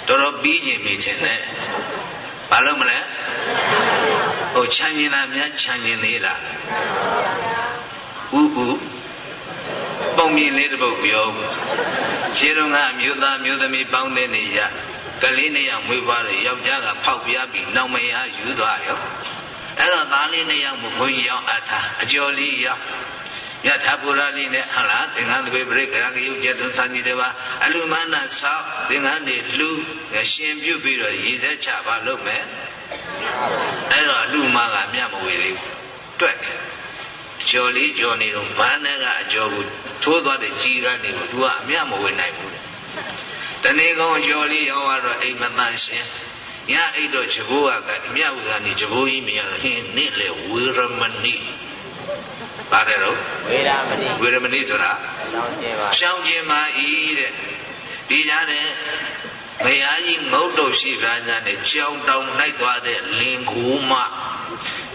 [SPEAKER 1] တော်တော်ပြီးကျင်ပြီထင်တယ်ဘာလို့မလဲဟိုချမ်းကျင်တာများချမ်းကျင်သေးလားဥဥပုံမြင်လေးတစ်ပုဒ်ပြောရှင်းတော့ကအမျိုးသားမျိုးသမီးပေါင်းတဲ့နေရကလေးနှစ်ယောက်မွေးဖွားတယ်ယောက်ျားကဖောက်ပြားပြီးနောင်မယားယူသွားရောအဲ့တော့သားလေးနှစ်ယောက်မဘုန်းကြီးရောက်အပ်တာအကျော်လေးရောက် ယထာပူရလေးနဲ့ဟလားသင်္ကန်းတပိပရိကရကယုတ်ကျက်သွန်စာကြီးတွေပါအလူမနာဆောက်သင်္ကန်းတွေလှူရှင်ပြုတ်ပြီးတော့ရည်သက်ချပါလို့မယ်အဲ့တော့အလူမကမြတ်မဝေသေးဘူးတွက်ကျော်လေးကျော်နေတော့ဘာနဲ့ကအကျော်ကိုထိုးသွားတဲ့ကြီးကနေကို तू ကအမြတ်မဝေနိုင်ဘူးတနေ့ကောင်ကျော်လေးရောက်တော့အိမ်မတန်ရှင်ညအိတ်တော့ချဘိုးကမြတ်ဥသာနေချဘိုးကြီးမြင်ရဟင်းနင့်လေဝေရမဏိ ပါတယ်တော့
[SPEAKER 3] ဝေရမဏိ
[SPEAKER 1] ဝေရမဏိဆိုတာ
[SPEAKER 3] တောင်းကျင်ပါ
[SPEAKER 1] ရှောင်းကျင်ပါဤတဲ့ဒီကြားတဲ့ဘုရားကြီးငုတ်တုတ်ရှိတာညာနဲ့ကြောင်တောင်လိုက်သွားတဲ့လင်ကူမ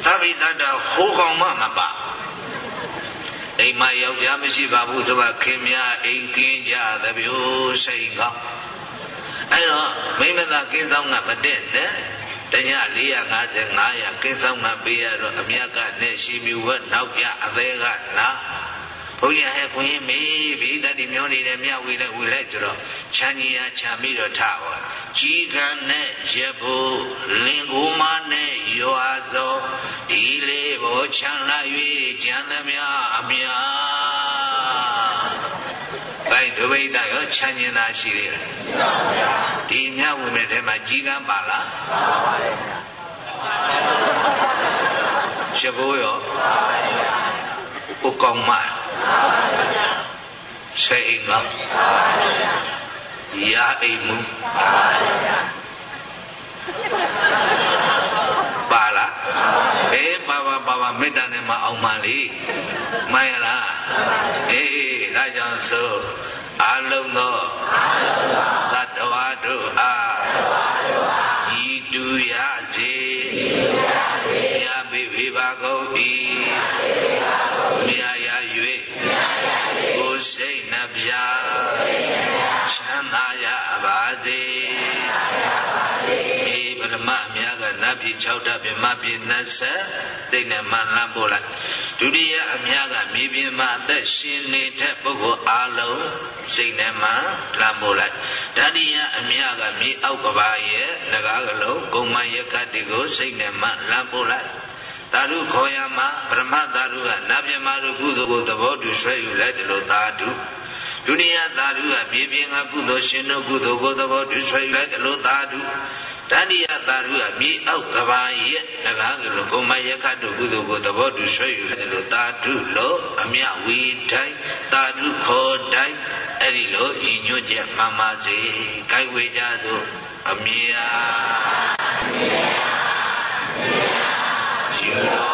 [SPEAKER 1] သဗ္ဗိတ္တဟိုးကောင်မှမပါအိမ်မှာယောက်ျားမရှိပါဘူးဆိုပါခင်များအိမ်ကင်းကြသဗျိုးစိန်ကောင်းအဲ့တော့မိမသာကင်းဆောင်ကမတက်တဲ့ တည450 500ကင်းဆောင်ကပေးရတော့အမြတ်ကနဲ့ရှိမြူဝက်နောက်ပြအသေးကနာဘုရားဟဲ့ခွင်းမေးဘိတတိမျောနေတဲ့မြဝေလည်းဝေလိုက်ဆိုတော့ချမ်းကြီးအားချမ်းပြီးတော့ထပါကြီးကနဲ့ရဖို့လင်ကိုမနဲ့ရွာသောဒီလေးဘောချမ်းလာ၍ကျန်သမျှအမြတ် ဘိုင်ဒုဗိဒရောချမ်းကျင်သာရှိသေးလားရှိပါဗျာဒီမြဝေမဲ့ထဲမှာကြီးကန်းပါလားပါပါတယ်ရဖို့ရောပါပါတယ်ကိုကောင်းမဆေအိမ်ကရာအိမ်မူပါလားအေးပါပါပါပါမေတ္တာနဲ့မအောင်ပါလေမှန်ရလားအေးဒါကြောင့်ဆို အလုံးသောသ နတ်ပြည်6ဓာတ်ပြမပြည်20စိတ်နဲ့မှန်လန်းပို့လိုက်ဒုတိယအများကမြေပြင်မှာအသက်ရှင်နေတဲ့ပုဂ္ဂိုလ်အလုံးစိတ်နဲ့မှလန်းပို့လိုက်တတိယအများကမြေအောက်ကဘာရဲ့ငကားကလုံးဂုံမယကတိကိုစိတ်နဲ့မှလန်းပို့လိုက်သာဓုခေါ်ရမှာပရမသာဓုကနတ်မြမတို့ကုသိုလ်ကိုသဘောတူဆွဲယူလိုက်တယ်လို့သာဓုဒုတိယသာဓုကမြေပြင်ကကုသိုလ်ရှင်တို့ကုသိုလ်ကိုသဘောတူဆွဲယူလိုက်တယ်လို့သာဓု တတိယသာဓုကမြေအောက်ကဘာရဲ့ငကားကလုံးဂုံမယကတို့ကုသိုလ်ကိုသဘောတူဆွဲယူလိုက်တယ်လို့သာဓုလို့အမြဝီတိုင်းသာဓုခေါ်တိုင်းအဲ့ဒီလိုညီညွတ်ချက်မှန်ပါစေ။ကြိုက်ဝေကြသို့အမြဲယူတော်